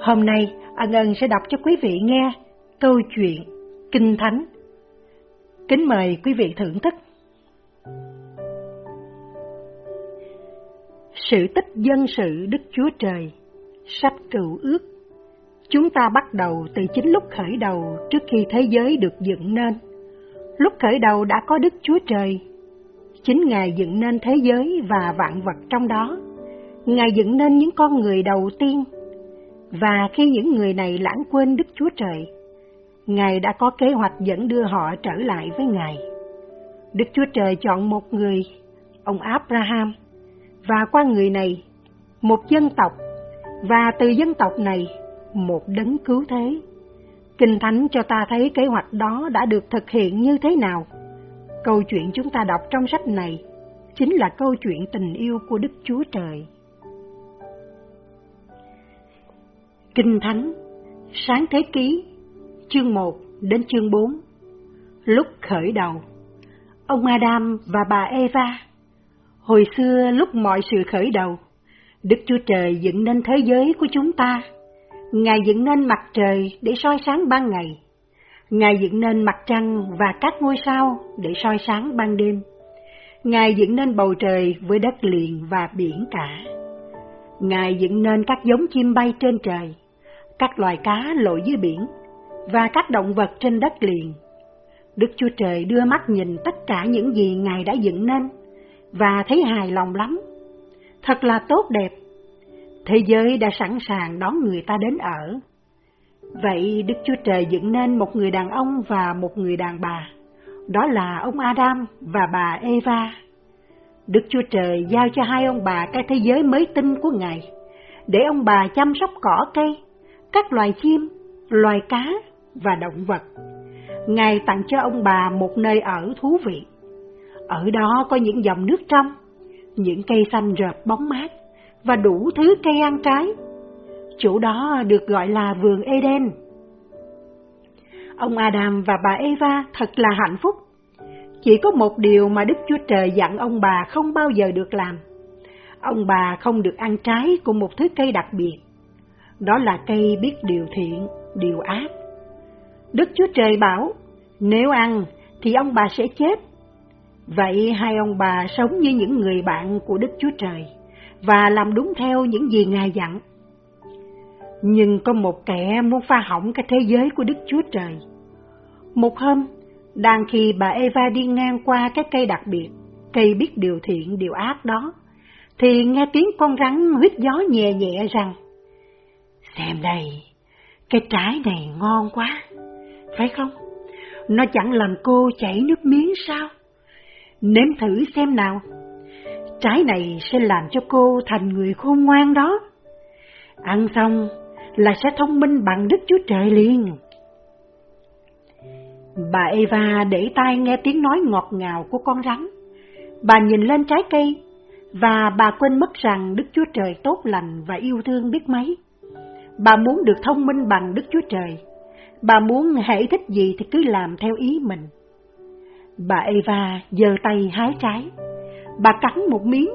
Hôm nay, Ân Ân sẽ đọc cho quý vị nghe câu chuyện Kinh Thánh. Kính mời quý vị thưởng thức. Sự tích dân sự Đức Chúa Trời, sách cựu ước. Chúng ta bắt đầu từ chính lúc khởi đầu trước khi thế giới được dựng nên. Lúc khởi đầu đã có Đức Chúa Trời. Chính Ngài dựng nên thế giới và vạn vật trong đó. Ngài dựng nên những con người đầu tiên và khi những người này lãng quên Đức Chúa Trời, Ngài đã có kế hoạch dẫn đưa họ trở lại với Ngài. Đức Chúa Trời chọn một người, ông Abraham, và qua người này, một dân tộc, và từ dân tộc này, một đấng cứu thế. Kinh Thánh cho ta thấy kế hoạch đó đã được thực hiện như thế nào. Câu chuyện chúng ta đọc trong sách này chính là câu chuyện tình yêu của Đức Chúa Trời. Kinh Thánh, Sáng Thế Ký, chương 1 đến chương 4 Lúc khởi đầu Ông Adam và bà Eva Hồi xưa lúc mọi sự khởi đầu, Đức Chúa Trời dựng nên thế giới của chúng ta. Ngài dựng nên mặt trời để soi sáng ban ngày. Ngài dựng nên mặt trăng và các ngôi sao để soi sáng ban đêm. Ngài dựng nên bầu trời với đất liền và biển cả. Ngài dựng nên các giống chim bay trên trời các loài cá lội dưới biển và các động vật trên đất liền. Đức Chúa Trời đưa mắt nhìn tất cả những gì Ngài đã dựng nên và thấy hài lòng lắm. Thật là tốt đẹp. Thế giới đã sẵn sàng đón người ta đến ở. Vậy Đức Chúa Trời dựng nên một người đàn ông và một người đàn bà. Đó là ông Adam và bà Eva. Đức Chúa Trời giao cho hai ông bà cái thế giới mới tinh của Ngài, để ông bà chăm sóc cỏ cây, các loài chim, loài cá và động vật. Ngài tặng cho ông bà một nơi ở thú vị. Ở đó có những dòng nước trong, những cây xanh rợp bóng mát và đủ thứ cây ăn trái. Chỗ đó được gọi là vườn Eden. Ông Adam và bà Eva thật là hạnh phúc. Chỉ có một điều mà Đức Chúa Trời dặn ông bà không bao giờ được làm. Ông bà không được ăn trái của một thứ cây đặc biệt đó là cây biết điều thiện, điều ác. Đức Chúa Trời bảo, nếu ăn thì ông bà sẽ chết. Vậy hai ông bà sống như những người bạn của Đức Chúa Trời và làm đúng theo những gì Ngài dặn. Nhưng có một kẻ muốn pha hỏng cái thế giới của Đức Chúa Trời. Một hôm, đang khi bà Eva đi ngang qua cái cây đặc biệt, cây biết điều thiện, điều ác đó, thì nghe tiếng con rắn huyết gió nhẹ nhẹ rằng, Xem đây, cái trái này ngon quá, phải không? Nó chẳng làm cô chảy nước miếng sao? Nếm thử xem nào. Trái này sẽ làm cho cô thành người khôn ngoan đó. Ăn xong là sẽ thông minh bằng Đức Chúa Trời liền. Bà Eva để tai nghe tiếng nói ngọt ngào của con rắn. Bà nhìn lên trái cây và bà quên mất rằng Đức Chúa Trời tốt lành và yêu thương biết mấy. Bà muốn được thông minh bằng Đức Chúa Trời. Bà muốn hãy thích gì thì cứ làm theo ý mình. Bà Eva giơ tay hái trái. Bà cắn một miếng,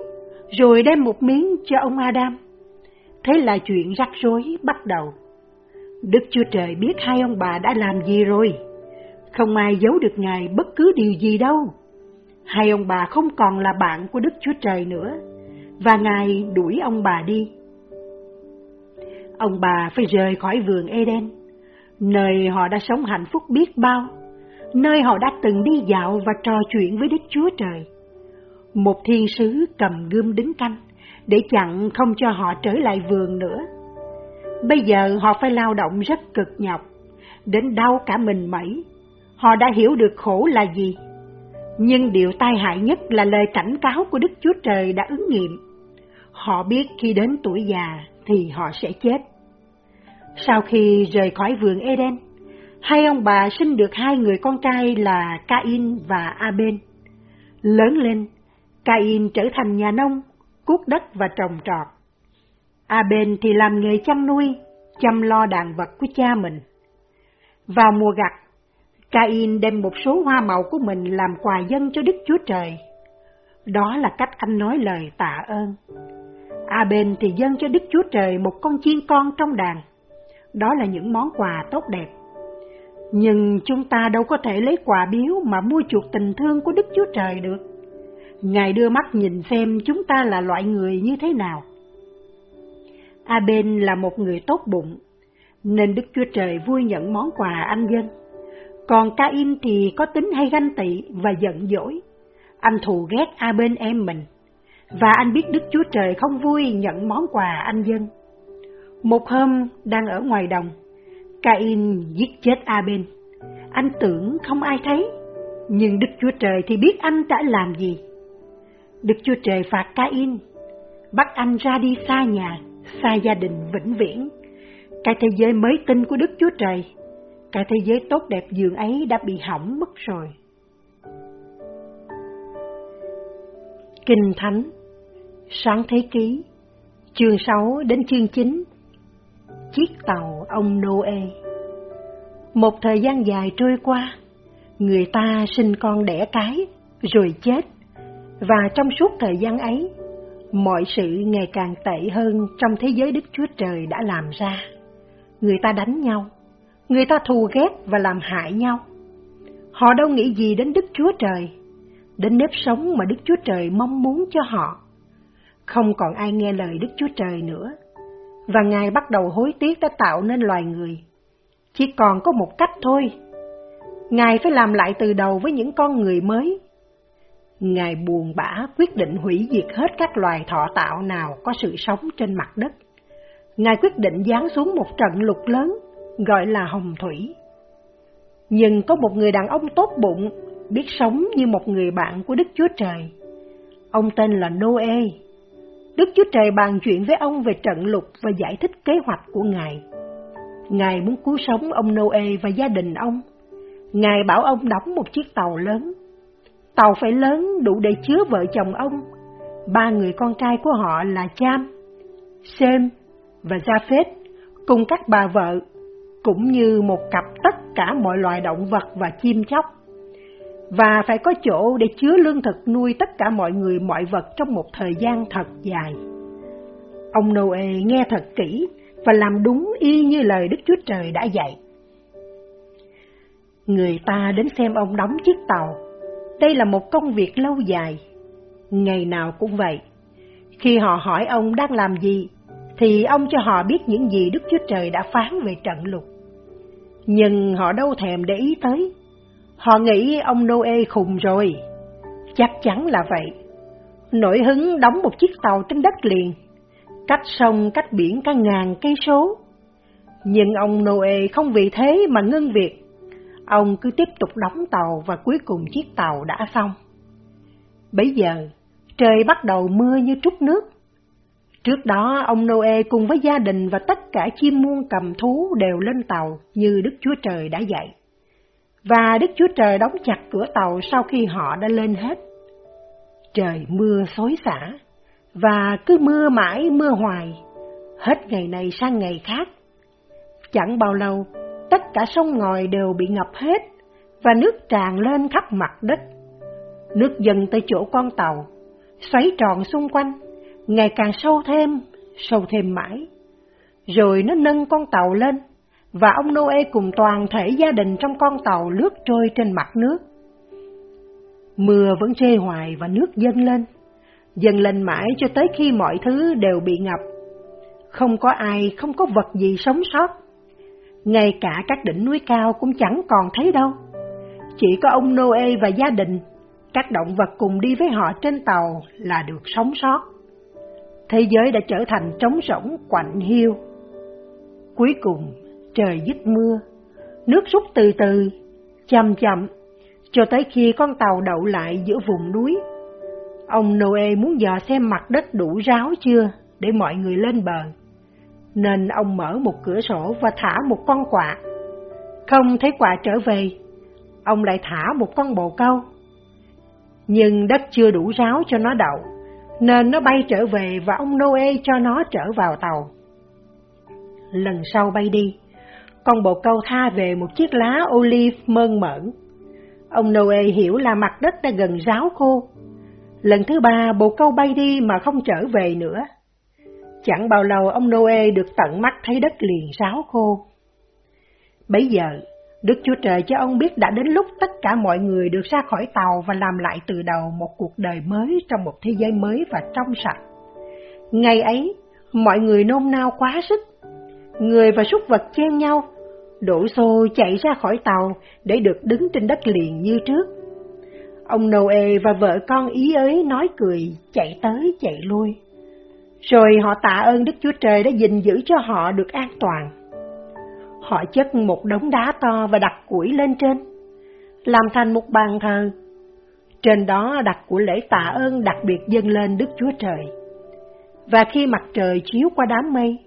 rồi đem một miếng cho ông Adam. Thế là chuyện rắc rối bắt đầu. Đức Chúa Trời biết hai ông bà đã làm gì rồi. Không ai giấu được Ngài bất cứ điều gì đâu. Hai ông bà không còn là bạn của Đức Chúa Trời nữa, và Ngài đuổi ông bà đi. Ông bà phải rời khỏi vườn Eden, nơi họ đã sống hạnh phúc biết bao, nơi họ đã từng đi dạo và trò chuyện với Đức Chúa Trời. Một thiên sứ cầm gươm đứng canh, để chặn không cho họ trở lại vườn nữa. Bây giờ họ phải lao động rất cực nhọc, đến đau cả mình mẩy. Họ đã hiểu được khổ là gì. Nhưng điều tai hại nhất là lời cảnh cáo của Đức Chúa Trời đã ứng nghiệm. Họ biết khi đến tuổi già thì họ sẽ chết. Sau khi rời khỏi vườn Eden, hai ông bà sinh được hai người con trai là Cain và Aben. Lớn lên, Cain trở thành nhà nông, cuốc đất và trồng trọt. Aben thì làm nghề chăn nuôi, chăm lo đàn vật của cha mình. Vào mùa gặt, Cain đem một số hoa màu của mình làm quà dân cho Đức Chúa Trời. Đó là cách anh nói lời tạ ơn. Aben thì dâng cho Đức Chúa Trời một con chiên con trong đàn đó là những món quà tốt đẹp. Nhưng chúng ta đâu có thể lấy quà biếu mà mua chuộc tình thương của Đức Chúa Trời được. Ngài đưa mắt nhìn xem chúng ta là loại người như thế nào. A-bên là một người tốt bụng, nên Đức Chúa Trời vui nhận món quà anh dân. Còn Cain thì có tính hay ganh tị và giận dỗi. Anh thù ghét A-bên em mình, và anh biết Đức Chúa Trời không vui nhận món quà anh dân. Một hôm đang ở ngoài đồng, Cain giết chết Abel. Anh tưởng không ai thấy, nhưng Đức Chúa Trời thì biết anh đã làm gì. Đức Chúa Trời phạt Cain, bắt anh ra đi xa nhà, xa gia đình vĩnh viễn. Cái thế giới mới tin của Đức Chúa Trời, cái thế giới tốt đẹp dường ấy đã bị hỏng mất rồi. Kinh Thánh Sáng Thế Ký Chương 6 đến chương 9 Chiếc tàu ông Noe Một thời gian dài trôi qua, người ta sinh con đẻ cái, rồi chết. Và trong suốt thời gian ấy, mọi sự ngày càng tệ hơn trong thế giới Đức Chúa Trời đã làm ra. Người ta đánh nhau, người ta thù ghét và làm hại nhau. Họ đâu nghĩ gì đến Đức Chúa Trời, đến nếp sống mà Đức Chúa Trời mong muốn cho họ. Không còn ai nghe lời Đức Chúa Trời nữa và Ngài bắt đầu hối tiếc đã tạo nên loài người. Chỉ còn có một cách thôi. Ngài phải làm lại từ đầu với những con người mới. Ngài buồn bã quyết định hủy diệt hết các loài thọ tạo nào có sự sống trên mặt đất. Ngài quyết định giáng xuống một trận lục lớn, gọi là hồng thủy. Nhưng có một người đàn ông tốt bụng, biết sống như một người bạn của Đức Chúa Trời. Ông tên là Noe, Đức Chúa Trời bàn chuyện với ông về trận lục và giải thích kế hoạch của Ngài. Ngài muốn cứu sống ông Noe và gia đình ông. Ngài bảo ông đóng một chiếc tàu lớn. Tàu phải lớn đủ để chứa vợ chồng ông. Ba người con trai của họ là Cham, Sem và Japheth cùng các bà vợ, cũng như một cặp tất cả mọi loài động vật và chim chóc và phải có chỗ để chứa lương thực nuôi tất cả mọi người mọi vật trong một thời gian thật dài. Ông Noe nghe thật kỹ và làm đúng y như lời Đức Chúa Trời đã dạy. Người ta đến xem ông đóng chiếc tàu. Đây là một công việc lâu dài. Ngày nào cũng vậy. Khi họ hỏi ông đang làm gì, thì ông cho họ biết những gì Đức Chúa Trời đã phán về trận lục. Nhưng họ đâu thèm để ý tới Họ nghĩ ông Noe khùng rồi. Chắc chắn là vậy. Nổi hứng đóng một chiếc tàu trên đất liền, cách sông cách biển cả ngàn cây số. Nhưng ông Noe không vì thế mà ngưng việc. Ông cứ tiếp tục đóng tàu và cuối cùng chiếc tàu đã xong. Bây giờ, trời bắt đầu mưa như trút nước. Trước đó, ông Noe cùng với gia đình và tất cả chim muôn cầm thú đều lên tàu như Đức Chúa Trời đã dạy và Đức Chúa Trời đóng chặt cửa tàu sau khi họ đã lên hết. Trời mưa xối xả, và cứ mưa mãi mưa hoài, hết ngày này sang ngày khác. Chẳng bao lâu, tất cả sông ngòi đều bị ngập hết, và nước tràn lên khắp mặt đất. Nước dần tới chỗ con tàu, xoáy tròn xung quanh, ngày càng sâu thêm, sâu thêm mãi. Rồi nó nâng con tàu lên, và ông Noe cùng toàn thể gia đình trong con tàu lướt trôi trên mặt nước. Mưa vẫn chê hoài và nước dâng lên, dâng lên mãi cho tới khi mọi thứ đều bị ngập. Không có ai, không có vật gì sống sót. Ngay cả các đỉnh núi cao cũng chẳng còn thấy đâu. Chỉ có ông Noe và gia đình, các động vật cùng đi với họ trên tàu là được sống sót. Thế giới đã trở thành trống rỗng quạnh hiu. Cuối cùng, trời dứt mưa, nước rút từ từ, chậm chậm, cho tới khi con tàu đậu lại giữa vùng núi. Ông Noe muốn dò xem mặt đất đủ ráo chưa để mọi người lên bờ, nên ông mở một cửa sổ và thả một con quạ. Không thấy quạ trở về, ông lại thả một con bồ câu. Nhưng đất chưa đủ ráo cho nó đậu, nên nó bay trở về và ông Noe cho nó trở vào tàu. Lần sau bay đi, con bồ câu tha về một chiếc lá olive mơn mởn. Ông Noe hiểu là mặt đất đã gần ráo khô. Lần thứ ba, bồ câu bay đi mà không trở về nữa. Chẳng bao lâu ông Noe được tận mắt thấy đất liền ráo khô. Bấy giờ, Đức Chúa Trời cho ông biết đã đến lúc tất cả mọi người được ra khỏi tàu và làm lại từ đầu một cuộc đời mới trong một thế giới mới và trong sạch. Ngày ấy, mọi người nôn nao quá sức. Người và súc vật chen nhau, đổ xô chạy ra khỏi tàu để được đứng trên đất liền như trước. Ông Noe và vợ con ý ới nói cười, chạy tới chạy lui. Rồi họ tạ ơn Đức Chúa Trời đã gìn giữ cho họ được an toàn. Họ chất một đống đá to và đặt củi lên trên, làm thành một bàn thờ. Trên đó đặt của lễ tạ ơn đặc biệt dâng lên Đức Chúa Trời. Và khi mặt trời chiếu qua đám mây,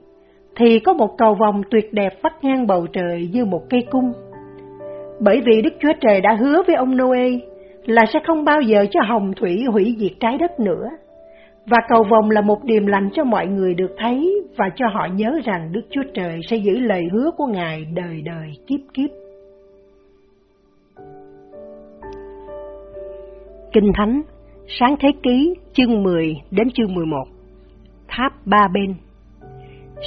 thì có một cầu vòng tuyệt đẹp vắt ngang bầu trời như một cây cung. Bởi vì Đức Chúa Trời đã hứa với ông Noe là sẽ không bao giờ cho hồng thủy hủy diệt trái đất nữa. Và cầu vòng là một điềm lành cho mọi người được thấy và cho họ nhớ rằng Đức Chúa Trời sẽ giữ lời hứa của Ngài đời đời kiếp kiếp. Kinh Thánh, Sáng Thế Ký, chương 10 đến chương 11 Tháp Ba Bên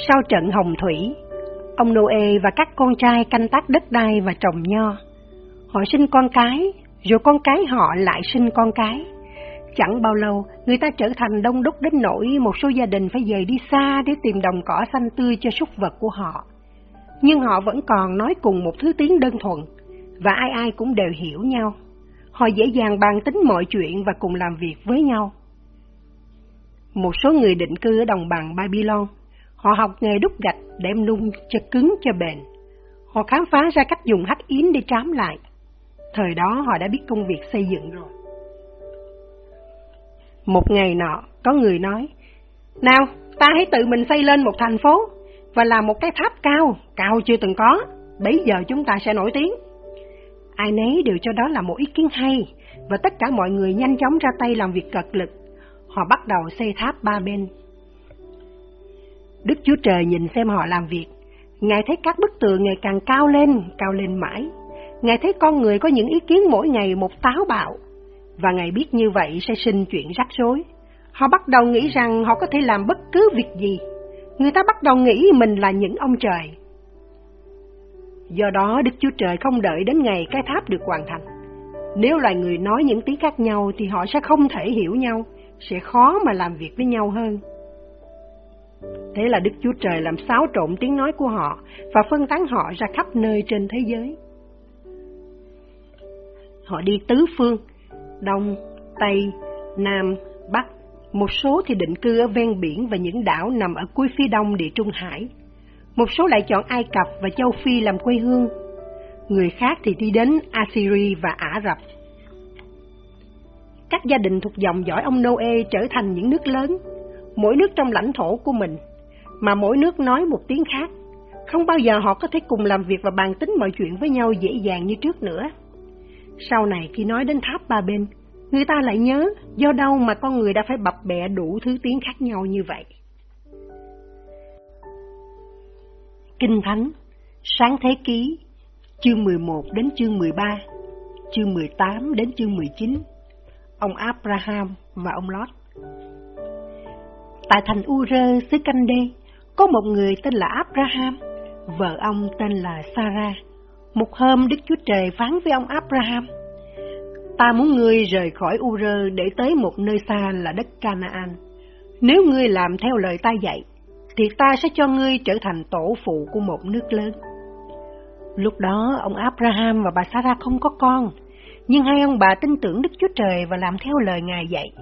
sau trận Hồng Thủy, ông Noe và các con trai canh tác đất đai và trồng nho. Họ sinh con cái, rồi con cái họ lại sinh con cái Chẳng bao lâu, người ta trở thành đông đúc đến nỗi một số gia đình phải về đi xa để tìm đồng cỏ xanh tươi cho súc vật của họ. Nhưng họ vẫn còn nói cùng một thứ tiếng đơn thuần, và ai ai cũng đều hiểu nhau. Họ dễ dàng bàn tính mọi chuyện và cùng làm việc với nhau. Một số người định cư ở đồng bằng Babylon, họ học nghề đúc gạch đem nung cho cứng cho bền. Họ khám phá ra cách dùng hắc yến để trám lại. Thời đó họ đã biết công việc xây dựng rồi. Một ngày nọ, có người nói, Nào, ta hãy tự mình xây lên một thành phố, và làm một cái tháp cao, cao chưa từng có, bấy giờ chúng ta sẽ nổi tiếng. Ai nấy đều cho đó là một ý kiến hay, và tất cả mọi người nhanh chóng ra tay làm việc cật lực. Họ bắt đầu xây tháp ba bên. Đức Chúa Trời nhìn xem họ làm việc, Ngài thấy các bức tường ngày càng cao lên, cao lên mãi. Ngài thấy con người có những ý kiến mỗi ngày một táo bạo, và Ngài biết như vậy sẽ sinh chuyện rắc rối. Họ bắt đầu nghĩ rằng họ có thể làm bất cứ việc gì. Người ta bắt đầu nghĩ mình là những ông trời. Do đó Đức Chúa Trời không đợi đến ngày cái tháp được hoàn thành. Nếu loài người nói những tiếng khác nhau thì họ sẽ không thể hiểu nhau, sẽ khó mà làm việc với nhau hơn. Thế là Đức Chúa Trời làm xáo trộn tiếng nói của họ và phân tán họ ra khắp nơi trên thế giới. Họ đi tứ phương, Đông, Tây, Nam, Bắc, một số thì định cư ở ven biển và những đảo nằm ở cuối phía đông địa Trung Hải. Một số lại chọn Ai Cập và châu Phi làm quê hương. Người khác thì đi đến Assyria và Ả Rập. Các gia đình thuộc dòng dõi ông Noe trở thành những nước lớn, mỗi nước trong lãnh thổ của mình, mà mỗi nước nói một tiếng khác. Không bao giờ họ có thể cùng làm việc và bàn tính mọi chuyện với nhau dễ dàng như trước nữa. Sau này khi nói đến tháp ba bên, người ta lại nhớ do đâu mà con người đã phải bập bẹ đủ thứ tiếng khác nhau như vậy. Kinh Thánh, Sáng Thế Ký, chương 11 đến chương 13, chương 18 đến chương 19, ông Abraham và ông Lot. Tại thành Ur xứ Canh Đê, có một người tên là Abraham, vợ ông tên là Sarah. Một hôm Đức Chúa Trời phán với ông Abraham, Ta muốn ngươi rời khỏi Ur để tới một nơi xa là đất Canaan. Nếu ngươi làm theo lời ta dạy, thì ta sẽ cho ngươi trở thành tổ phụ của một nước lớn. Lúc đó, ông Abraham và bà Sarah không có con, nhưng hai ông bà tin tưởng Đức Chúa Trời và làm theo lời Ngài dạy.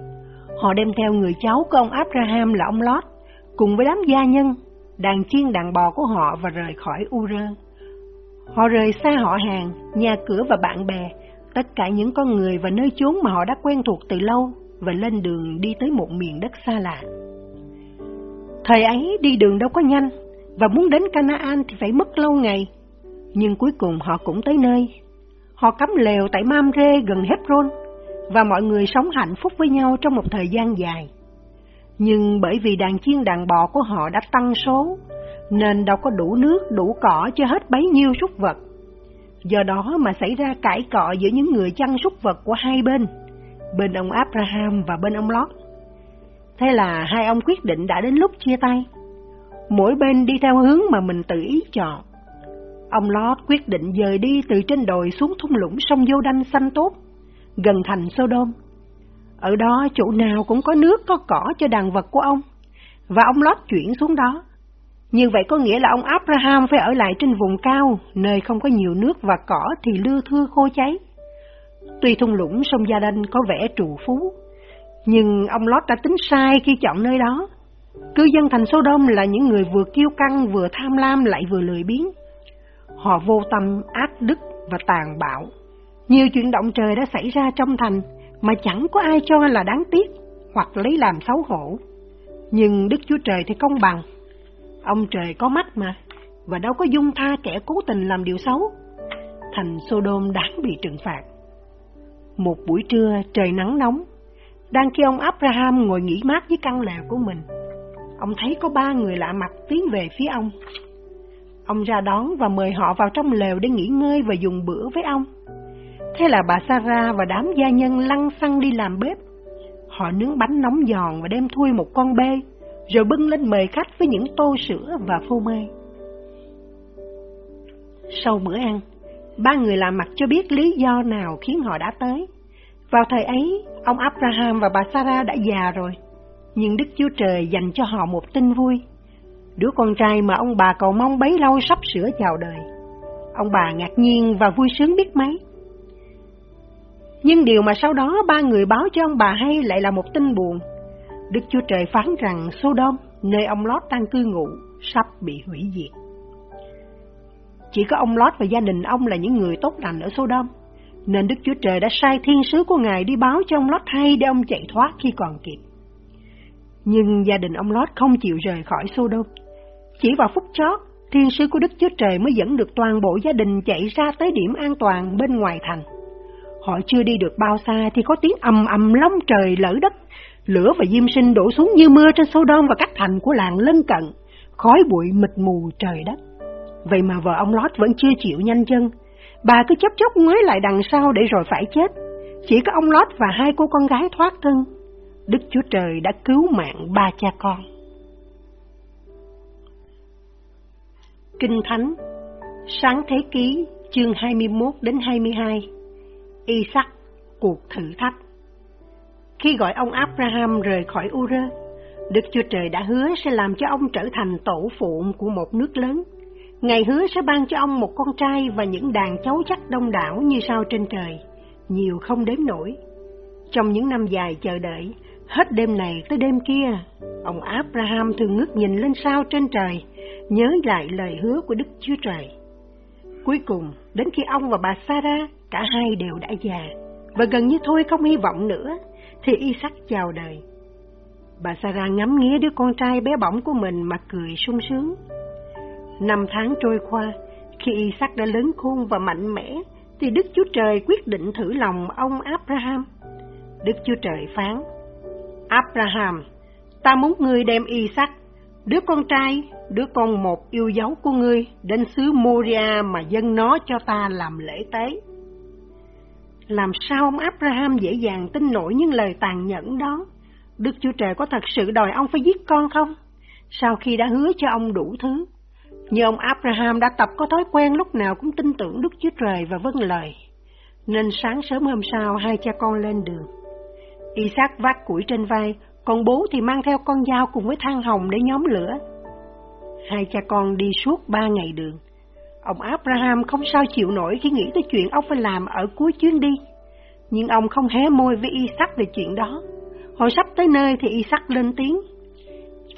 Họ đem theo người cháu của ông Abraham là ông Lot, cùng với đám gia nhân, đàn chiên đàn bò của họ và rời khỏi Ura. Họ rời xa họ hàng, nhà cửa và bạn bè, tất cả những con người và nơi chốn mà họ đã quen thuộc từ lâu và lên đường đi tới một miền đất xa lạ. Thời ấy đi đường đâu có nhanh, và muốn đến Canaan thì phải mất lâu ngày. Nhưng cuối cùng họ cũng tới nơi. Họ cắm lều tại Mamre gần Hebron, và mọi người sống hạnh phúc với nhau trong một thời gian dài. Nhưng bởi vì đàn chiên đàn bò của họ đã tăng số, nên đâu có đủ nước, đủ cỏ cho hết bấy nhiêu súc vật. Do đó mà xảy ra cãi cọ giữa những người chăn súc vật của hai bên, bên ông Abraham và bên ông Lot. Thế là hai ông quyết định đã đến lúc chia tay. mỗi bên đi theo hướng mà mình tự ý chọn. Ông Lot quyết định dời đi từ trên đồi xuống thung lũng sông Vô Đanh xanh tốt, gần thành Sodom. Ở đó chỗ nào cũng có nước có cỏ cho đàn vật của ông, và ông Lót chuyển xuống đó. Như vậy có nghĩa là ông Abraham phải ở lại trên vùng cao, nơi không có nhiều nước và cỏ thì lưa thưa khô cháy. Tuy thung lũng sông Gia Đanh có vẻ trù phú, nhưng ông Lót đã tính sai khi chọn nơi đó. Cư dân thành Sô đông là những người vừa kiêu căng, vừa tham lam lại vừa lười biếng. Họ vô tâm, ác đức và tàn bạo. Nhiều chuyện động trời đã xảy ra trong thành mà chẳng có ai cho là đáng tiếc hoặc lấy làm xấu hổ. Nhưng Đức Chúa Trời thì công bằng. Ông trời có mắt mà, và đâu có dung tha kẻ cố tình làm điều xấu. Thành Sodom đáng bị trừng phạt. Một buổi trưa trời nắng nóng, đang khi ông Abraham ngồi nghỉ mát với căn lều của mình, ông thấy có ba người lạ mặt tiến về phía ông. Ông ra đón và mời họ vào trong lều để nghỉ ngơi và dùng bữa với ông. Thế là bà Sarah và đám gia nhân lăn xăng đi làm bếp. Họ nướng bánh nóng giòn và đem thui một con bê, rồi bưng lên mời khách với những tô sữa và phô mai. Sau bữa ăn, ba người làm mặt cho biết lý do nào khiến họ đã tới. Vào thời ấy, ông Abraham và bà Sarah đã già rồi, nhưng Đức Chúa Trời dành cho họ một tin vui. Đứa con trai mà ông bà cầu mong bấy lâu sắp sửa chào đời. Ông bà ngạc nhiên và vui sướng biết mấy. Nhưng điều mà sau đó ba người báo cho ông bà hay lại là một tin buồn. Đức Chúa Trời phán rằng Sodom, nơi ông Lót đang cư ngụ, sắp bị hủy diệt. Chỉ có ông Lót và gia đình ông là những người tốt lành ở Sodom, nên Đức Chúa Trời đã sai thiên sứ của Ngài đi báo cho ông Lót hay để ông chạy thoát khi còn kịp. Nhưng gia đình ông Lót không chịu rời khỏi Sodom. Chỉ vào phút chót, thiên sứ của Đức Chúa Trời mới dẫn được toàn bộ gia đình chạy ra tới điểm an toàn bên ngoài thành. Họ chưa đi được bao xa thì có tiếng ầm ầm long trời lở đất, lửa và diêm sinh đổ xuống như mưa trên Sodom và các thành của làng lân cận, khói bụi mịt mù trời đất. Vậy mà vợ ông Lót vẫn chưa chịu nhanh chân, bà cứ chớp chốc ngoái lại đằng sau để rồi phải chết. Chỉ có ông Lót và hai cô con gái thoát thân. Đức Chúa Trời đã cứu mạng ba cha con. Kinh Thánh Sáng Thế Ký chương 21 đến 22 Isaac, cuộc thử thách. Khi gọi ông Abraham rời khỏi Ur, Đức Chúa Trời đã hứa sẽ làm cho ông trở thành tổ phụ của một nước lớn. Ngài hứa sẽ ban cho ông một con trai và những đàn cháu chắc đông đảo như sao trên trời, nhiều không đếm nổi. Trong những năm dài chờ đợi, hết đêm này tới đêm kia, ông Abraham thường ngước nhìn lên sao trên trời, nhớ lại lời hứa của Đức Chúa Trời. Cuối cùng, đến khi ông và bà Sarah cả hai đều đã già, và gần như thôi không hy vọng nữa, thì Isaac chào đời. Bà Sarah ngắm nghía đứa con trai bé bỏng của mình mà cười sung sướng. Năm tháng trôi qua, khi Isaac đã lớn khôn và mạnh mẽ, thì Đức Chúa Trời quyết định thử lòng ông Abraham. Đức Chúa Trời phán, Abraham, ta muốn ngươi đem Isaac, đứa con trai, đứa con một yêu dấu của ngươi, đến xứ Moria mà dân nó cho ta làm lễ tế. Làm sao ông Abraham dễ dàng tin nổi những lời tàn nhẫn đó? Đức Chúa Trời có thật sự đòi ông phải giết con không? Sau khi đã hứa cho ông đủ thứ, như ông Abraham đã tập có thói quen lúc nào cũng tin tưởng Đức Chúa Trời và vâng lời. Nên sáng sớm hôm sau hai cha con lên đường. Isaac vác củi trên vai, còn bố thì mang theo con dao cùng với than hồng để nhóm lửa. Hai cha con đi suốt ba ngày đường. Ông Abraham không sao chịu nổi khi nghĩ tới chuyện ông phải làm ở cuối chuyến đi. Nhưng ông không hé môi với Isaac về chuyện đó. Hồi sắp tới nơi thì Isaac lên tiếng.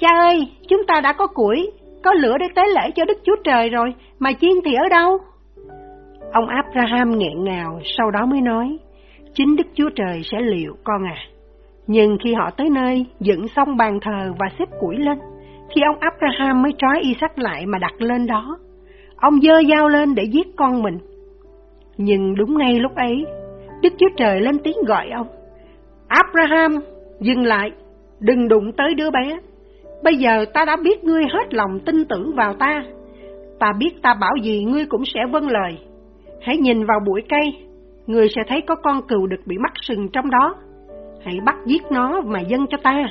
Cha ơi, chúng ta đã có củi, có lửa để tế lễ cho Đức Chúa Trời rồi, mà chiên thì ở đâu? Ông Abraham nghẹn ngào, sau đó mới nói, chính Đức Chúa Trời sẽ liệu con à. Nhưng khi họ tới nơi, dựng xong bàn thờ và xếp củi lên, thì ông Abraham mới trói Isaac lại mà đặt lên đó. Ông dơ dao lên để giết con mình. Nhưng đúng ngay lúc ấy, Đức Chúa Trời lên tiếng gọi ông. Abraham, dừng lại, đừng đụng tới đứa bé. Bây giờ ta đã biết ngươi hết lòng tin tưởng vào ta. Ta biết ta bảo gì ngươi cũng sẽ vâng lời. Hãy nhìn vào bụi cây, ngươi sẽ thấy có con cừu đực bị mắc sừng trong đó. Hãy bắt giết nó mà dâng cho ta.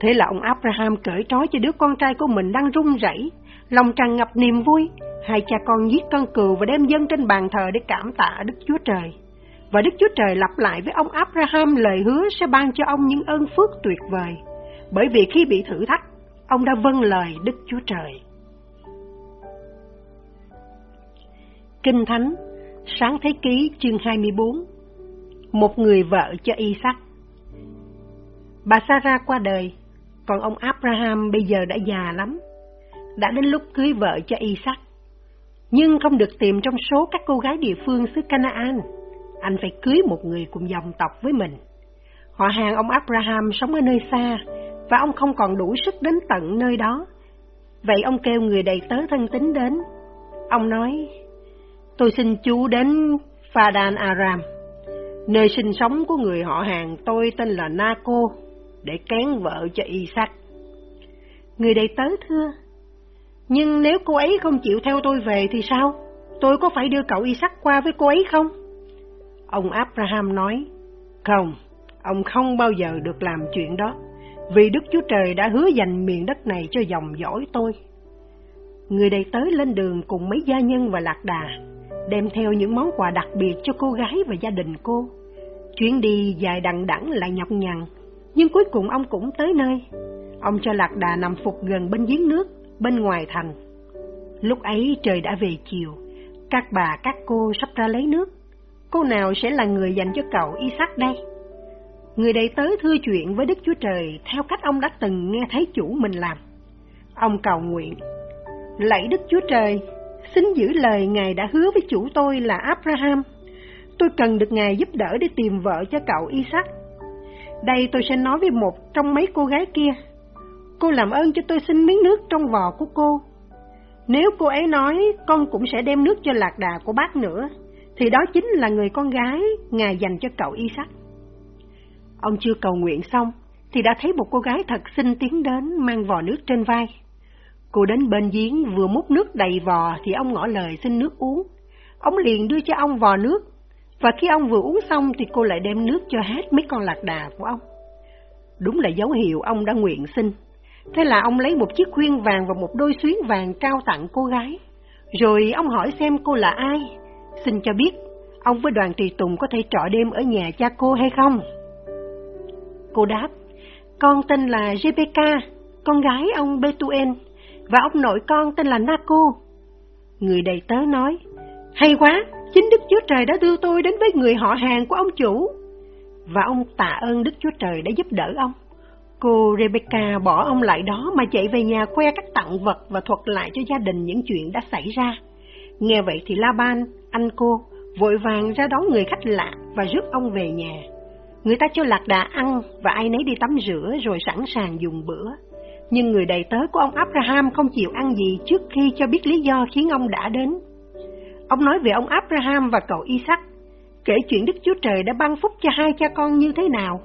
Thế là ông Abraham cởi trói cho đứa con trai của mình đang run rẩy, lòng tràn ngập niềm vui. Hai cha con giết con cừu và đem dâng trên bàn thờ để cảm tạ Đức Chúa Trời. Và Đức Chúa Trời lặp lại với ông Abraham lời hứa sẽ ban cho ông những ơn phước tuyệt vời. Bởi vì khi bị thử thách, ông đã vâng lời Đức Chúa Trời. Kinh Thánh, Sáng Thế Ký chương 24 Một người vợ cho Isaac Bà Sarah qua đời, còn ông Abraham bây giờ đã già lắm, đã đến lúc cưới vợ cho Isaac. Nhưng không được tìm trong số các cô gái địa phương xứ Canaan, anh phải cưới một người cùng dòng tộc với mình. Họ hàng ông Abraham sống ở nơi xa, và ông không còn đủ sức đến tận nơi đó. Vậy ông kêu người đầy tớ thân tín đến. Ông nói, tôi xin chú đến Phadan Aram, nơi sinh sống của người họ hàng tôi tên là Naco để kén vợ cho Isaac. Người đầy tớ thưa, nhưng nếu cô ấy không chịu theo tôi về thì sao? Tôi có phải đưa cậu Isaac qua với cô ấy không? Ông Abraham nói, không, ông không bao giờ được làm chuyện đó, vì Đức Chúa Trời đã hứa dành miền đất này cho dòng dõi tôi. Người đầy tới lên đường cùng mấy gia nhân và lạc đà, đem theo những món quà đặc biệt cho cô gái và gia đình cô. Chuyến đi dài đằng đẵng lại nhọc nhằn, nhưng cuối cùng ông cũng tới nơi. Ông cho lạc đà nằm phục gần bên giếng nước, bên ngoài thành. Lúc ấy trời đã về chiều, các bà các cô sắp ra lấy nước. Cô nào sẽ là người dành cho cậu Isaac đây? Người đầy tớ thưa chuyện với Đức Chúa Trời theo cách ông đã từng nghe thấy chủ mình làm. Ông cầu nguyện, lạy Đức Chúa Trời, xin giữ lời Ngài đã hứa với chủ tôi là Abraham. Tôi cần được Ngài giúp đỡ để tìm vợ cho cậu Isaac. Đây tôi sẽ nói với một trong mấy cô gái kia. Cô làm ơn cho tôi xin miếng nước trong vò của cô. Nếu cô ấy nói con cũng sẽ đem nước cho lạc đà của bác nữa, thì đó chính là người con gái Ngài dành cho cậu y sách Ông chưa cầu nguyện xong, thì đã thấy một cô gái thật xinh tiến đến mang vò nước trên vai. Cô đến bên giếng vừa múc nước đầy vò thì ông ngỏ lời xin nước uống. Ông liền đưa cho ông vò nước và khi ông vừa uống xong thì cô lại đem nước cho hết mấy con lạc đà của ông. Đúng là dấu hiệu ông đã nguyện sinh Thế là ông lấy một chiếc khuyên vàng và một đôi xuyến vàng trao tặng cô gái. Rồi ông hỏi xem cô là ai. Xin cho biết, ông với đoàn tùy tùng có thể trọ đêm ở nhà cha cô hay không? Cô đáp, con tên là Rebecca, con gái ông Betuen, và ông nội con tên là Naco. Người đầy tớ nói, hay quá, Chính Đức Chúa Trời đã đưa tôi đến với người họ hàng của ông chủ. Và ông tạ ơn Đức Chúa Trời đã giúp đỡ ông. Cô Rebecca bỏ ông lại đó mà chạy về nhà khoe các tặng vật và thuật lại cho gia đình những chuyện đã xảy ra. Nghe vậy thì Laban, anh cô, vội vàng ra đón người khách lạ và rước ông về nhà. Người ta cho lạc đà ăn và ai nấy đi tắm rửa rồi sẵn sàng dùng bữa. Nhưng người đầy tớ của ông Abraham không chịu ăn gì trước khi cho biết lý do khiến ông đã đến. Ông nói về ông Abraham và cậu Isaac, kể chuyện Đức Chúa Trời đã ban phúc cho hai cha con như thế nào.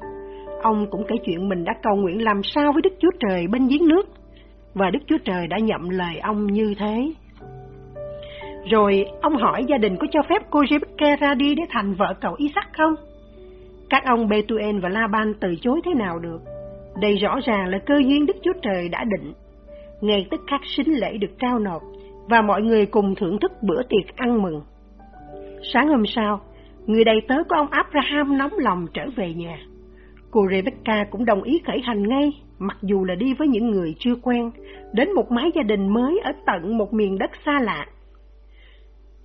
Ông cũng kể chuyện mình đã cầu nguyện làm sao với Đức Chúa Trời bên giếng nước, và Đức Chúa Trời đã nhậm lời ông như thế. Rồi ông hỏi gia đình có cho phép cô Rebecca ra đi để thành vợ cậu Isaac không? Các ông Bethuel và Laban từ chối thế nào được? Đây rõ ràng là cơ duyên Đức Chúa Trời đã định. Ngay tức khắc sính lễ được trao nộp, và mọi người cùng thưởng thức bữa tiệc ăn mừng. Sáng hôm sau, người đầy tớ của ông Abraham nóng lòng trở về nhà. Cô Rebecca cũng đồng ý khởi hành ngay, mặc dù là đi với những người chưa quen, đến một mái gia đình mới ở tận một miền đất xa lạ.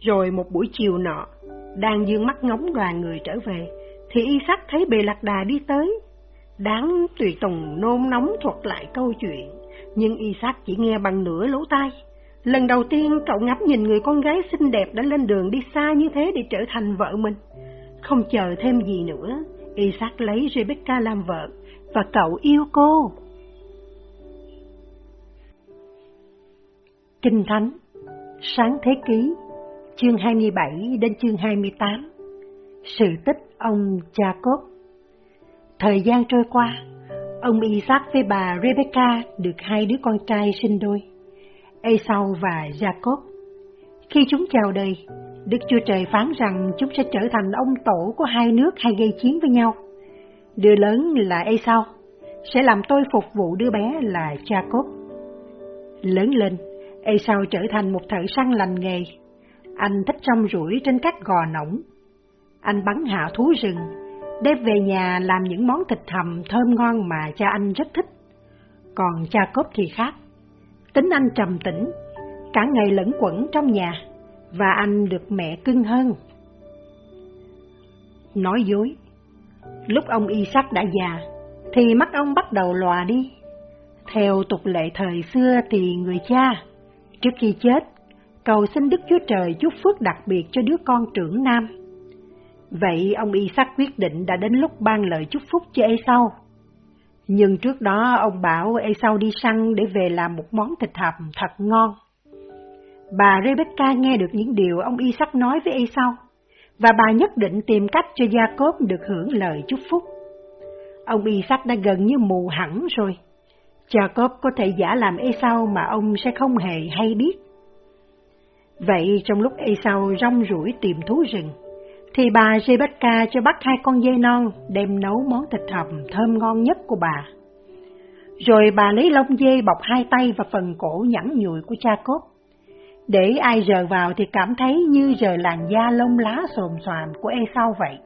Rồi một buổi chiều nọ, đang dương mắt ngóng đoàn người trở về, thì Isaac thấy bề lạc đà đi tới. Đáng tùy tùng nôn nóng thuật lại câu chuyện, nhưng Isaac chỉ nghe bằng nửa lỗ tai. Lần đầu tiên cậu ngắm nhìn người con gái xinh đẹp đã lên đường đi xa như thế để trở thành vợ mình. Không chờ thêm gì nữa, Isaac lấy Rebecca làm vợ và cậu yêu cô. Kinh Thánh Sáng Thế Ký Chương 27 đến chương 28 Sự tích ông Jacob Thời gian trôi qua, ông Isaac với bà Rebecca được hai đứa con trai sinh đôi. Esau và Jacob. Khi chúng chào đời, Đức Chúa Trời phán rằng chúng sẽ trở thành ông tổ của hai nước hay gây chiến với nhau. Đứa lớn là Esau, sẽ làm tôi phục vụ đứa bé là Jacob. Lớn lên, Esau trở thành một thợ săn lành nghề. Anh thích rong rủi trên các gò nổng. Anh bắn hạ thú rừng, đem về nhà làm những món thịt hầm thơm ngon mà cha anh rất thích. Còn Jacob thì khác. Tính anh trầm tĩnh, cả ngày lẫn quẩn trong nhà, và anh được mẹ cưng hơn. Nói dối Lúc ông Isaac đã già, thì mắt ông bắt đầu lòa đi. Theo tục lệ thời xưa thì người cha, trước khi chết, cầu xin Đức Chúa Trời chúc phước đặc biệt cho đứa con trưởng nam. Vậy ông Isaac quyết định đã đến lúc ban lời chúc phúc cho Esau. Nhưng trước đó ông bảo Esau đi săn để về làm một món thịt hầm thật ngon. Bà Rebecca nghe được những điều ông Isaac nói với Esau, và bà nhất định tìm cách cho Jacob được hưởng lời chúc phúc. Ông Isaac đã gần như mù hẳn rồi. Jacob có thể giả làm Esau mà ông sẽ không hề hay biết. Vậy trong lúc Esau rong rủi tìm thú rừng, thì bà Rebecca cho bắt hai con dê non đem nấu món thịt hầm thơm ngon nhất của bà. Rồi bà lấy lông dê bọc hai tay và phần cổ nhẵn nhụi của cha cốt để ai rờ vào thì cảm thấy như rờ làn da lông lá xồm xoàm của Esau vậy.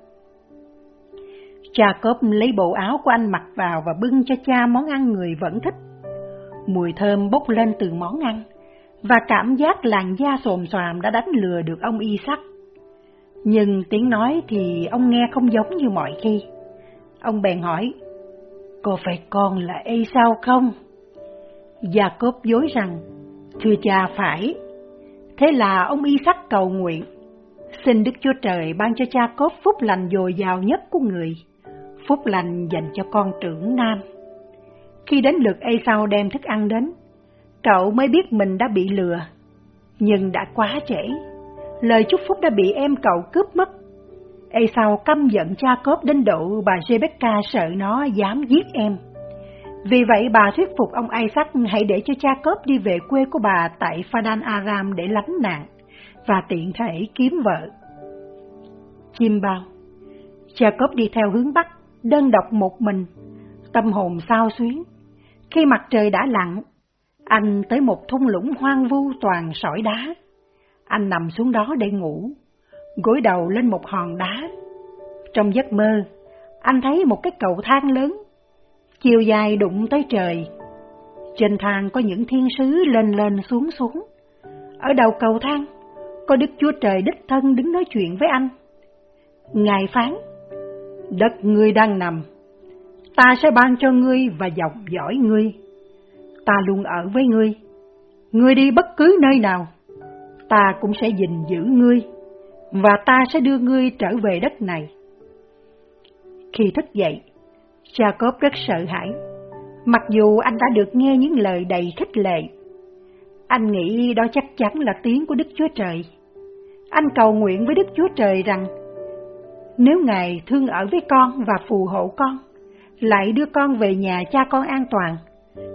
Jacob lấy bộ áo của anh mặc vào và bưng cho cha món ăn người vẫn thích. Mùi thơm bốc lên từ món ăn, và cảm giác làn da xồm xoàm đã đánh lừa được ông Isaac. Nhưng tiếng nói thì ông nghe không giống như mọi khi. Ông bèn hỏi, có phải con là Esau không? Jacob dối rằng, thưa cha phải, Thế là ông Isaac cầu nguyện, xin Đức Chúa Trời ban cho cha cốt phúc lành dồi dào nhất của người, phúc lành dành cho con trưởng nam. Khi đến lượt Esau đem thức ăn đến, cậu mới biết mình đã bị lừa, nhưng đã quá trễ. Lời chúc phúc đã bị em cậu cướp mất. Esau căm giận cha cốt đến độ bà Rebecca sợ nó dám giết em. Vì vậy bà thuyết phục ông Isaac hãy để cho cha cốp đi về quê của bà tại Phadan Aram để lánh nạn và tiện thể kiếm vợ. Chim bao Cha cốp đi theo hướng Bắc, đơn độc một mình, tâm hồn sao xuyến. Khi mặt trời đã lặn, anh tới một thung lũng hoang vu toàn sỏi đá. Anh nằm xuống đó để ngủ, gối đầu lên một hòn đá. Trong giấc mơ, anh thấy một cái cầu thang lớn chiều dài đụng tới trời. Trên thang có những thiên sứ lên lên xuống xuống. Ở đầu cầu thang, có Đức Chúa Trời đích thân đứng nói chuyện với anh. Ngài phán, đất ngươi đang nằm, ta sẽ ban cho ngươi và dòng dõi ngươi. Ta luôn ở với ngươi, ngươi đi bất cứ nơi nào, ta cũng sẽ gìn giữ ngươi, và ta sẽ đưa ngươi trở về đất này. Khi thức dậy, Jacob rất sợ hãi, mặc dù anh đã được nghe những lời đầy khích lệ. Anh nghĩ đó chắc chắn là tiếng của Đức Chúa Trời. Anh cầu nguyện với Đức Chúa Trời rằng, nếu Ngài thương ở với con và phù hộ con, lại đưa con về nhà cha con an toàn,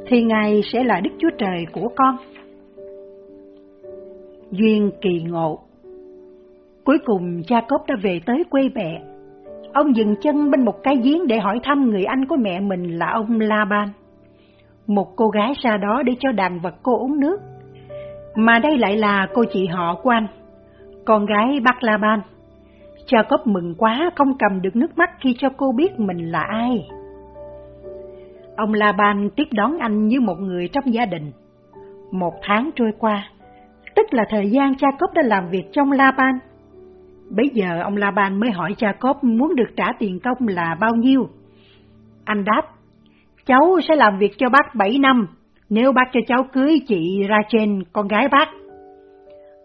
thì Ngài sẽ là Đức Chúa Trời của con. Duyên kỳ ngộ Cuối cùng Jacob đã về tới quê mẹ Ông dừng chân bên một cái giếng để hỏi thăm người anh của mẹ mình là ông Laban. Một cô gái ra đó để cho đàn vật cô uống nước. Mà đây lại là cô chị họ của anh, con gái bác Laban. Jacob mừng quá không cầm được nước mắt khi cho cô biết mình là ai. Ông Laban tiếp đón anh như một người trong gia đình. Một tháng trôi qua, tức là thời gian Jacob đã làm việc trong Laban. Bây giờ ông La Ban mới hỏi cha Jacob muốn được trả tiền công là bao nhiêu. Anh đáp, cháu sẽ làm việc cho bác 7 năm, nếu bác cho cháu cưới chị Rachel, con gái bác.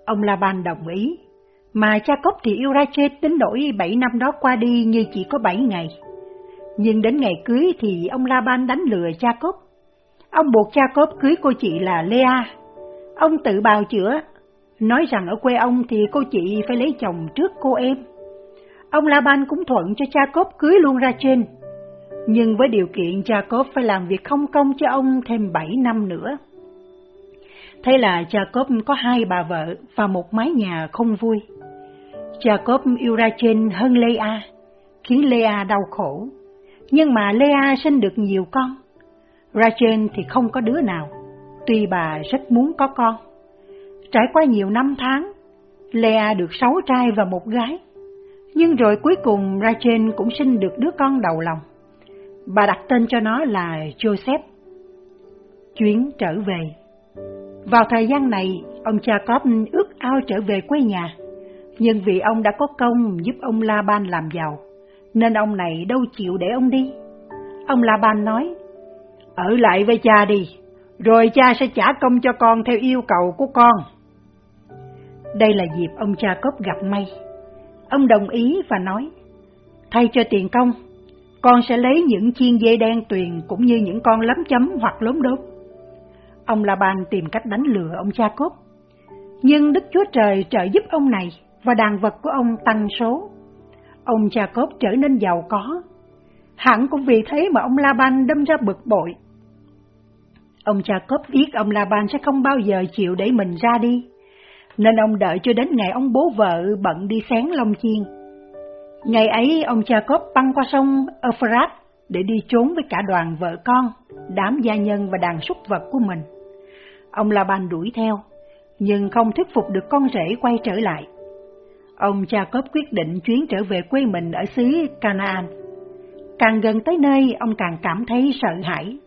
Ông La Ban đồng ý, mà cha Jacob thì yêu Rachel tính đổi 7 năm đó qua đi như chỉ có 7 ngày. Nhưng đến ngày cưới thì ông La Ban đánh lừa cha Jacob. Ông buộc cha Jacob cưới cô chị là Lea. Ông tự bào chữa nói rằng ở quê ông thì cô chị phải lấy chồng trước cô em. Ông Laban cũng thuận cho cha cưới luôn ra trên, nhưng với điều kiện cha phải làm việc không công cho ông thêm 7 năm nữa. Thế là cha có hai bà vợ và một mái nhà không vui. Cha yêu ra trên hơn Lea, khiến Lea đau khổ. Nhưng mà Lea sinh được nhiều con, Rachel thì không có đứa nào, tuy bà rất muốn có con. Trải qua nhiều năm tháng, Lea được sáu trai và một gái. Nhưng rồi cuối cùng Rachel cũng sinh được đứa con đầu lòng. Bà đặt tên cho nó là Joseph. Chuyến trở về Vào thời gian này, ông Jacob ước ao trở về quê nhà, nhưng vì ông đã có công giúp ông Laban làm giàu, nên ông này đâu chịu để ông đi. Ông Laban nói, ở lại với cha đi, rồi cha sẽ trả công cho con theo yêu cầu của con. Đây là dịp ông cha Jacob gặp may. Ông đồng ý và nói, thay cho tiền công, con sẽ lấy những chiên dê đen tuyền cũng như những con lấm chấm hoặc lốm đốm. Ông La ban tìm cách đánh lừa ông cha cốt, Nhưng Đức Chúa Trời trợ giúp ông này và đàn vật của ông tăng số. Ông cha cốt trở nên giàu có. Hẳn cũng vì thế mà ông La ban đâm ra bực bội. Ông cha cốt biết ông La ban sẽ không bao giờ chịu để mình ra đi, nên ông đợi cho đến ngày ông bố vợ bận đi sáng Long chiên. Ngày ấy ông Jacob băng qua sông Euphrates để đi trốn với cả đoàn vợ con, đám gia nhân và đàn súc vật của mình. Ông Laban đuổi theo, nhưng không thuyết phục được con rể quay trở lại. Ông Jacob quyết định chuyến trở về quê mình ở xứ Canaan. Càng gần tới nơi, ông càng cảm thấy sợ hãi.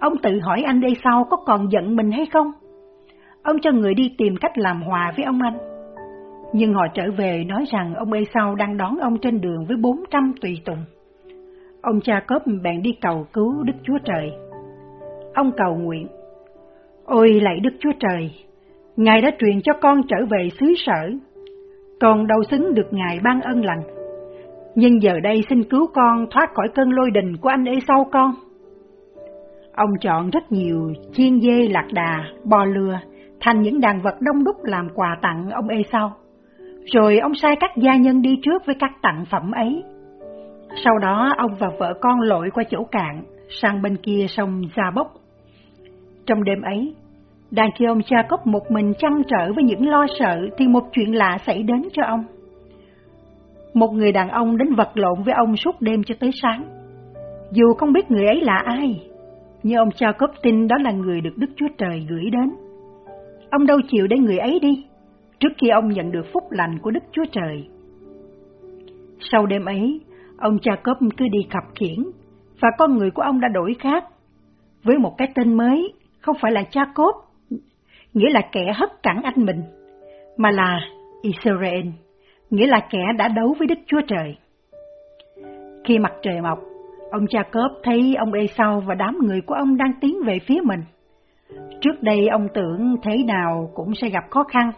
Ông tự hỏi anh đây sau có còn giận mình hay không? Ông cho người đi tìm cách làm hòa với ông anh. Nhưng họ trở về nói rằng ông Esau đang đón ông trên đường với 400 tùy tùng. Ông cha cốp bèn đi cầu cứu Đức Chúa Trời. Ông cầu nguyện, Ôi lạy Đức Chúa Trời, Ngài đã truyền cho con trở về xứ sở, còn đâu xứng được Ngài ban ân lành. Nhưng giờ đây xin cứu con thoát khỏi cơn lôi đình của anh Esau con. Ông chọn rất nhiều chiên dê lạc đà, bò lừa thành những đàn vật đông đúc làm quà tặng ông Esau. Rồi ông sai các gia nhân đi trước với các tặng phẩm ấy. Sau đó ông và vợ con lội qua chỗ cạn, sang bên kia sông Gia Bốc. Trong đêm ấy, đang khi ông Jacob một mình chăn trở với những lo sợ thì một chuyện lạ xảy đến cho ông. Một người đàn ông đến vật lộn với ông suốt đêm cho tới sáng. Dù không biết người ấy là ai, nhưng ông Jacob tin đó là người được Đức Chúa Trời gửi đến. Ông đâu chịu để người ấy đi, trước khi ông nhận được phúc lành của Đức Chúa Trời. Sau đêm ấy, ông cha cốp cứ đi khập khiển, và con người của ông đã đổi khác, với một cái tên mới, không phải là cha cốp, nghĩa là kẻ hất cẳng anh mình, mà là Israel, nghĩa là kẻ đã đấu với Đức Chúa Trời. Khi mặt trời mọc, ông cha Jacob thấy ông Esau và đám người của ông đang tiến về phía mình. Trước đây ông tưởng thế nào cũng sẽ gặp khó khăn,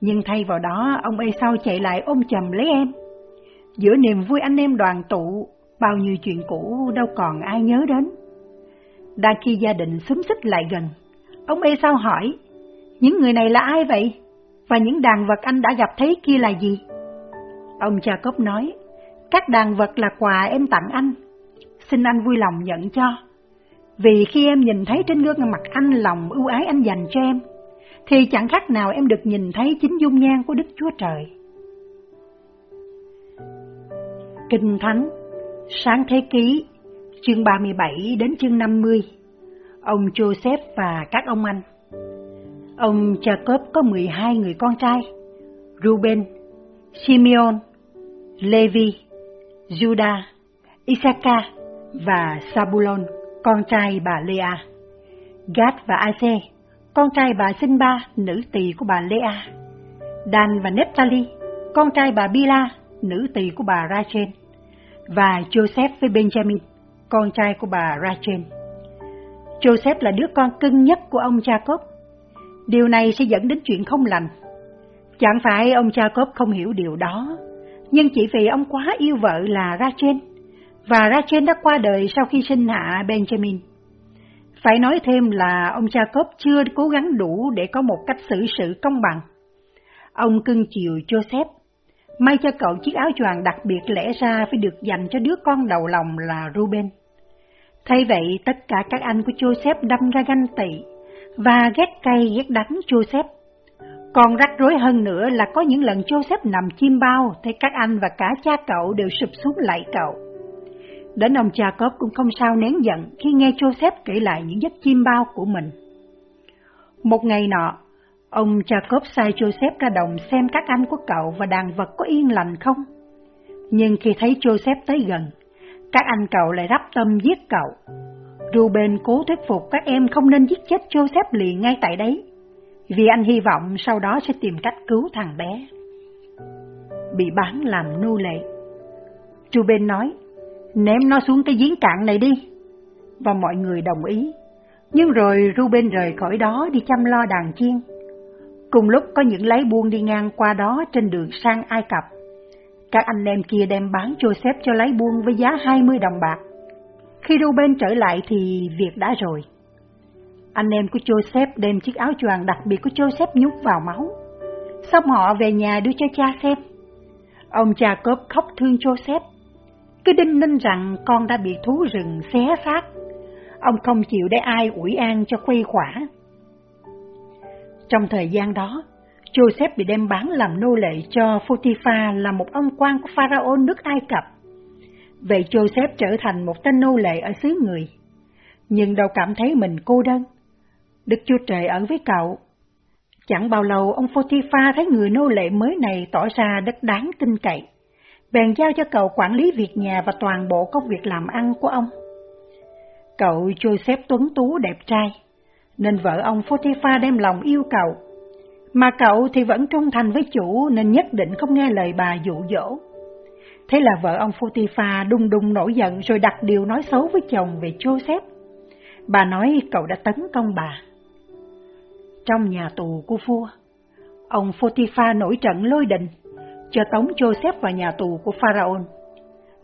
nhưng thay vào đó ông Esau chạy lại ôm chầm lấy em. Giữa niềm vui anh em đoàn tụ, bao nhiêu chuyện cũ đâu còn ai nhớ đến. Đang khi gia đình xúm xích lại gần, ông Esau hỏi, những người này là ai vậy? Và những đàn vật anh đã gặp thấy kia là gì? Ông Jacob nói, các đàn vật là quà em tặng anh, xin anh vui lòng nhận cho. Vì khi em nhìn thấy trên gương mặt anh lòng ưu ái anh dành cho em, thì chẳng khác nào em được nhìn thấy chính dung nhan của Đức Chúa Trời. Kinh Thánh Sáng Thế Ký chương 37 đến chương 50 Ông Joseph và các ông anh. Ông Jacob có 12 người con trai Ruben, Simeon, Levi, Judah, Isaacar và Sabulon, con trai bà Lea. Gad và Aze, con trai bà Sinba, nữ tỳ của bà Lea. Dan và Nephtali, con trai bà Bila, nữ tỳ của bà Rachel. Và Joseph với Benjamin, con trai của bà Rachel. Joseph là đứa con cưng nhất của ông Jacob. Điều này sẽ dẫn đến chuyện không lành. Chẳng phải ông Jacob không hiểu điều đó, nhưng chỉ vì ông quá yêu vợ là Rachel, và Rachel đã qua đời sau khi sinh hạ Benjamin. Phải nói thêm là ông Jacob chưa cố gắng đủ để có một cách xử sự công bằng. Ông cưng chiều Joseph, may cho cậu chiếc áo choàng đặc biệt lẽ ra phải được dành cho đứa con đầu lòng là Ruben. Thay vậy, tất cả các anh của Joseph đâm ra ganh tị và ghét cay ghét đắng Joseph. Còn rắc rối hơn nữa là có những lần Joseph nằm chim bao, thấy các anh và cả cha cậu đều sụp xuống lại cậu. Đến ông Jacob cũng không sao nén giận khi nghe Joseph kể lại những giấc chim bao của mình. Một ngày nọ, ông Jacob sai Joseph ra đồng xem các anh của cậu và đàn vật có yên lành không. Nhưng khi thấy Joseph tới gần, các anh cậu lại rắp tâm giết cậu. Ruben cố thuyết phục các em không nên giết chết Joseph liền ngay tại đấy, vì anh hy vọng sau đó sẽ tìm cách cứu thằng bé. Bị bán làm nô lệ. Ruben nói, ném nó xuống cái giếng cạn này đi. Và mọi người đồng ý. Nhưng rồi Ruben rời khỏi đó đi chăm lo đàn chiên. Cùng lúc có những lái buôn đi ngang qua đó trên đường sang Ai Cập. Các anh em kia đem bán Joseph cho lái buôn với giá 20 đồng bạc. Khi Ruben trở lại thì việc đã rồi. Anh em của Joseph đem chiếc áo choàng đặc biệt của Joseph nhúc vào máu. Xong họ về nhà đưa cho cha xem. Ông cha cốp khóc thương Joseph. Cứ đinh ninh rằng con đã bị thú rừng xé xác. Ông không chịu để ai ủi an cho khuây khỏa. Trong thời gian đó, Joseph bị đem bán làm nô lệ cho Potiphar là một ông quan của Pharaoh nước Ai Cập. Vậy Joseph trở thành một tên nô lệ ở xứ người, nhưng đâu cảm thấy mình cô đơn. Đức Chúa Trời ở với cậu. Chẳng bao lâu ông Potiphar thấy người nô lệ mới này tỏ ra đất đáng tin cậy, bèn giao cho cậu quản lý việc nhà và toàn bộ công việc làm ăn của ông. Cậu Joseph tuấn tú đẹp trai, nên vợ ông Potiphar đem lòng yêu cậu mà cậu thì vẫn trung thành với chủ nên nhất định không nghe lời bà dụ dỗ. Thế là vợ ông Potiphar đung đung nổi giận rồi đặt điều nói xấu với chồng về Joseph. Bà nói cậu đã tấn công bà. Trong nhà tù của vua, ông Potiphar nổi trận lôi đình, cho tống Joseph vào nhà tù của Pharaoh.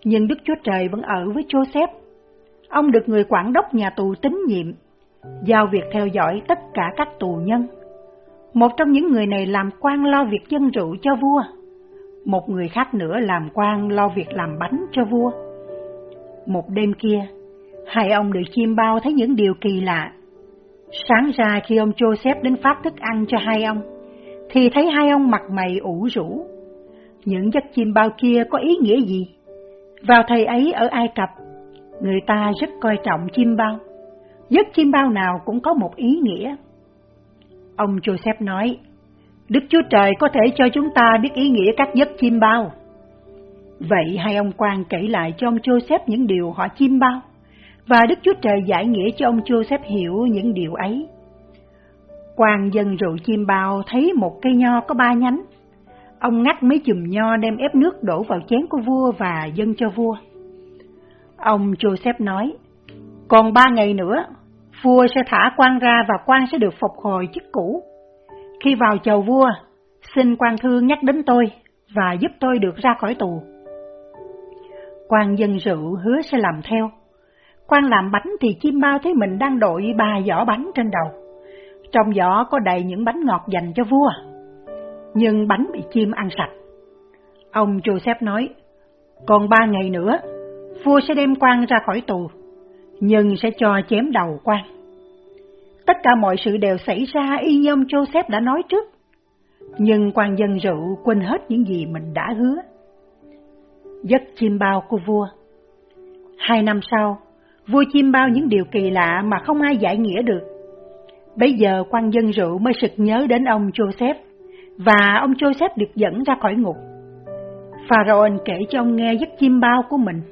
Nhưng Đức Chúa Trời vẫn ở với Joseph. Ông được người quản đốc nhà tù tín nhiệm, giao việc theo dõi tất cả các tù nhân một trong những người này làm quan lo việc dân rượu cho vua, một người khác nữa làm quan lo việc làm bánh cho vua. Một đêm kia, hai ông được chim bao thấy những điều kỳ lạ. Sáng ra khi ông Joseph đến phát thức ăn cho hai ông, thì thấy hai ông mặt mày ủ rũ. Những giấc chim bao kia có ý nghĩa gì? Vào thời ấy ở Ai Cập, người ta rất coi trọng chim bao. Giấc chim bao nào cũng có một ý nghĩa. Ông Joseph nói, Đức Chúa Trời có thể cho chúng ta biết ý nghĩa các giấc chim bao. Vậy hai ông quan kể lại cho ông Joseph những điều họ chim bao, và Đức Chúa Trời giải nghĩa cho ông Joseph hiểu những điều ấy. Quan dân rượu chim bao thấy một cây nho có ba nhánh. Ông ngắt mấy chùm nho đem ép nước đổ vào chén của vua và dâng cho vua. Ông Joseph nói, còn ba ngày nữa, vua sẽ thả quan ra và quan sẽ được phục hồi chức cũ. Khi vào chầu vua, xin quan thương nhắc đến tôi và giúp tôi được ra khỏi tù. Quan dân rượu hứa sẽ làm theo. Quan làm bánh thì chim bao thấy mình đang đội ba giỏ bánh trên đầu. Trong giỏ có đầy những bánh ngọt dành cho vua. Nhưng bánh bị chim ăn sạch. Ông Joseph nói, còn ba ngày nữa, vua sẽ đem quan ra khỏi tù nhưng sẽ cho chém đầu quan. Tất cả mọi sự đều xảy ra y như ông Joseph đã nói trước, nhưng quan dân rượu quên hết những gì mình đã hứa. Giấc chim bao của vua Hai năm sau, vua chim bao những điều kỳ lạ mà không ai giải nghĩa được. Bây giờ quan dân rượu mới sực nhớ đến ông Joseph, và ông Joseph được dẫn ra khỏi ngục. Pharaoh kể cho ông nghe giấc chim bao của mình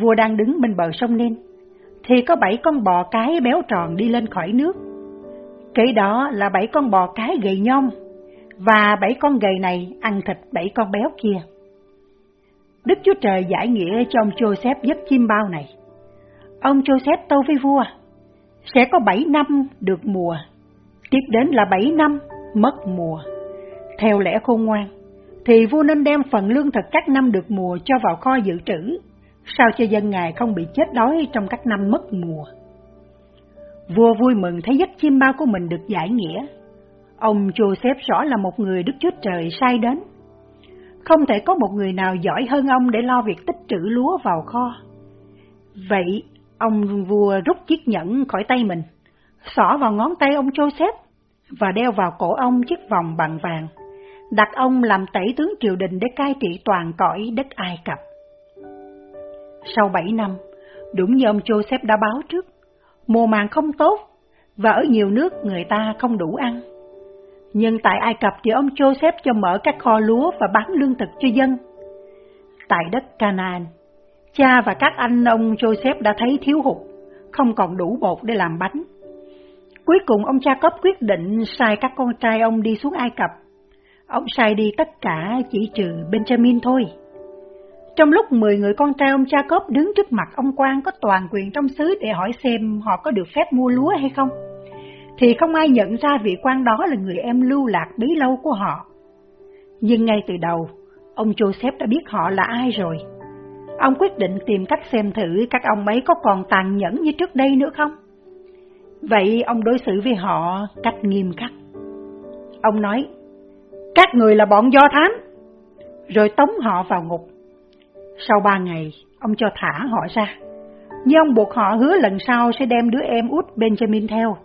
vua đang đứng bên bờ sông Nin, thì có bảy con bò cái béo tròn đi lên khỏi nước. Kế đó là bảy con bò cái gầy nhom, và bảy con gầy này ăn thịt bảy con béo kia. Đức Chúa Trời giải nghĩa cho ông Joseph giấc chim bao này. Ông Joseph tâu với vua, sẽ có bảy năm được mùa, tiếp đến là bảy năm mất mùa. Theo lẽ khôn ngoan, thì vua nên đem phần lương thực các năm được mùa cho vào kho dự trữ sao cho dân ngài không bị chết đói trong các năm mất mùa. Vua vui mừng thấy giấc chim bao của mình được giải nghĩa. Ông Joseph rõ là một người Đức Chúa Trời sai đến. Không thể có một người nào giỏi hơn ông để lo việc tích trữ lúa vào kho. Vậy, ông vua rút chiếc nhẫn khỏi tay mình, xỏ vào ngón tay ông Joseph và đeo vào cổ ông chiếc vòng bằng vàng, đặt ông làm tể tướng triều đình để cai trị toàn cõi đất Ai Cập. Sau bảy năm, đúng như ông Joseph đã báo trước, mùa màng không tốt và ở nhiều nước người ta không đủ ăn. Nhưng tại Ai Cập thì ông Joseph cho mở các kho lúa và bán lương thực cho dân. Tại đất Canaan, cha và các anh ông Joseph đã thấy thiếu hụt, không còn đủ bột để làm bánh. Cuối cùng ông cha Jacob quyết định sai các con trai ông đi xuống Ai Cập. Ông sai đi tất cả chỉ trừ Benjamin thôi. Trong lúc 10 người con trai ông cha Jacob đứng trước mặt ông quan có toàn quyền trong xứ để hỏi xem họ có được phép mua lúa hay không, thì không ai nhận ra vị quan đó là người em lưu lạc bí lâu của họ. Nhưng ngay từ đầu, ông Joseph đã biết họ là ai rồi. Ông quyết định tìm cách xem thử các ông ấy có còn tàn nhẫn như trước đây nữa không. Vậy ông đối xử với họ cách nghiêm khắc. Ông nói, các người là bọn do thám, rồi tống họ vào ngục. Sau ba ngày, ông cho thả họ ra, nhưng ông buộc họ hứa lần sau sẽ đem đứa em út Benjamin theo.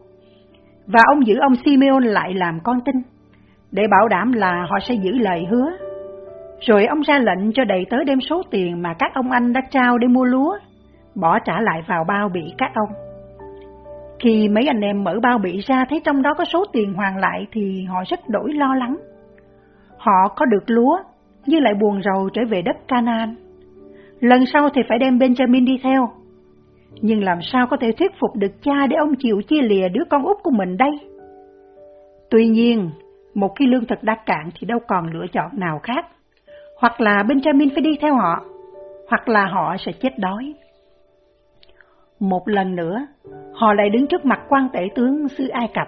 Và ông giữ ông Simeon lại làm con tin, để bảo đảm là họ sẽ giữ lời hứa. Rồi ông ra lệnh cho đầy tớ đem số tiền mà các ông anh đã trao để mua lúa, bỏ trả lại vào bao bị các ông. Khi mấy anh em mở bao bị ra thấy trong đó có số tiền hoàn lại thì họ rất đổi lo lắng. Họ có được lúa, nhưng lại buồn rầu trở về đất Canaan. Lần sau thì phải đem Benjamin đi theo. Nhưng làm sao có thể thuyết phục được cha để ông chịu chia lìa đứa con út của mình đây? Tuy nhiên, một khi lương thực đã cạn thì đâu còn lựa chọn nào khác. Hoặc là Benjamin phải đi theo họ, hoặc là họ sẽ chết đói. Một lần nữa, họ lại đứng trước mặt quan tể tướng xứ Ai Cập.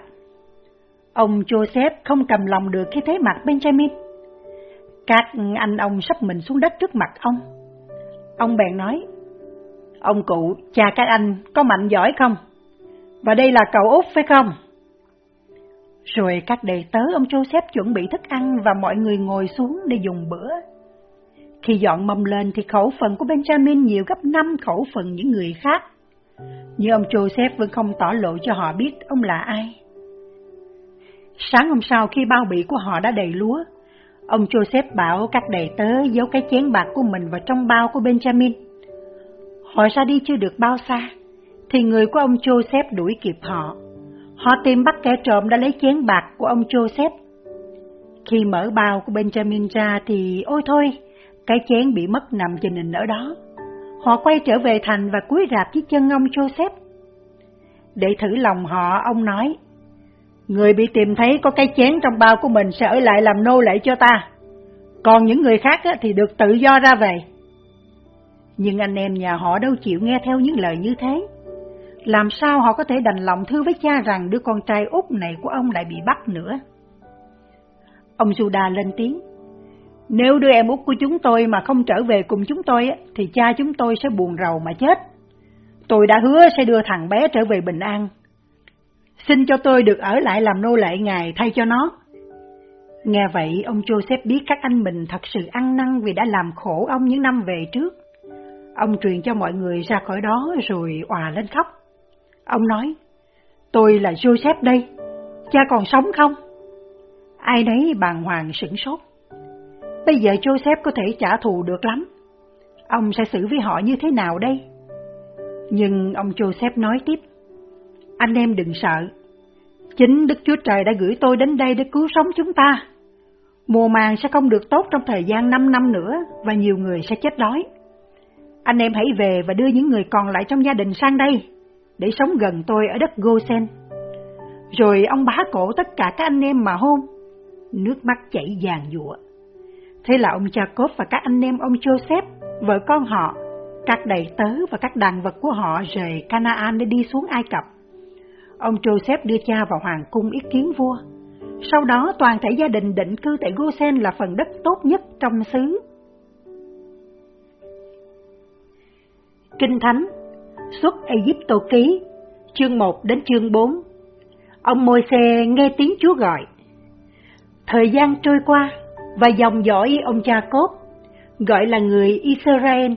Ông Joseph không cầm lòng được khi thấy mặt Benjamin. Các anh ông sắp mình xuống đất trước mặt ông. Ông bèn nói, Ông cụ, cha các anh có mạnh giỏi không? Và đây là cậu út phải không? Rồi các đầy tớ ông Joseph chuẩn bị thức ăn và mọi người ngồi xuống để dùng bữa. Khi dọn mâm lên thì khẩu phần của Benjamin nhiều gấp năm khẩu phần những người khác. Nhưng ông Joseph vẫn không tỏ lộ cho họ biết ông là ai. Sáng hôm sau khi bao bì của họ đã đầy lúa, ông Joseph bảo các đầy tớ giấu cái chén bạc của mình vào trong bao của Benjamin. Họ ra đi chưa được bao xa, thì người của ông Joseph đuổi kịp họ. Họ tìm bắt kẻ trộm đã lấy chén bạc của ông Joseph. Khi mở bao của Benjamin ra thì ôi thôi, cái chén bị mất nằm trên nền ở đó. Họ quay trở về thành và cúi rạp dưới chân ông Joseph. Để thử lòng họ, ông nói, Người bị tìm thấy có cái chén trong bao của mình sẽ ở lại làm nô lệ cho ta. Còn những người khác thì được tự do ra về. Nhưng anh em nhà họ đâu chịu nghe theo những lời như thế. Làm sao họ có thể đành lòng thưa với cha rằng đứa con trai út này của ông lại bị bắt nữa? Ông Judah lên tiếng. Nếu đứa em út của chúng tôi mà không trở về cùng chúng tôi, thì cha chúng tôi sẽ buồn rầu mà chết. Tôi đã hứa sẽ đưa thằng bé trở về bình an. Xin cho tôi được ở lại làm nô lệ ngài thay cho nó. Nghe vậy, ông Joseph biết các anh mình thật sự ăn năn vì đã làm khổ ông những năm về trước. Ông truyền cho mọi người ra khỏi đó rồi òa lên khóc. Ông nói, tôi là Joseph đây, cha còn sống không? Ai nấy bàng hoàng sửng sốt. Bây giờ Joseph có thể trả thù được lắm. Ông sẽ xử với họ như thế nào đây? Nhưng ông Joseph nói tiếp, anh em đừng sợ. Chính Đức Chúa Trời đã gửi tôi đến đây để cứu sống chúng ta. Mùa màng sẽ không được tốt trong thời gian 5 năm nữa và nhiều người sẽ chết đói. Anh em hãy về và đưa những người còn lại trong gia đình sang đây, để sống gần tôi ở đất Gosen. Rồi ông bá cổ tất cả các anh em mà hôn. Nước mắt chảy vàng dụa. Thế là ông Jacob và các anh em ông Joseph, vợ con họ, các đầy tớ và các đàn vật của họ rời Canaan để đi xuống Ai Cập. Ông Joseph đưa cha vào hoàng cung ý kiến vua. Sau đó toàn thể gia đình định cư tại Gosen là phần đất tốt nhất trong xứ. Kinh Thánh Xuất Egypto Ký Chương 1 đến chương 4 Ông môi xe nghe tiếng Chúa gọi Thời gian trôi qua và dòng dõi ông cha cốt gọi là người Israel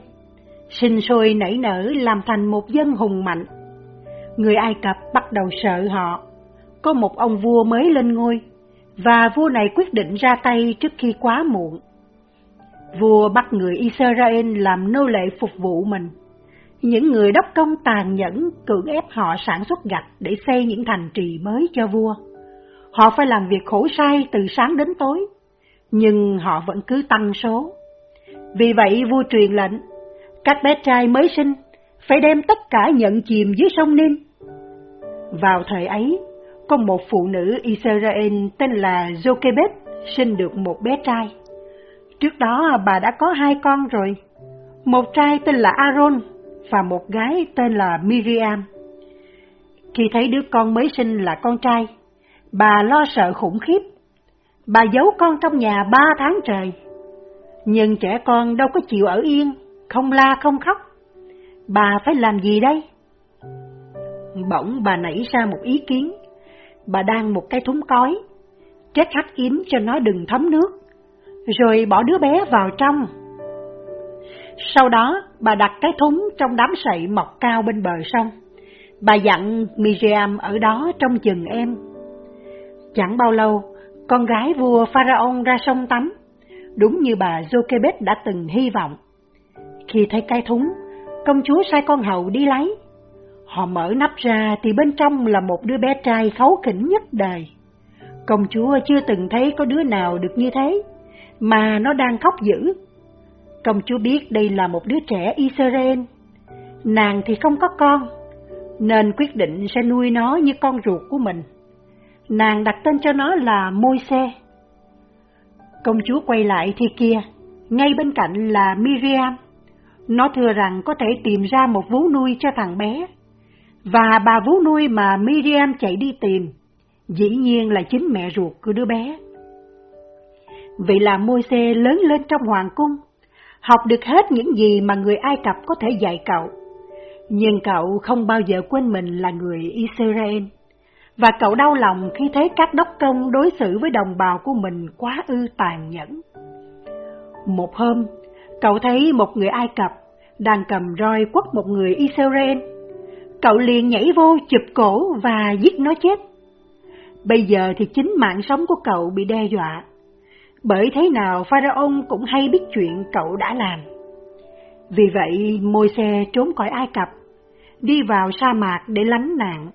sinh sôi nảy nở làm thành một dân hùng mạnh. Người Ai Cập bắt đầu sợ họ. Có một ông vua mới lên ngôi và vua này quyết định ra tay trước khi quá muộn. Vua bắt người Israel làm nô lệ phục vụ mình những người đốc công tàn nhẫn cưỡng ép họ sản xuất gạch để xây những thành trì mới cho vua. Họ phải làm việc khổ sai từ sáng đến tối, nhưng họ vẫn cứ tăng số. Vì vậy vua truyền lệnh, các bé trai mới sinh phải đem tất cả nhận chìm dưới sông Nin. Vào thời ấy, có một phụ nữ Israel tên là Jochebed sinh được một bé trai. Trước đó bà đã có hai con rồi, một trai tên là Aaron và một gái tên là Miriam. Khi thấy đứa con mới sinh là con trai, bà lo sợ khủng khiếp. Bà giấu con trong nhà ba tháng trời. Nhưng trẻ con đâu có chịu ở yên, không la không khóc. Bà phải làm gì đây? Bỗng bà nảy ra một ý kiến. Bà đang một cái thúng cói, chết hắt yếm cho nó đừng thấm nước, rồi bỏ đứa bé vào trong. Sau đó, bà đặt cái thúng trong đám sậy mọc cao bên bờ sông. Bà dặn Miriam ở đó trong chừng em. Chẳng bao lâu, con gái vua Pharaon ra sông tắm, đúng như bà Jochebed đã từng hy vọng. Khi thấy cái thúng, công chúa sai con hầu đi lấy. Họ mở nắp ra thì bên trong là một đứa bé trai kháu khỉnh nhất đời. Công chúa chưa từng thấy có đứa nào được như thế, mà nó đang khóc dữ. Công chúa biết đây là một đứa trẻ Israel. Nàng thì không có con, nên quyết định sẽ nuôi nó như con ruột của mình. Nàng đặt tên cho nó là Môi-se. Công chúa quay lại thì kia, ngay bên cạnh là Miriam. Nó thừa rằng có thể tìm ra một vú nuôi cho thằng bé. Và bà vú nuôi mà Miriam chạy đi tìm, dĩ nhiên là chính mẹ ruột của đứa bé. Vậy là Môi-se lớn lên trong hoàng cung, học được hết những gì mà người Ai Cập có thể dạy cậu. Nhưng cậu không bao giờ quên mình là người Israel, và cậu đau lòng khi thấy các đốc công đối xử với đồng bào của mình quá ư tàn nhẫn. Một hôm, cậu thấy một người Ai Cập đang cầm roi quất một người Israel. Cậu liền nhảy vô chụp cổ và giết nó chết. Bây giờ thì chính mạng sống của cậu bị đe dọa bởi thế nào Pharaon cũng hay biết chuyện cậu đã làm. Vì vậy, môi xe trốn khỏi Ai Cập, đi vào sa mạc để lánh nạn.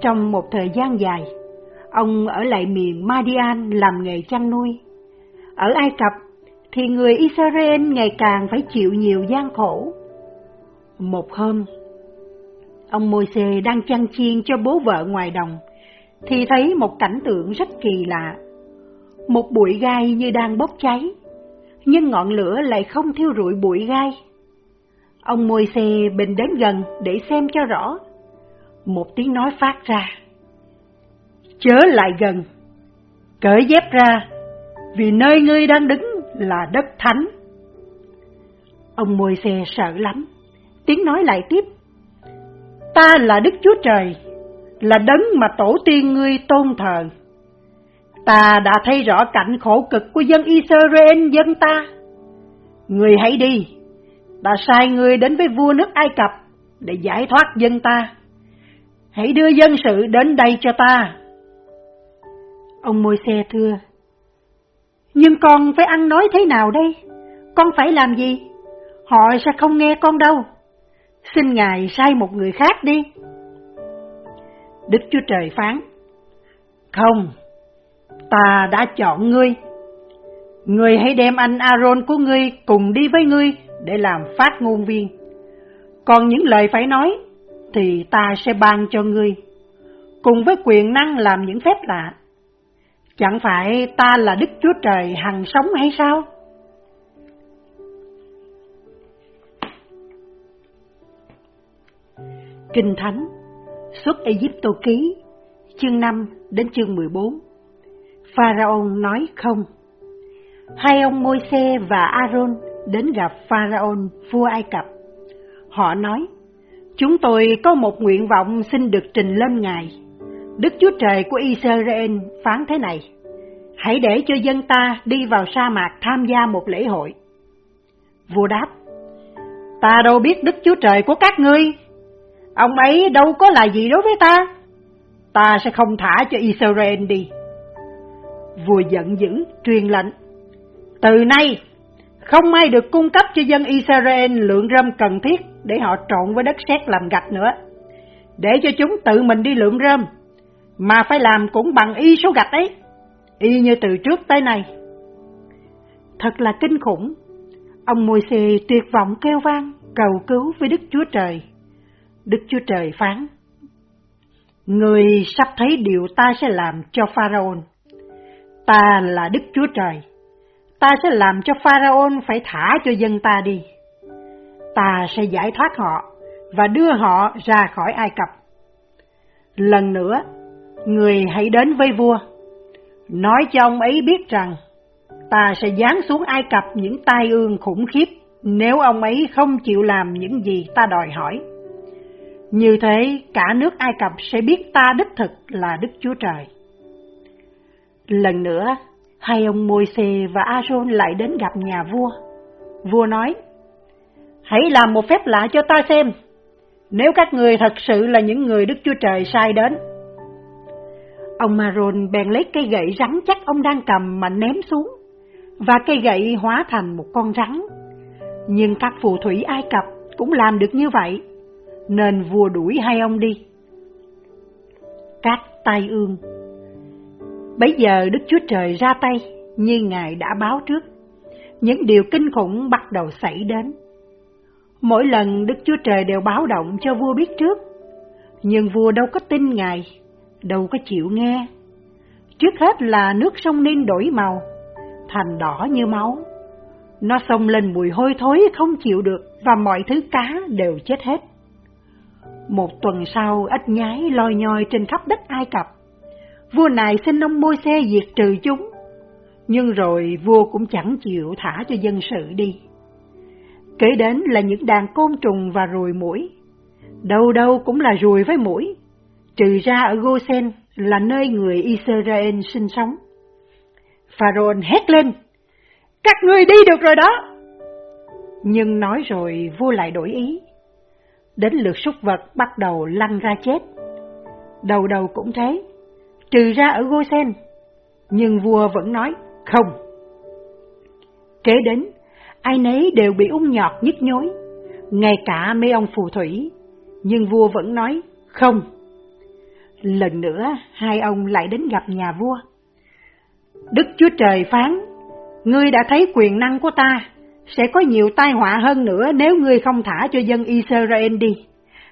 Trong một thời gian dài, ông ở lại miền Madian làm nghề chăn nuôi. Ở Ai Cập thì người Israel ngày càng phải chịu nhiều gian khổ. Một hôm, ông Môi-se đang chăn chiên cho bố vợ ngoài đồng, thì thấy một cảnh tượng rất kỳ lạ một bụi gai như đang bốc cháy, nhưng ngọn lửa lại không thiêu rụi bụi gai. Ông môi xe bình đến gần để xem cho rõ. Một tiếng nói phát ra. Chớ lại gần, cởi dép ra, vì nơi ngươi đang đứng là đất thánh. Ông môi xe sợ lắm, tiếng nói lại tiếp. Ta là Đức Chúa Trời, là đấng mà tổ tiên ngươi tôn thờ. Ta đã thấy rõ cảnh khổ cực của dân Israel dân ta. Người hãy đi, ta sai người đến với vua nước Ai Cập để giải thoát dân ta. Hãy đưa dân sự đến đây cho ta. Ông môi xe thưa, nhưng con phải ăn nói thế nào đây? Con phải làm gì? Họ sẽ không nghe con đâu. Xin Ngài sai một người khác đi. Đức Chúa Trời phán, Không, ta đã chọn ngươi. Ngươi hãy đem anh Aaron của ngươi cùng đi với ngươi để làm phát ngôn viên. Còn những lời phải nói thì ta sẽ ban cho ngươi, cùng với quyền năng làm những phép lạ. Chẳng phải ta là Đức Chúa Trời hằng sống hay sao? Kinh Thánh Xuất Egypto Ký Chương 5 đến chương 14 Pharaon nói không. Hai ông Môi-se và Aaron đến gặp Pharaon, vua Ai Cập. Họ nói, chúng tôi có một nguyện vọng xin được trình lên Ngài. Đức Chúa Trời của Israel phán thế này, hãy để cho dân ta đi vào sa mạc tham gia một lễ hội. Vua đáp, ta đâu biết Đức Chúa Trời của các ngươi, ông ấy đâu có là gì đối với ta, ta sẽ không thả cho Israel đi vua giận dữ, truyền lệnh. Từ nay, không ai được cung cấp cho dân Israel lượng rơm cần thiết để họ trộn với đất sét làm gạch nữa. Để cho chúng tự mình đi lượm rơm, mà phải làm cũng bằng y số gạch ấy, y như từ trước tới nay. Thật là kinh khủng. Ông môi xê tuyệt vọng kêu vang, cầu cứu với Đức Chúa Trời. Đức Chúa Trời phán, Người sắp thấy điều ta sẽ làm cho Pharaoh. Ta là Đức Chúa Trời. Ta sẽ làm cho Pharaon phải thả cho dân ta đi. Ta sẽ giải thoát họ và đưa họ ra khỏi Ai Cập. Lần nữa, người hãy đến với vua. Nói cho ông ấy biết rằng ta sẽ giáng xuống Ai Cập những tai ương khủng khiếp nếu ông ấy không chịu làm những gì ta đòi hỏi. Như thế cả nước Ai Cập sẽ biết ta đích thực là Đức Chúa Trời. Lần nữa, hai ông Môi-se và A-rôn lại đến gặp nhà vua. Vua nói, Hãy làm một phép lạ cho ta xem, nếu các người thật sự là những người Đức Chúa Trời sai đến. Ông Maron bèn lấy cây gậy rắn chắc ông đang cầm mà ném xuống, và cây gậy hóa thành một con rắn. Nhưng các phù thủy Ai Cập cũng làm được như vậy nên vua đuổi hai ông đi. Các tai ương Bấy giờ Đức Chúa Trời ra tay như Ngài đã báo trước. Những điều kinh khủng bắt đầu xảy đến. Mỗi lần Đức Chúa Trời đều báo động cho vua biết trước, nhưng vua đâu có tin Ngài, đâu có chịu nghe. Trước hết là nước sông Ninh đổi màu, thành đỏ như máu. Nó xông lên mùi hôi thối không chịu được và mọi thứ cá đều chết hết. Một tuần sau, ếch nhái loi nhoi trên khắp đất Ai Cập. Vua này xin ông môi xe diệt trừ chúng, nhưng rồi vua cũng chẳng chịu thả cho dân sự đi. Kế đến là những đàn côn trùng và ruồi mũi. Đâu đâu cũng là ruồi với mũi, trừ ra ở Gosen là nơi người Israel sinh sống. Pharaoh hét lên, các ngươi đi được rồi đó. Nhưng nói rồi vua lại đổi ý đến lượt súc vật bắt đầu lăn ra chết. Đầu đầu cũng thế, trừ ra ở Gosen, nhưng vua vẫn nói không. Kế đến, ai nấy đều bị ung nhọt nhức nhối, ngay cả mấy ông phù thủy, nhưng vua vẫn nói không. Lần nữa, hai ông lại đến gặp nhà vua. Đức Chúa Trời phán, ngươi đã thấy quyền năng của ta, sẽ có nhiều tai họa hơn nữa nếu ngươi không thả cho dân Israel đi.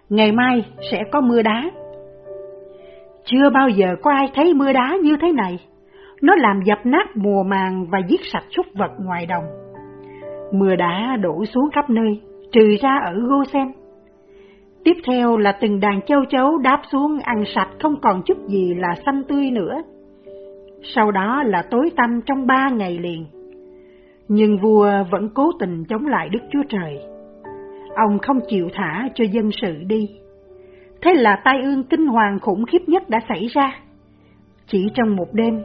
Ngày mai sẽ có mưa đá. Chưa bao giờ có ai thấy mưa đá như thế này. Nó làm dập nát mùa màng và giết sạch súc vật ngoài đồng. Mưa đá đổ xuống khắp nơi, trừ ra ở Gosen. Tiếp theo là từng đàn châu chấu đáp xuống ăn sạch không còn chút gì là xanh tươi nữa. Sau đó là tối tăm trong ba ngày liền nhưng vua vẫn cố tình chống lại Đức Chúa Trời. Ông không chịu thả cho dân sự đi. Thế là tai ương kinh hoàng khủng khiếp nhất đã xảy ra. Chỉ trong một đêm,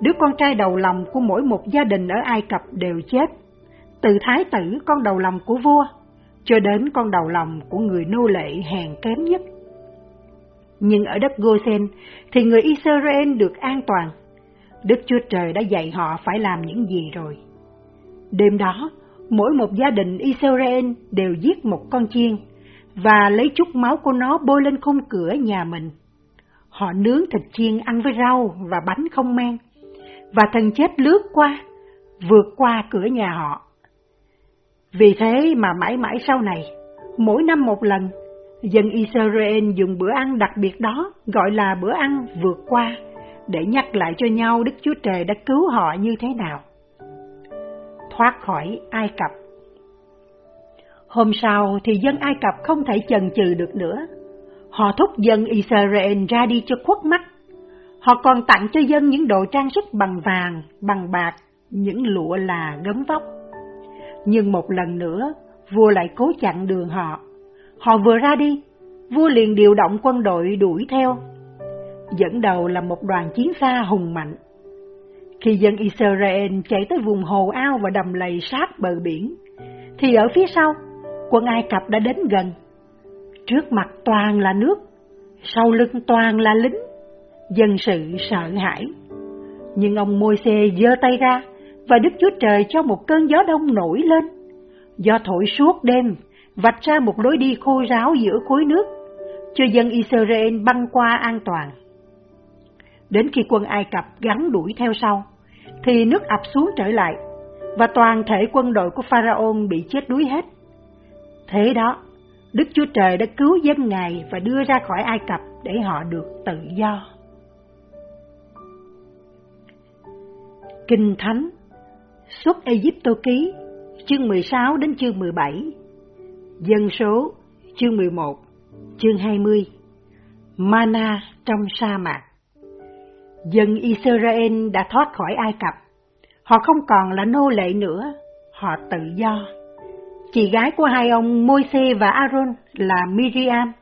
đứa con trai đầu lòng của mỗi một gia đình ở Ai Cập đều chết, từ thái tử con đầu lòng của vua, cho đến con đầu lòng của người nô lệ hèn kém nhất. Nhưng ở đất Gosen thì người Israel được an toàn. Đức Chúa Trời đã dạy họ phải làm những gì rồi. Đêm đó, mỗi một gia đình Israel đều giết một con chiên và lấy chút máu của nó bôi lên khung cửa nhà mình. Họ nướng thịt chiên ăn với rau và bánh không men, và thần chết lướt qua, vượt qua cửa nhà họ. Vì thế mà mãi mãi sau này, mỗi năm một lần, dân Israel dùng bữa ăn đặc biệt đó gọi là bữa ăn vượt qua, để nhắc lại cho nhau Đức Chúa Trời đã cứu họ như thế nào thoát khỏi Ai Cập. Hôm sau thì dân Ai Cập không thể chần chừ được nữa. Họ thúc dân Israel ra đi cho khuất mắt. Họ còn tặng cho dân những đồ trang sức bằng vàng, bằng bạc, những lụa là gấm vóc. Nhưng một lần nữa, vua lại cố chặn đường họ. Họ vừa ra đi, vua liền điều động quân đội đuổi theo. Dẫn đầu là một đoàn chiến xa hùng mạnh. Khi dân Israel chạy tới vùng hồ ao và đầm lầy sát bờ biển, thì ở phía sau, quân Ai Cập đã đến gần. Trước mặt toàn là nước, sau lưng toàn là lính, dân sự sợ hãi. Nhưng ông môi xe giơ tay ra, và Đức Chúa Trời cho một cơn gió đông nổi lên. Gió thổi suốt đêm, vạch ra một lối đi khô ráo giữa khối nước, cho dân Israel băng qua an toàn. Đến khi quân Ai Cập gắn đuổi theo sau, thì nước ập xuống trở lại, và toàn thể quân đội của Pharaon bị chết đuối hết. Thế đó, Đức Chúa Trời đã cứu dân Ngài và đưa ra khỏi Ai Cập để họ được tự do. Kinh Thánh Xuất Egypto Ký chương 16 đến chương 17 Dân số chương 11 chương 20 Mana trong sa mạc Dân Israel đã thoát khỏi Ai Cập Họ không còn là nô lệ nữa, họ tự do. Chị gái của hai ông Moise và Aaron là Miriam,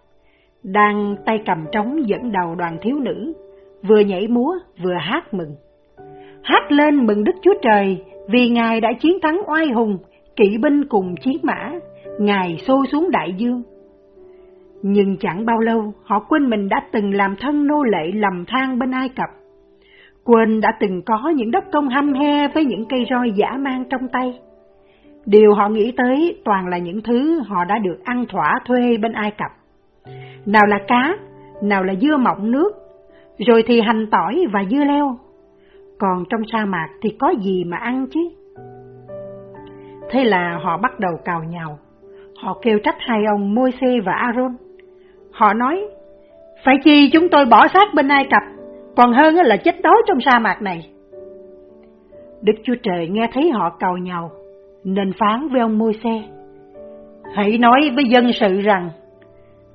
đang tay cầm trống dẫn đầu đoàn thiếu nữ, vừa nhảy múa vừa hát mừng. Hát lên mừng Đức Chúa Trời vì Ngài đã chiến thắng oai hùng, kỵ binh cùng chiến mã, Ngài xô xuống đại dương. Nhưng chẳng bao lâu, họ quên mình đã từng làm thân nô lệ lầm than bên Ai Cập quên đã từng có những đốc công hăm he với những cây roi giả mang trong tay. Điều họ nghĩ tới toàn là những thứ họ đã được ăn thỏa thuê bên Ai Cập. Nào là cá, nào là dưa mọng nước, rồi thì hành tỏi và dưa leo. Còn trong sa mạc thì có gì mà ăn chứ? Thế là họ bắt đầu cào nhào. Họ kêu trách hai ông Môi-se và Aaron. Họ nói, phải chi chúng tôi bỏ xác bên Ai Cập còn hơn là chết đói trong sa mạc này. Đức Chúa Trời nghe thấy họ cầu nhau, nên phán với ông môi xe. Hãy nói với dân sự rằng,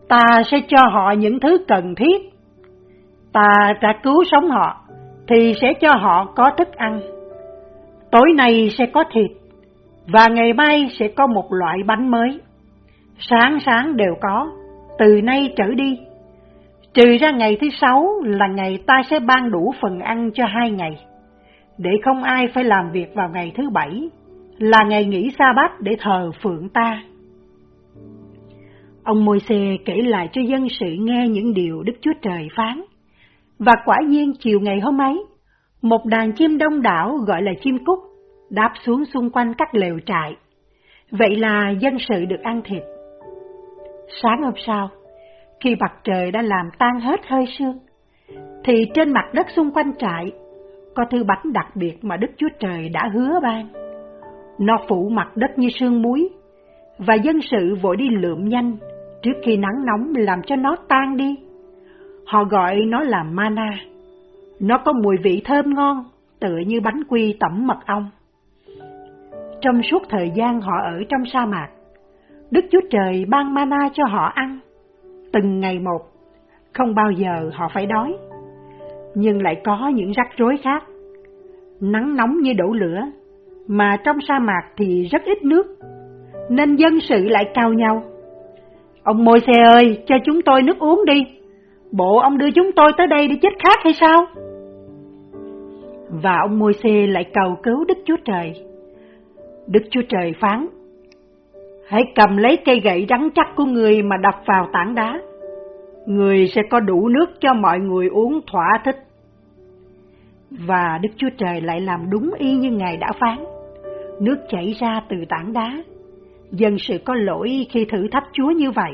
ta sẽ cho họ những thứ cần thiết. Ta đã cứu sống họ, thì sẽ cho họ có thức ăn. Tối nay sẽ có thịt, và ngày mai sẽ có một loại bánh mới. Sáng sáng đều có, từ nay trở đi Trừ ra ngày thứ sáu là ngày ta sẽ ban đủ phần ăn cho hai ngày, để không ai phải làm việc vào ngày thứ bảy, là ngày nghỉ sa bát để thờ phượng ta. Ông Môi-se kể lại cho dân sự nghe những điều Đức Chúa Trời phán. Và quả nhiên chiều ngày hôm ấy, một đàn chim đông đảo gọi là chim cúc đáp xuống xung quanh các lều trại. Vậy là dân sự được ăn thịt. Sáng hôm sau, khi mặt trời đã làm tan hết hơi sương, thì trên mặt đất xung quanh trại có thứ bánh đặc biệt mà Đức Chúa Trời đã hứa ban. Nó phủ mặt đất như sương muối, và dân sự vội đi lượm nhanh trước khi nắng nóng làm cho nó tan đi. Họ gọi nó là mana. Nó có mùi vị thơm ngon, tựa như bánh quy tẩm mật ong. Trong suốt thời gian họ ở trong sa mạc, Đức Chúa Trời ban mana cho họ ăn từng ngày một, không bao giờ họ phải đói. Nhưng lại có những rắc rối khác. Nắng nóng như đổ lửa, mà trong sa mạc thì rất ít nước, nên dân sự lại cao nhau. Ông môi xe ơi, cho chúng tôi nước uống đi, bộ ông đưa chúng tôi tới đây để chết khát hay sao? Và ông môi xe lại cầu cứu Đức Chúa Trời. Đức Chúa Trời phán, Hãy cầm lấy cây gậy rắn chắc của người mà đập vào tảng đá. Người sẽ có đủ nước cho mọi người uống thỏa thích. Và Đức Chúa Trời lại làm đúng y như Ngài đã phán. Nước chảy ra từ tảng đá. Dân sự có lỗi khi thử thách Chúa như vậy.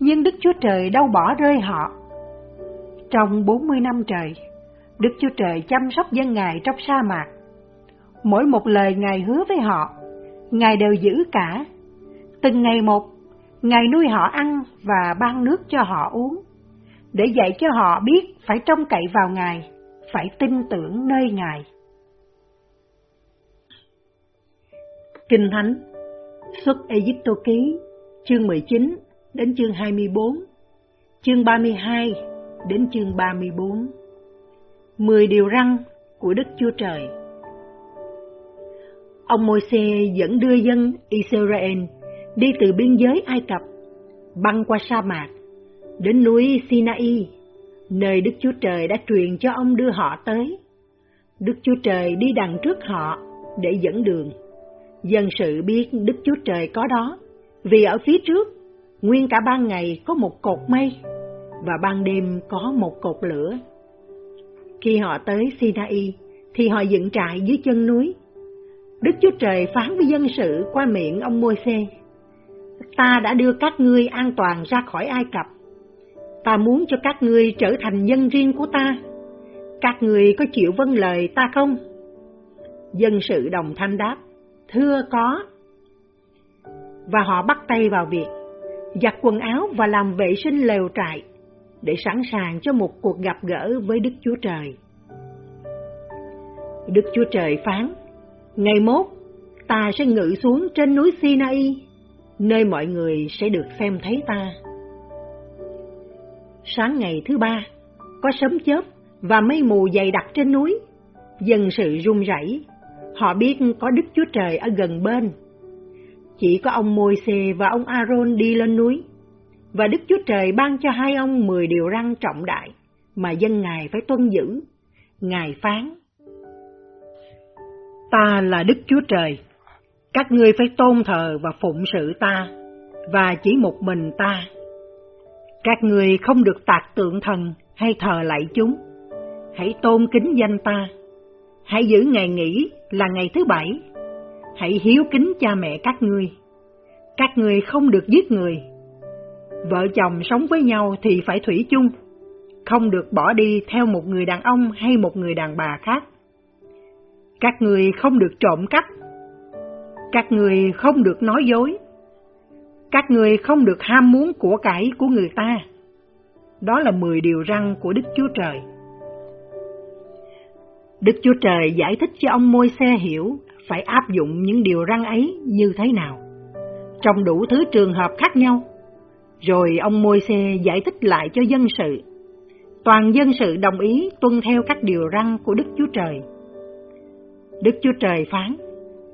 Nhưng Đức Chúa Trời đâu bỏ rơi họ. Trong bốn mươi năm trời, Đức Chúa Trời chăm sóc dân Ngài trong sa mạc. Mỗi một lời Ngài hứa với họ, Ngài đều giữ cả Từng ngày một, Ngài nuôi họ ăn và ban nước cho họ uống, để dạy cho họ biết phải trông cậy vào Ngài, phải tin tưởng nơi Ngài. Kinh Thánh Xuất Egypto Ký chương 19 đến chương 24, chương 32 đến chương 34. Mười điều răn của Đức Chúa Trời Ông Môi-se dẫn đưa dân Israel đi từ biên giới Ai Cập, băng qua sa mạc, đến núi Sinai, nơi Đức Chúa Trời đã truyền cho ông đưa họ tới. Đức Chúa Trời đi đằng trước họ để dẫn đường. Dân sự biết Đức Chúa Trời có đó, vì ở phía trước, nguyên cả ban ngày có một cột mây, và ban đêm có một cột lửa. Khi họ tới Sinai, thì họ dựng trại dưới chân núi. Đức Chúa Trời phán với dân sự qua miệng ông Môi-se ta đã đưa các ngươi an toàn ra khỏi Ai Cập. Ta muốn cho các ngươi trở thành dân riêng của ta. Các ngươi có chịu vâng lời ta không? Dân sự đồng thanh đáp, thưa có. Và họ bắt tay vào việc, giặt quần áo và làm vệ sinh lều trại, để sẵn sàng cho một cuộc gặp gỡ với Đức Chúa Trời. Đức Chúa Trời phán, ngày mốt, ta sẽ ngự xuống trên núi Sinai, nơi mọi người sẽ được xem thấy ta. Sáng ngày thứ ba, có sấm chớp và mây mù dày đặc trên núi, dân sự run rẩy. Họ biết có Đức Chúa Trời ở gần bên. Chỉ có ông Môi-se và ông Aaron đi lên núi, và Đức Chúa Trời ban cho hai ông mười điều răn trọng đại mà dân Ngài phải tuân giữ. Ngài phán, Ta là Đức Chúa Trời, các ngươi phải tôn thờ và phụng sự ta, và chỉ một mình ta. Các ngươi không được tạc tượng thần hay thờ lạy chúng, hãy tôn kính danh ta. Hãy giữ ngày nghỉ là ngày thứ bảy, hãy hiếu kính cha mẹ các ngươi. Các ngươi không được giết người. Vợ chồng sống với nhau thì phải thủy chung, không được bỏ đi theo một người đàn ông hay một người đàn bà khác. Các người không được trộm cắp. Các người không được nói dối. Các người không được ham muốn của cải của người ta. Đó là mười điều răn của Đức Chúa Trời. Đức Chúa Trời giải thích cho ông môi xe hiểu phải áp dụng những điều răn ấy như thế nào, trong đủ thứ trường hợp khác nhau. Rồi ông môi xe giải thích lại cho dân sự. Toàn dân sự đồng ý tuân theo các điều răn của Đức Chúa Trời. Đức Chúa Trời phán,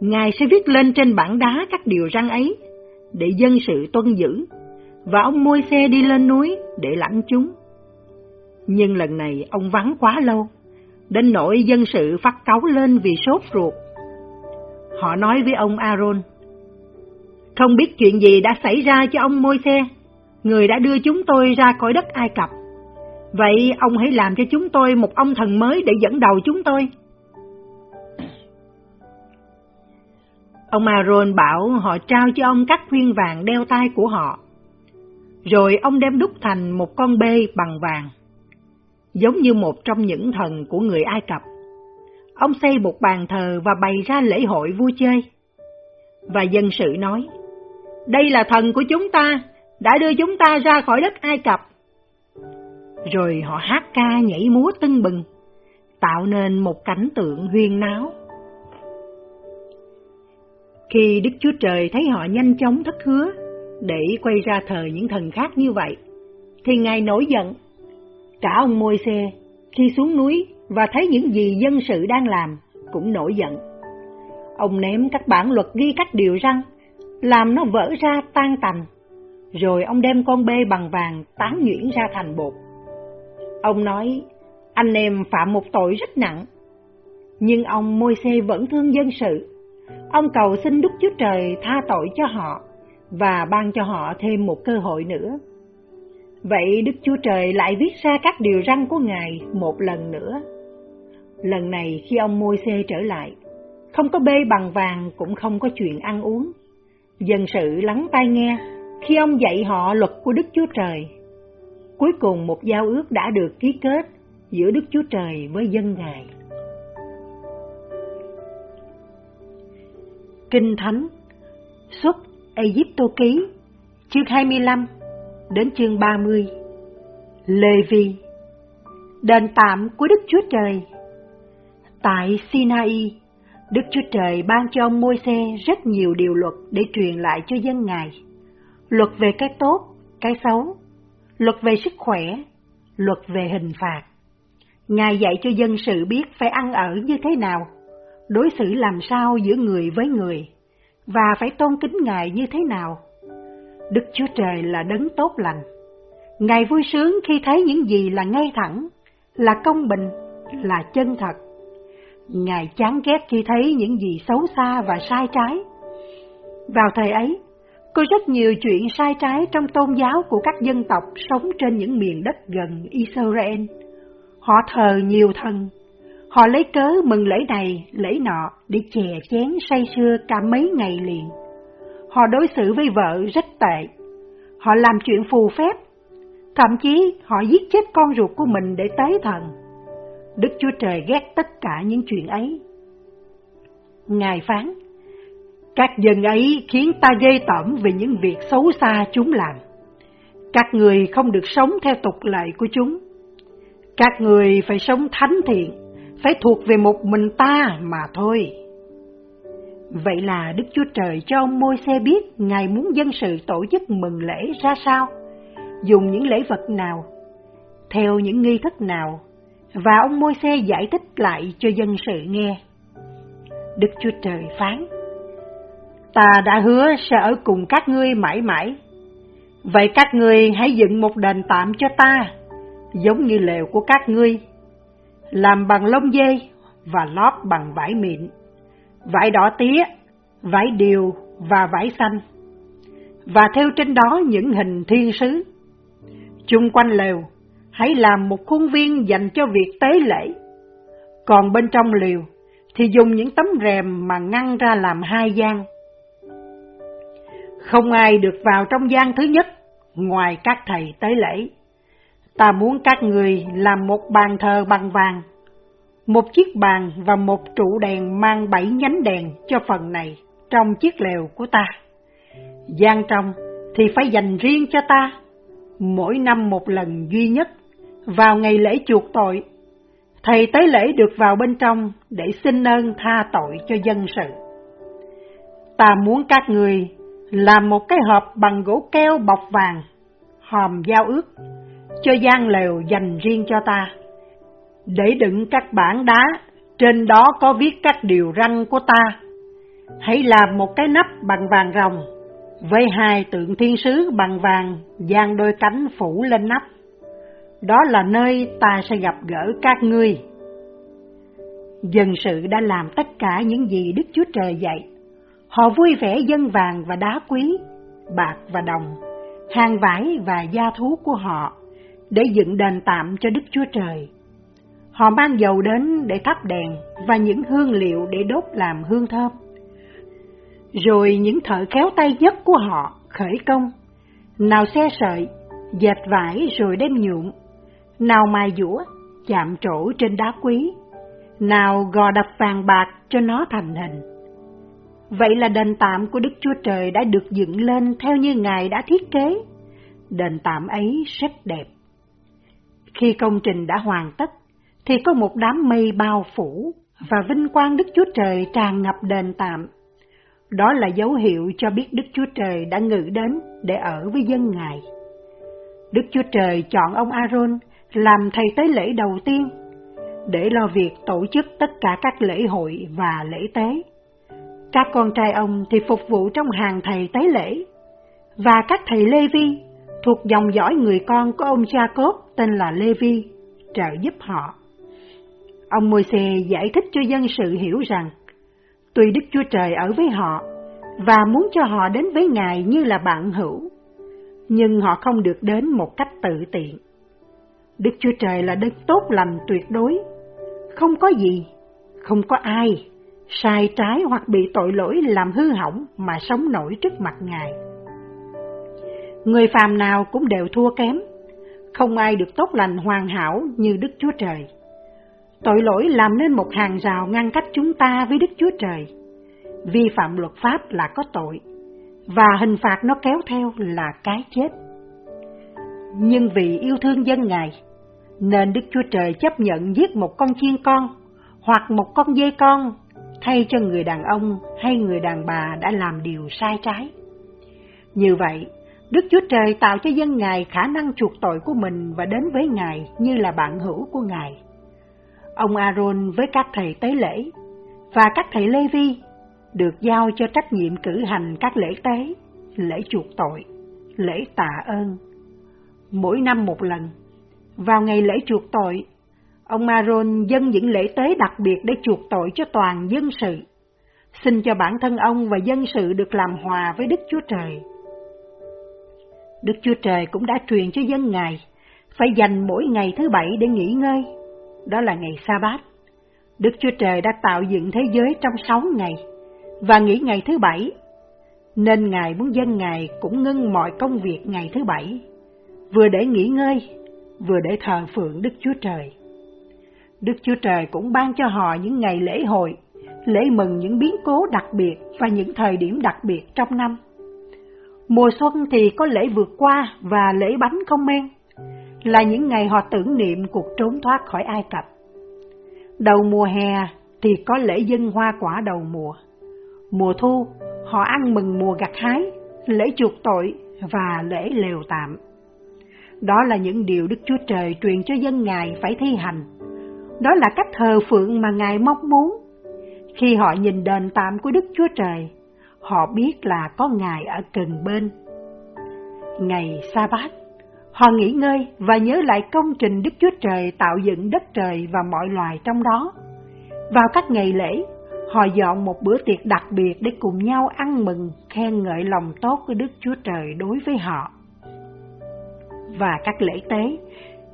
Ngài sẽ viết lên trên bảng đá các điều răn ấy, để dân sự tuân giữ, và ông môi xe đi lên núi để lãnh chúng. Nhưng lần này ông vắng quá lâu, đến nỗi dân sự phát cáu lên vì sốt ruột. Họ nói với ông Aaron, không biết chuyện gì đã xảy ra cho ông môi xe, người đã đưa chúng tôi ra khỏi đất Ai Cập. Vậy ông hãy làm cho chúng tôi một ông thần mới để dẫn đầu chúng tôi. Ông Aaron bảo họ trao cho ông các khuyên vàng đeo tay của họ. Rồi ông đem đúc thành một con bê bằng vàng, giống như một trong những thần của người Ai Cập. Ông xây một bàn thờ và bày ra lễ hội vui chơi. Và dân sự nói, đây là thần của chúng ta, đã đưa chúng ta ra khỏi đất Ai Cập. Rồi họ hát ca nhảy múa tưng bừng, tạo nên một cảnh tượng huyên náo. Khi Đức Chúa Trời thấy họ nhanh chóng thất hứa để quay ra thờ những thần khác như vậy, thì Ngài nổi giận. Cả ông môi xe khi xuống núi và thấy những gì dân sự đang làm cũng nổi giận. Ông ném các bản luật ghi các điều răn, làm nó vỡ ra tan tành, rồi ông đem con bê bằng vàng tán nhuyễn ra thành bột. Ông nói, anh em phạm một tội rất nặng, nhưng ông môi xe vẫn thương dân sự Ông cầu xin Đức Chúa Trời tha tội cho họ và ban cho họ thêm một cơ hội nữa. Vậy Đức Chúa Trời lại viết ra các điều răn của Ngài một lần nữa. Lần này khi ông môi xe trở lại, không có bê bằng vàng cũng không có chuyện ăn uống. Dân sự lắng tai nghe khi ông dạy họ luật của Đức Chúa Trời. Cuối cùng một giao ước đã được ký kết giữa Đức Chúa Trời với dân Ngài. Kinh Thánh Xuất ai cập tô Ký Chương 25 đến chương 30 Lê Vi Đền tạm của Đức Chúa Trời Tại Sinai, Đức Chúa Trời ban cho ông môi xe rất nhiều điều luật để truyền lại cho dân Ngài. Luật về cái tốt, cái xấu, luật về sức khỏe, luật về hình phạt. Ngài dạy cho dân sự biết phải ăn ở như thế nào đối xử làm sao giữa người với người, và phải tôn kính Ngài như thế nào. Đức Chúa Trời là đấng tốt lành. Ngài vui sướng khi thấy những gì là ngay thẳng, là công bình, là chân thật. Ngài chán ghét khi thấy những gì xấu xa và sai trái. Vào thời ấy, có rất nhiều chuyện sai trái trong tôn giáo của các dân tộc sống trên những miền đất gần Israel. Họ thờ nhiều thần, Họ lấy cớ mừng lễ này, lễ nọ để chè chén say sưa cả mấy ngày liền họ đối xử với vợ rất tệ, họ làm chuyện phù phép, thậm chí họ giết chết con ruột của mình để tế thần. Đức Chúa Trời ghét tất cả những chuyện ấy. Ngài phán, các dân ấy khiến ta ghê tởm vì những việc xấu xa chúng làm. Các người không được sống theo tục lệ của chúng. Các người phải sống thánh thiện, phải thuộc về một mình ta mà thôi. Vậy là Đức Chúa Trời cho ông môi xe biết Ngài muốn dân sự tổ chức mừng lễ ra sao, dùng những lễ vật nào, theo những nghi thức nào, và ông môi xe giải thích lại cho dân sự nghe. Đức Chúa Trời phán, Ta đã hứa sẽ ở cùng các ngươi mãi mãi, vậy các ngươi hãy dựng một đền tạm cho ta, giống như lều của các ngươi, làm bằng lông dê và lót bằng vải mịn vải đỏ tía, vải điều và vải xanh, và theo trên đó những hình thiên sứ. Chung quanh lều, hãy làm một khuôn viên dành cho việc tế lễ, còn bên trong liều thì dùng những tấm rèm mà ngăn ra làm hai gian. Không ai được vào trong gian thứ nhất, ngoài các thầy tế lễ. Ta muốn các người làm một bàn thờ bằng vàng, một chiếc bàn và một trụ đèn mang bảy nhánh đèn cho phần này trong chiếc lều của ta. gian trong thì phải dành riêng cho ta, mỗi năm một lần duy nhất, vào ngày lễ chuộc tội. Thầy tế lễ được vào bên trong để xin ơn tha tội cho dân sự. Ta muốn các người làm một cái hộp bằng gỗ keo bọc vàng, hòm giao ước, cho gian lều dành riêng cho ta để đựng các bản đá, trên đó có viết các điều răn của ta. Hãy làm một cái nắp bằng vàng rồng, với hai tượng thiên sứ bằng vàng dang đôi cánh phủ lên nắp. Đó là nơi ta sẽ gặp gỡ các ngươi. Dân sự đã làm tất cả những gì Đức Chúa Trời dạy. Họ vui vẻ dân vàng và đá quý, bạc và đồng, hàng vải và gia thú của họ để dựng đền tạm cho Đức Chúa Trời Họ mang dầu đến để thắp đèn và những hương liệu để đốt làm hương thơm. Rồi những thợ khéo tay nhất của họ khởi công, nào xe sợi, dệt vải rồi đem nhuộm, nào mài dũa, chạm trổ trên đá quý, nào gò đập vàng bạc cho nó thành hình. Vậy là đền tạm của Đức Chúa Trời đã được dựng lên theo như Ngài đã thiết kế. Đền tạm ấy rất đẹp. Khi công trình đã hoàn tất, thì có một đám mây bao phủ và vinh quang Đức Chúa Trời tràn ngập đền tạm. Đó là dấu hiệu cho biết Đức Chúa Trời đã ngự đến để ở với dân Ngài. Đức Chúa Trời chọn ông Aaron làm thầy tế lễ đầu tiên, để lo việc tổ chức tất cả các lễ hội và lễ tế. Các con trai ông thì phục vụ trong hàng thầy tế lễ, và các thầy Lê Vi thuộc dòng dõi người con của ông Jacob tên là Lê Vi, trợ giúp họ. Ông Môi-se giải thích cho dân sự hiểu rằng, tuy Đức Chúa Trời ở với họ và muốn cho họ đến với Ngài như là bạn hữu, nhưng họ không được đến một cách tự tiện. Đức Chúa Trời là đấng tốt lành tuyệt đối, không có gì, không có ai sai trái hoặc bị tội lỗi làm hư hỏng mà sống nổi trước mặt Ngài. Người phàm nào cũng đều thua kém, không ai được tốt lành hoàn hảo như Đức Chúa Trời. Tội lỗi làm nên một hàng rào ngăn cách chúng ta với Đức Chúa Trời. Vi phạm luật pháp là có tội, và hình phạt nó kéo theo là cái chết. Nhưng vì yêu thương dân Ngài, nên Đức Chúa Trời chấp nhận giết một con chiên con hoặc một con dê con thay cho người đàn ông hay người đàn bà đã làm điều sai trái. Như vậy, Đức Chúa Trời tạo cho dân Ngài khả năng chuộc tội của mình và đến với Ngài như là bạn hữu của Ngài ông Aaron với các thầy tế lễ và các thầy Lê Vi được giao cho trách nhiệm cử hành các lễ tế, lễ chuộc tội, lễ tạ ơn. Mỗi năm một lần, vào ngày lễ chuộc tội, ông Aaron dâng những lễ tế đặc biệt để chuộc tội cho toàn dân sự, xin cho bản thân ông và dân sự được làm hòa với Đức Chúa Trời. Đức Chúa Trời cũng đã truyền cho dân Ngài phải dành mỗi ngày thứ bảy để nghỉ ngơi đó là ngày sa bát. Đức Chúa Trời đã tạo dựng thế giới trong sáu ngày, và nghỉ ngày thứ bảy. nên Ngài muốn dân Ngài cũng ngưng mọi công việc ngày thứ bảy, vừa để nghỉ ngơi, vừa để thờ phượng Đức Chúa Trời. Đức Chúa Trời cũng ban cho họ những ngày lễ hội, lễ mừng những biến cố đặc biệt và những thời điểm đặc biệt trong năm. Mùa xuân thì có lễ vượt qua và lễ bánh không men, là những ngày họ tưởng niệm cuộc trốn thoát khỏi Ai Cập. Đầu mùa hè thì có lễ dân hoa quả đầu mùa. Mùa thu, họ ăn mừng mùa gặt hái, lễ chuộc tội và lễ lều tạm. Đó là những điều Đức Chúa Trời truyền cho dân Ngài phải thi hành. Đó là cách thờ phượng mà Ngài mong muốn. Khi họ nhìn đền tạm của Đức Chúa Trời, họ biết là có Ngài ở gần bên. Ngày sa bát họ nghỉ ngơi và nhớ lại công trình Đức Chúa Trời tạo dựng đất trời và mọi loài trong đó. Vào các ngày lễ, họ dọn một bữa tiệc đặc biệt để cùng nhau ăn mừng, khen ngợi lòng tốt của Đức Chúa Trời đối với họ. Và các lễ tế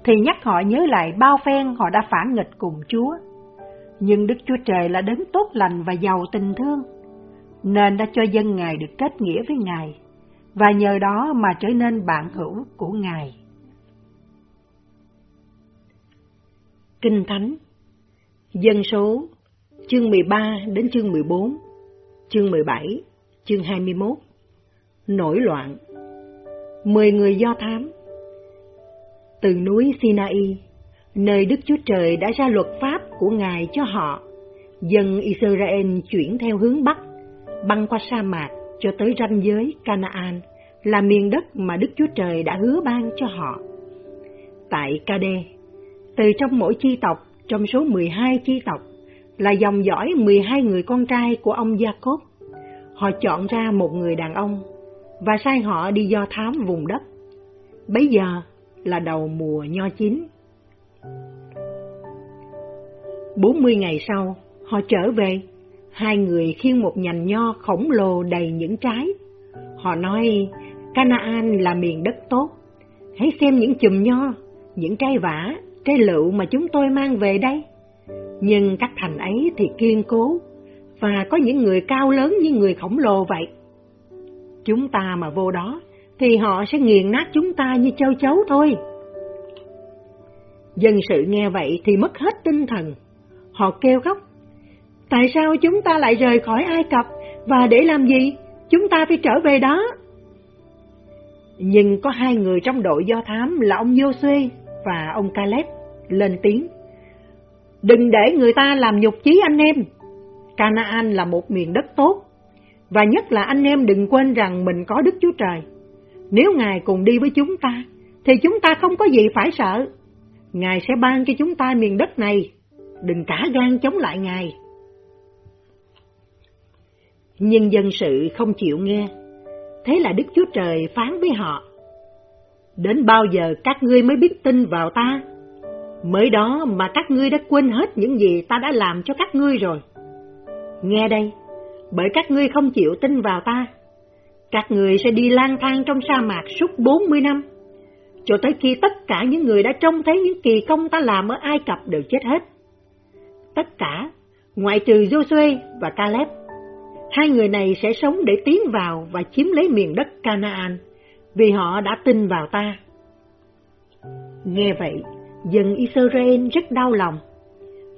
thì nhắc họ nhớ lại bao phen họ đã phản nghịch cùng Chúa. Nhưng Đức Chúa Trời là đấng tốt lành và giàu tình thương, nên đã cho dân Ngài được kết nghĩa với Ngài, và nhờ đó mà trở nên bạn hữu của Ngài. Kinh Thánh Dân số chương 13 đến chương 14, chương 17, chương 21 Nổi loạn. Mười người do thám. Từ núi Sinai, nơi Đức Chúa Trời đã ra luật pháp của Ngài cho họ, dân Israel chuyển theo hướng Bắc, băng qua sa mạc cho tới ranh giới Canaan, là miền đất mà Đức Chúa Trời đã hứa ban cho họ. Tại Cade, từ trong mỗi chi tộc, trong số 12 chi tộc, là dòng dõi 12 người con trai của ông Jacob. Họ chọn ra một người đàn ông và sai họ đi do thám vùng đất. Bấy giờ là đầu mùa nho chín. 40 ngày sau, họ trở về, hai người khiêng một nhành nho khổng lồ đầy những trái. Họ nói, Canaan là miền đất tốt, hãy xem những chùm nho, những trái vả, trái lựu mà chúng tôi mang về đây. Nhưng các thành ấy thì kiên cố, và có những người cao lớn như người khổng lồ vậy. Chúng ta mà vô đó, thì họ sẽ nghiền nát chúng ta như châu chấu thôi. Dân sự nghe vậy thì mất hết tinh thần. Họ kêu khóc. Tại sao chúng ta lại rời khỏi Ai Cập và để làm gì? Chúng ta phải trở về đó. Nhưng có hai người trong đội do thám là ông Josué và ông Caleb lên tiếng. Đừng để người ta làm nhục chí anh em. Canaan là một miền đất tốt, và nhất là anh em đừng quên rằng mình có Đức Chúa Trời. Nếu Ngài cùng đi với chúng ta, thì chúng ta không có gì phải sợ. Ngài sẽ ban cho chúng ta miền đất này, đừng cả gan chống lại Ngài. Nhưng dân sự không chịu nghe, thế là Đức Chúa Trời phán với họ. Đến bao giờ các ngươi mới biết tin vào ta? Mới đó mà các ngươi đã quên hết những gì ta đã làm cho các ngươi rồi. Nghe đây, bởi các ngươi không chịu tin vào ta, các ngươi sẽ đi lang thang trong sa mạc suốt bốn mươi năm, cho tới khi tất cả những người đã trông thấy những kỳ công ta làm ở Ai Cập đều chết hết. Tất cả, ngoại trừ Joshua và Caleb, hai người này sẽ sống để tiến vào và chiếm lấy miền đất Canaan, vì họ đã tin vào ta. Nghe vậy, dân Israel rất đau lòng,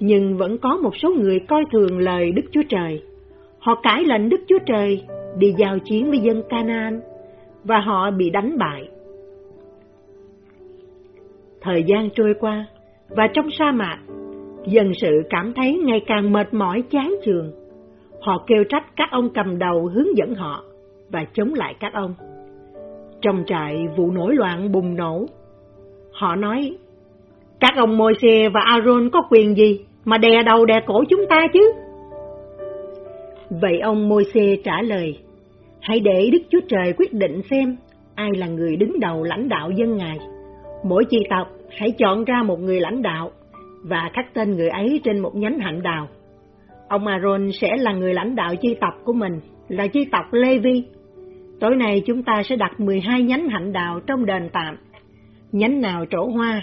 nhưng vẫn có một số người coi thường lời Đức Chúa Trời. Họ cãi lệnh Đức Chúa Trời đi giao chiến với dân Canaan và họ bị đánh bại. Thời gian trôi qua và trong sa mạc, dân sự cảm thấy ngày càng mệt mỏi chán chường. Họ kêu trách các ông cầm đầu hướng dẫn họ và chống lại các ông. Trong trại vụ nổi loạn bùng nổ. Họ nói các ông Môi-se và Aaron có quyền gì mà đè đầu đè cổ chúng ta chứ? Vậy ông Môi-se trả lời, hãy để Đức Chúa Trời quyết định xem ai là người đứng đầu lãnh đạo dân Ngài. Mỗi chi tộc hãy chọn ra một người lãnh đạo và khắc tên người ấy trên một nhánh hạnh đào. Ông Aaron sẽ là người lãnh đạo chi tộc của mình, là chi tộc Levi. Tối nay chúng ta sẽ đặt 12 nhánh hạnh đào trong đền tạm. Nhánh nào trổ hoa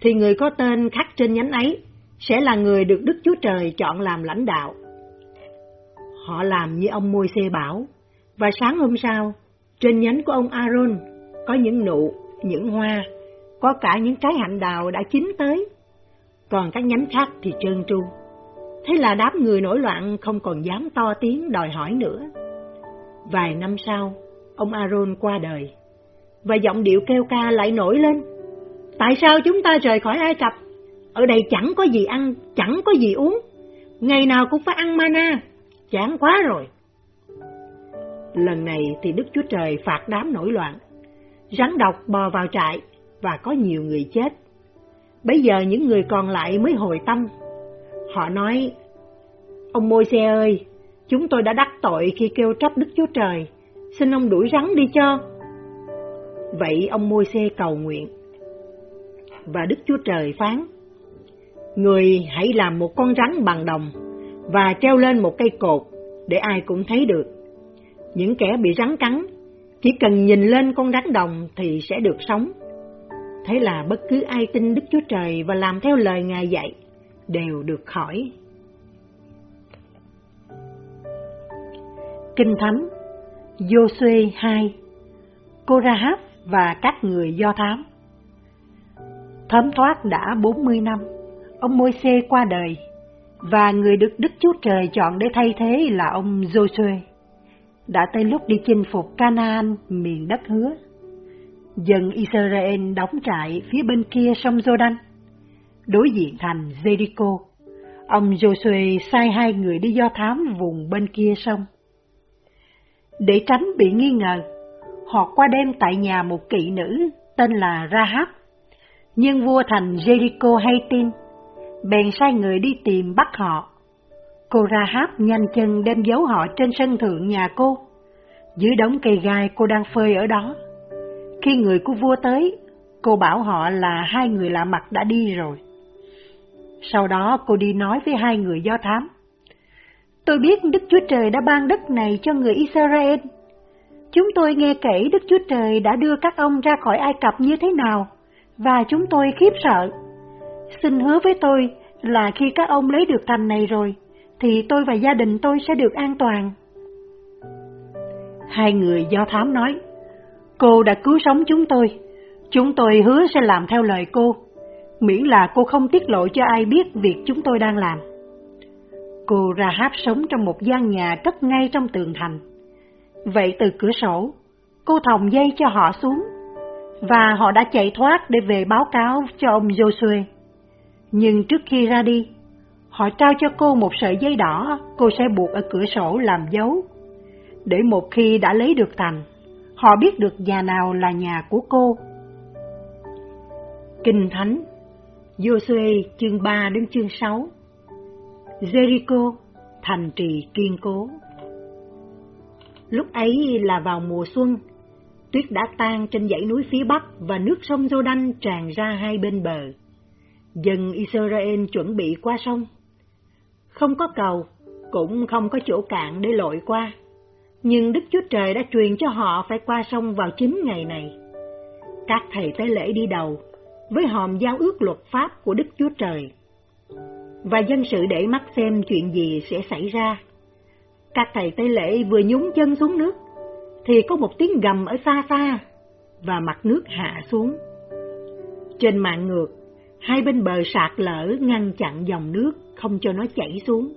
thì người có tên khắc trên nhánh ấy sẽ là người được Đức Chúa Trời chọn làm lãnh đạo. Họ làm như ông môi xê bảo, Và sáng hôm sau, trên nhánh của ông Aaron có những nụ, những hoa, có cả những trái hạnh đào đã chín tới. Còn các nhánh khác thì trơn tru. Thế là đám người nổi loạn không còn dám to tiếng đòi hỏi nữa. Vài năm sau, ông Aaron qua đời, và giọng điệu kêu ca lại nổi lên. Tại sao chúng ta rời khỏi Ai Cập? Ở đây chẳng có gì ăn, chẳng có gì uống. Ngày nào cũng phải ăn mana, chán quá rồi. Lần này thì Đức Chúa Trời phạt đám nổi loạn. Rắn độc bò vào trại và có nhiều người chết. Bây giờ những người còn lại mới hồi tâm. Họ nói, Ông môi xe ơi, chúng tôi đã đắc tội khi kêu trách Đức Chúa Trời, xin ông đuổi rắn đi cho. Vậy ông môi xe cầu nguyện. Và Đức Chúa Trời phán, Người hãy làm một con rắn bằng đồng và treo lên một cây cột để ai cũng thấy được. Những kẻ bị rắn cắn chỉ cần nhìn lên con rắn đồng thì sẽ được sống. Thế là bất cứ ai tin Đức Chúa Trời và làm theo lời Ngài dạy đều được khỏi. Kinh Thánh Joshua 2 Korahab và các người Do Thám Thấm thoát đã 40 năm, ông Môi-se qua đời, và người được Đức Chúa Trời chọn để thay thế là ông Joshua. Đã tới lúc đi chinh phục Canaan, miền đất hứa. Dân Israel đóng trại phía bên kia sông Jordan, đối diện thành Jericho. Ông Joshua sai hai người đi do thám vùng bên kia sông. Để tránh bị nghi ngờ, họ qua đêm tại nhà một kỵ nữ tên là Rahab. Nhưng vua thành Jericho hay tin, bèn sai người đi tìm bắt họ. Cô Rahab nhanh chân đem giấu họ trên sân thượng nhà cô, dưới đống cây gai cô đang phơi ở đó. Khi người của vua tới, cô bảo họ là hai người lạ mặt đã đi rồi. Sau đó cô đi nói với hai người do thám. Tôi biết Đức Chúa Trời đã ban đất này cho người Israel. Chúng tôi nghe kể Đức Chúa Trời đã đưa các ông ra khỏi Ai Cập như thế nào, và chúng tôi khiếp sợ. Xin hứa với tôi là khi các ông lấy được thành này rồi, thì tôi và gia đình tôi sẽ được an toàn. Hai người do thám nói, cô đã cứu sống chúng tôi, chúng tôi hứa sẽ làm theo lời cô, miễn là cô không tiết lộ cho ai biết việc chúng tôi đang làm. Cô Rahab sống trong một gian nhà cất ngay trong tường thành. Vậy từ cửa sổ, cô thòng dây cho họ xuống, và họ đã chạy thoát để về báo cáo cho ông Joshua. Nhưng trước khi ra đi, họ trao cho cô một sợi dây đỏ cô sẽ buộc ở cửa sổ làm dấu, để một khi đã lấy được thành, họ biết được nhà nào là nhà của cô. Kinh Thánh Joshua chương 3 đến chương 6 Jericho, thành trì kiên cố. Lúc ấy là vào mùa xuân, tuyết đã tan trên dãy núi phía bắc và nước sông Jordan tràn ra hai bên bờ. Dân Israel chuẩn bị qua sông. Không có cầu, cũng không có chỗ cạn để lội qua. Nhưng Đức Chúa Trời đã truyền cho họ phải qua sông vào chính ngày này. Các thầy tế lễ đi đầu, với hòm giao ước luật pháp của Đức Chúa Trời và dân sự để mắt xem chuyện gì sẽ xảy ra. Các thầy Tây Lễ vừa nhúng chân xuống nước, thì có một tiếng gầm ở xa xa, và mặt nước hạ xuống. Trên mạng ngược, hai bên bờ sạt lở ngăn chặn dòng nước, không cho nó chảy xuống.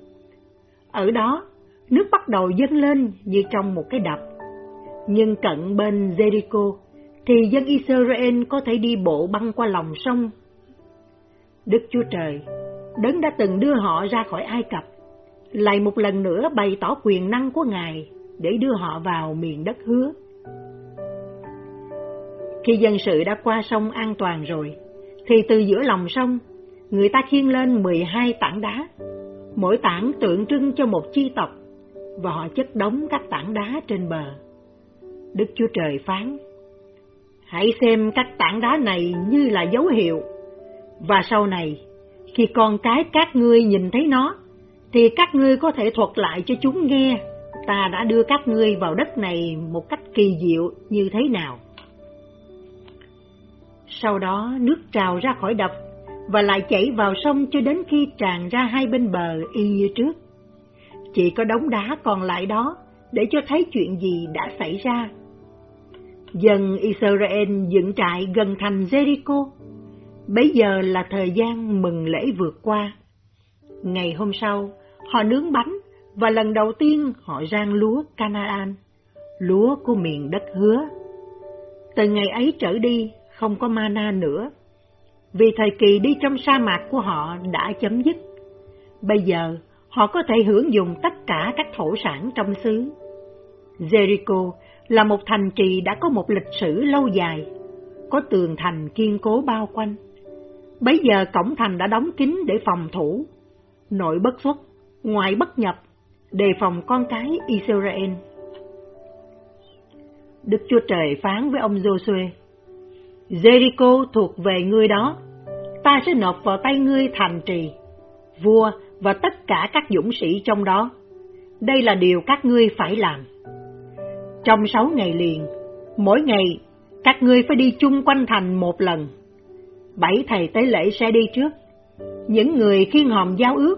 Ở đó, nước bắt đầu dâng lên như trong một cái đập. Nhưng cận bên Jericho, thì dân Israel có thể đi bộ băng qua lòng sông. Đức Chúa Trời Đấng đã từng đưa họ ra khỏi Ai Cập, lại một lần nữa bày tỏ quyền năng của Ngài để đưa họ vào miền đất hứa. Khi dân sự đã qua sông an toàn rồi, thì từ giữa lòng sông, người ta khiêng lên 12 tảng đá, mỗi tảng tượng trưng cho một chi tộc, và họ chất đóng các tảng đá trên bờ. Đức Chúa Trời phán, hãy xem các tảng đá này như là dấu hiệu, và sau này khi con cái các ngươi nhìn thấy nó, thì các ngươi có thể thuật lại cho chúng nghe, ta đã đưa các ngươi vào đất này một cách kỳ diệu như thế nào. Sau đó nước trào ra khỏi đập và lại chảy vào sông cho đến khi tràn ra hai bên bờ y như trước. Chỉ có đống đá còn lại đó để cho thấy chuyện gì đã xảy ra. Dân Israel dựng trại gần thành Jericho. Bây giờ là thời gian mừng lễ vượt qua. Ngày hôm sau, họ nướng bánh và lần đầu tiên họ rang lúa Canaan, lúa của miền đất hứa. Từ ngày ấy trở đi, không có mana nữa, vì thời kỳ đi trong sa mạc của họ đã chấm dứt. Bây giờ, họ có thể hưởng dùng tất cả các thổ sản trong xứ. Jericho là một thành trì đã có một lịch sử lâu dài, có tường thành kiên cố bao quanh. Bây giờ cổng thành đã đóng kín để phòng thủ, nội bất xuất, ngoại bất nhập, đề phòng con cái Israel. Đức Chúa Trời phán với ông Joshua, Jericho thuộc về ngươi đó, ta sẽ nộp vào tay ngươi thành trì, vua và tất cả các dũng sĩ trong đó. Đây là điều các ngươi phải làm. Trong sáu ngày liền, mỗi ngày các ngươi phải đi chung quanh thành một lần. Bảy thầy tế lễ sẽ đi trước. Những người khiên hòm giao ước,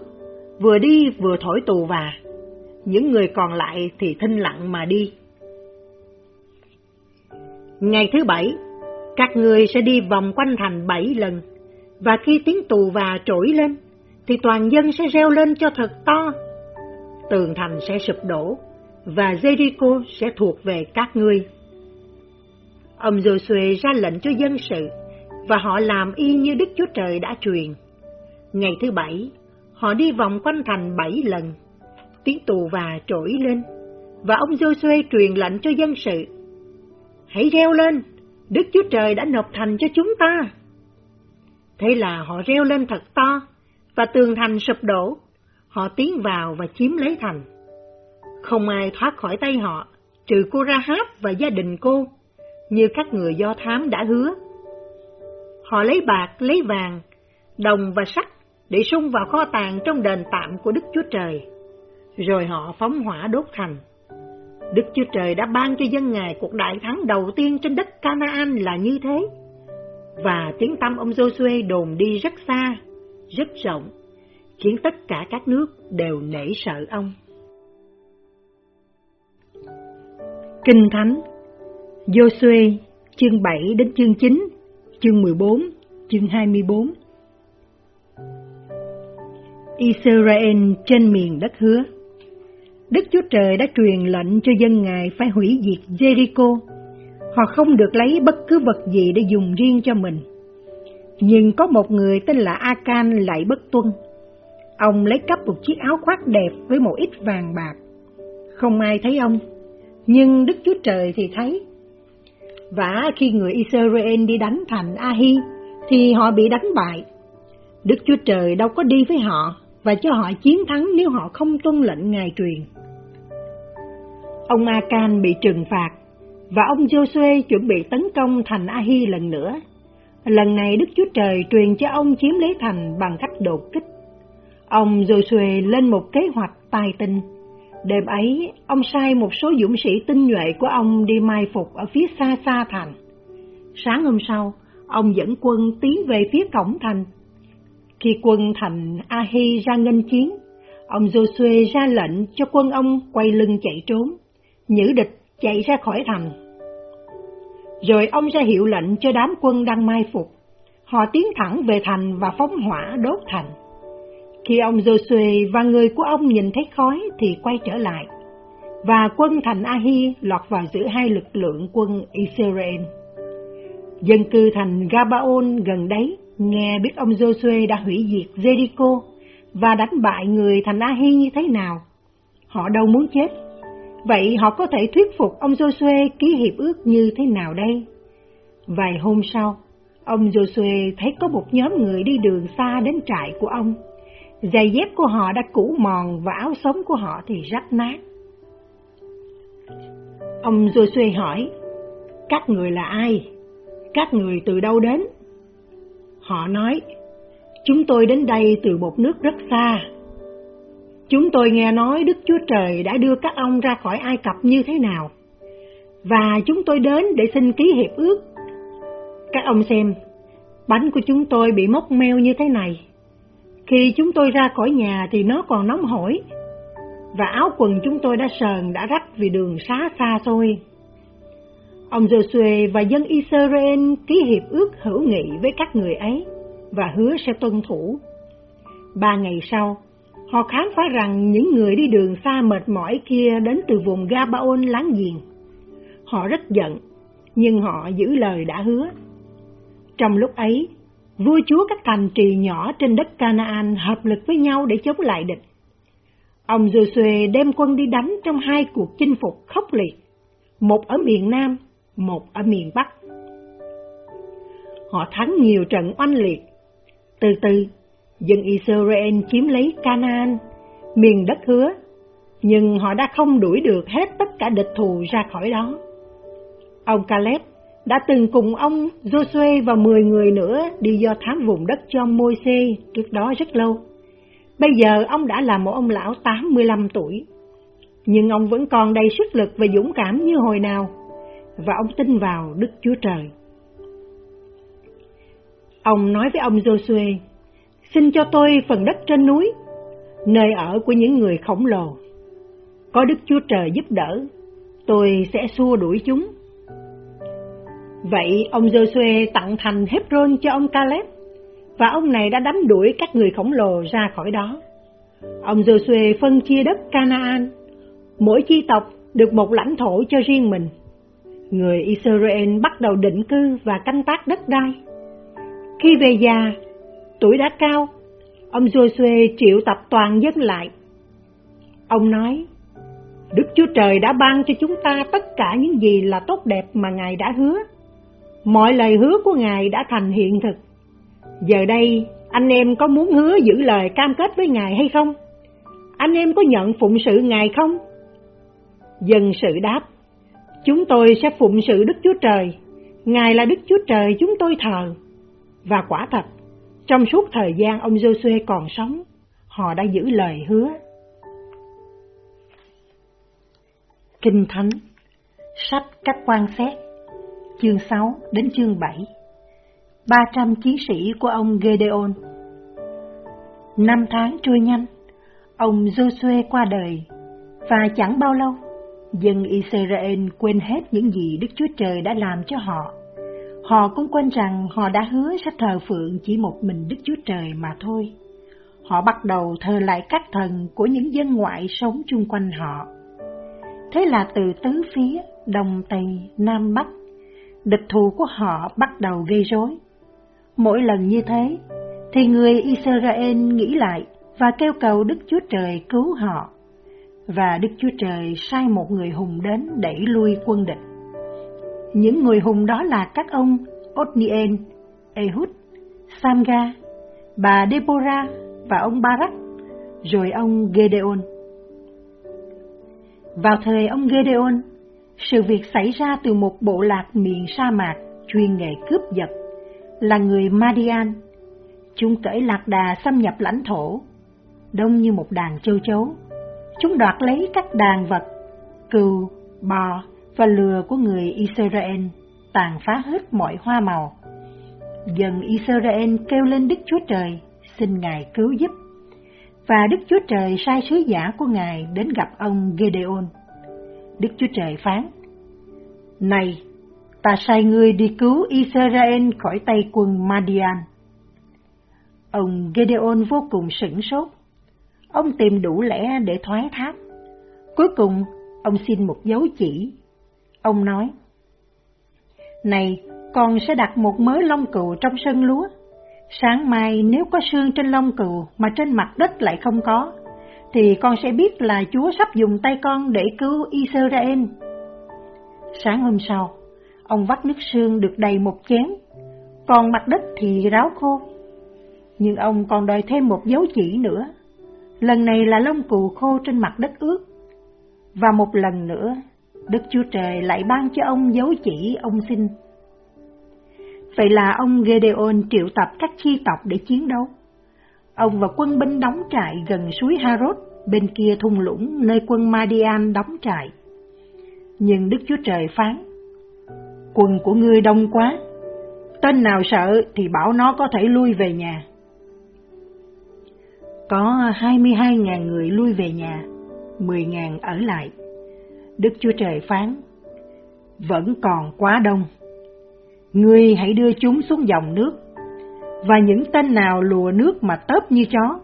vừa đi vừa thổi tù và. Những người còn lại thì thinh lặng mà đi. Ngày thứ bảy, các người sẽ đi vòng quanh thành bảy lần, và khi tiếng tù và trỗi lên, thì toàn dân sẽ reo lên cho thật to. Tường thành sẽ sụp đổ, và Jericho sẽ thuộc về các ngươi. Ông Joshua ra lệnh cho dân sự, và họ làm y như Đức Chúa Trời đã truyền. Ngày thứ bảy, họ đi vòng quanh thành bảy lần, tiếng tù và trỗi lên, và ông Joshua truyền lệnh cho dân sự. Hãy reo lên, Đức Chúa Trời đã nộp thành cho chúng ta. Thế là họ reo lên thật to, và tường thành sụp đổ. Họ tiến vào và chiếm lấy thành. Không ai thoát khỏi tay họ, trừ cô Rahab và gia đình cô, như các người do thám đã hứa. Họ lấy bạc, lấy vàng, đồng và sắt để sung vào kho tàng trong đền tạm của Đức Chúa Trời. Rồi họ phóng hỏa đốt thành. Đức Chúa Trời đã ban cho dân Ngài cuộc đại thắng đầu tiên trên đất Canaan là như thế. Và tiếng tâm ông Joshua đồn đi rất xa, rất rộng, khiến tất cả các nước đều nể sợ ông. Kinh Thánh Joshua chương 7 đến chương 9, chương 14, chương 24 Israel trên miền đất hứa Đức Chúa Trời đã truyền lệnh cho dân Ngài phải hủy diệt Jericho. Họ không được lấy bất cứ vật gì để dùng riêng cho mình. Nhưng có một người tên là Akan lại bất tuân. Ông lấy cắp một chiếc áo khoác đẹp với một ít vàng bạc. Không ai thấy ông, nhưng Đức Chúa Trời thì thấy. Và khi người Israel đi đánh thành Ahi, thì họ bị đánh bại. Đức Chúa Trời đâu có đi với họ và cho họ chiến thắng nếu họ không tuân lệnh Ngài truyền. Ông Akan bị trừng phạt, và ông Joshua chuẩn bị tấn công thành Ahi lần nữa. Lần này Đức Chúa Trời truyền cho ông chiếm lấy thành bằng cách đột kích. Ông Joshua lên một kế hoạch tài tình. Đêm ấy, ông sai một số dũng sĩ tinh nhuệ của ông đi mai phục ở phía xa xa thành. Sáng hôm sau, ông dẫn quân tiến về phía cổng thành. Khi quân thành Ahi ra nghênh chiến, ông Joshua ra lệnh cho quân ông quay lưng chạy trốn nhữ địch chạy ra khỏi thành. Rồi ông ra hiệu lệnh cho đám quân đang mai phục. Họ tiến thẳng về thành và phóng hỏa đốt thành. Khi ông Joshua và người của ông nhìn thấy khói thì quay trở lại. Và quân thành Ahi lọt vào giữa hai lực lượng quân Israel. Dân cư thành Gabaon gần đấy nghe biết ông Joshua đã hủy diệt Jericho và đánh bại người thành Ahi như thế nào. Họ đâu muốn chết Vậy họ có thể thuyết phục ông Joshua ký hiệp ước như thế nào đây? Vài hôm sau, ông Joshua thấy có một nhóm người đi đường xa đến trại của ông. Giày dép của họ đã cũ mòn và áo sống của họ thì rách nát. Ông Joshua hỏi, các người là ai? Các người từ đâu đến? Họ nói, chúng tôi đến đây từ một nước rất xa, Chúng tôi nghe nói Đức Chúa Trời đã đưa các ông ra khỏi Ai Cập như thế nào, và chúng tôi đến để xin ký hiệp ước. Các ông xem, bánh của chúng tôi bị mốc meo như thế này. Khi chúng tôi ra khỏi nhà thì nó còn nóng hổi. và áo quần chúng tôi đã sờn đã rách vì đường xá xa xôi. Ông Joshua và dân Israel ký hiệp ước hữu nghị với các người ấy và hứa sẽ tuân thủ. Ba ngày sau, họ khám phá rằng những người đi đường xa mệt mỏi kia đến từ vùng Gabaon láng giềng. Họ rất giận, nhưng họ giữ lời đã hứa. Trong lúc ấy, vua chúa các thành trì nhỏ trên đất Canaan hợp lực với nhau để chống lại địch. Ông Joshua đem quân đi đánh trong hai cuộc chinh phục khốc liệt, một ở miền Nam, một ở miền Bắc. Họ thắng nhiều trận oanh liệt. Từ từ, dân Israel chiếm lấy Canaan, miền đất hứa, nhưng họ đã không đuổi được hết tất cả địch thù ra khỏi đó. Ông Caleb đã từng cùng ông Joshua và 10 người nữa đi do thám vùng đất cho Môi-se trước đó rất lâu. Bây giờ ông đã là một ông lão 85 tuổi, nhưng ông vẫn còn đầy sức lực và dũng cảm như hồi nào, và ông tin vào Đức Chúa Trời. Ông nói với ông Joshua, xin cho tôi phần đất trên núi, nơi ở của những người khổng lồ. Có Đức Chúa Trời giúp đỡ, tôi sẽ xua đuổi chúng. Vậy ông Joshua tặng thành Hebron cho ông Caleb, và ông này đã đánh đuổi các người khổng lồ ra khỏi đó. Ông Joshua phân chia đất Canaan, mỗi chi tộc được một lãnh thổ cho riêng mình. Người Israel bắt đầu định cư và canh tác đất đai. Khi về già, tuổi đã cao, ông Joshua triệu tập toàn dân lại. Ông nói, Đức Chúa Trời đã ban cho chúng ta tất cả những gì là tốt đẹp mà Ngài đã hứa. Mọi lời hứa của Ngài đã thành hiện thực. Giờ đây, anh em có muốn hứa giữ lời cam kết với Ngài hay không? Anh em có nhận phụng sự Ngài không? Dân sự đáp, chúng tôi sẽ phụng sự Đức Chúa Trời. Ngài là Đức Chúa Trời chúng tôi thờ. Và quả thật, trong suốt thời gian ông Joshua còn sống, họ đã giữ lời hứa. Kinh Thánh Sách các quan xét Chương 6 đến chương 7 300 chiến sĩ của ông Gedeon Năm tháng trôi nhanh, ông Joshua qua đời, và chẳng bao lâu, dân Israel quên hết những gì Đức Chúa Trời đã làm cho họ. Họ cũng quên rằng họ đã hứa sẽ thờ phượng chỉ một mình Đức Chúa Trời mà thôi. Họ bắt đầu thờ lại các thần của những dân ngoại sống chung quanh họ. Thế là từ tứ phía, đông tây, nam bắc, địch thù của họ bắt đầu gây rối. Mỗi lần như thế, thì người Israel nghĩ lại và kêu cầu Đức Chúa Trời cứu họ. Và Đức Chúa Trời sai một người hùng đến đẩy lui quân địch. Những người hùng đó là các ông Othniel, Ehud, Samga, bà Deborah và ông Barak, rồi ông Gedeon. Vào thời ông Gedeon, sự việc xảy ra từ một bộ lạc miền sa mạc chuyên nghề cướp giật, là người Madian. Chúng cởi lạc đà xâm nhập lãnh thổ, đông như một đàn châu chấu. Chúng đoạt lấy các đàn vật, cừu, bò và lừa của người Israel, tàn phá hết mọi hoa màu. Dần Israel kêu lên Đức Chúa Trời, xin Ngài cứu giúp. Và Đức Chúa Trời sai sứ giả của Ngài đến gặp ông Gedeon. Đức Chúa Trời phán, Này, ta sai ngươi đi cứu Israel khỏi tay quân Madian. Ông Gedeon vô cùng sửng sốt. Ông tìm đủ lẽ để thoái thác. Cuối cùng, ông xin một dấu chỉ. Ông nói, Này, con sẽ đặt một mớ lông cừu trong sân lúa. Sáng mai nếu có xương trên lông cừu mà trên mặt đất lại không có, thì con sẽ biết là Chúa sắp dùng tay con để cứu Israel. Sáng hôm sau, ông vắt nước sương được đầy một chén, còn mặt đất thì ráo khô. Nhưng ông còn đòi thêm một dấu chỉ nữa, lần này là lông cừu khô trên mặt đất ướt. Và một lần nữa, Đức Chúa Trời lại ban cho ông dấu chỉ ông xin. Vậy là ông Gedeon triệu tập các chi tộc để chiến đấu. Ông và quân binh đóng trại gần suối Harod, bên kia thung lũng nơi quân Madian đóng trại. Nhưng Đức Chúa Trời phán, Quân của ngươi đông quá, tên nào sợ thì bảo nó có thể lui về nhà. Có 22.000 người lui về nhà, mười ngàn ở lại. Đức Chúa Trời phán, vẫn còn quá đông. Ngươi hãy đưa chúng xuống dòng nước, và những tên nào lùa nước mà tớp như chó,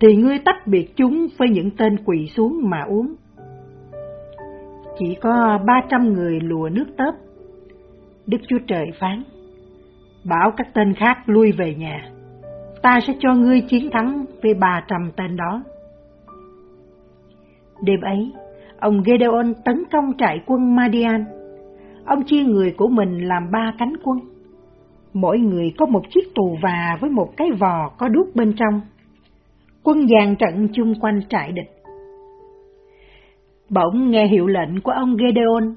thì ngươi tách biệt chúng với những tên quỳ xuống mà uống. Chỉ có ba trăm người lùa nước tớp. Đức Chúa Trời phán, bảo các tên khác lui về nhà, ta sẽ cho ngươi chiến thắng với ba trăm tên đó. Đêm ấy, ông Gedeon tấn công trại quân Madian. Ông chia người của mình làm ba cánh quân. Mỗi người có một chiếc tù và với một cái vò có đuốc bên trong. Quân dàn trận chung quanh trại địch. Bỗng nghe hiệu lệnh của ông Gedeon,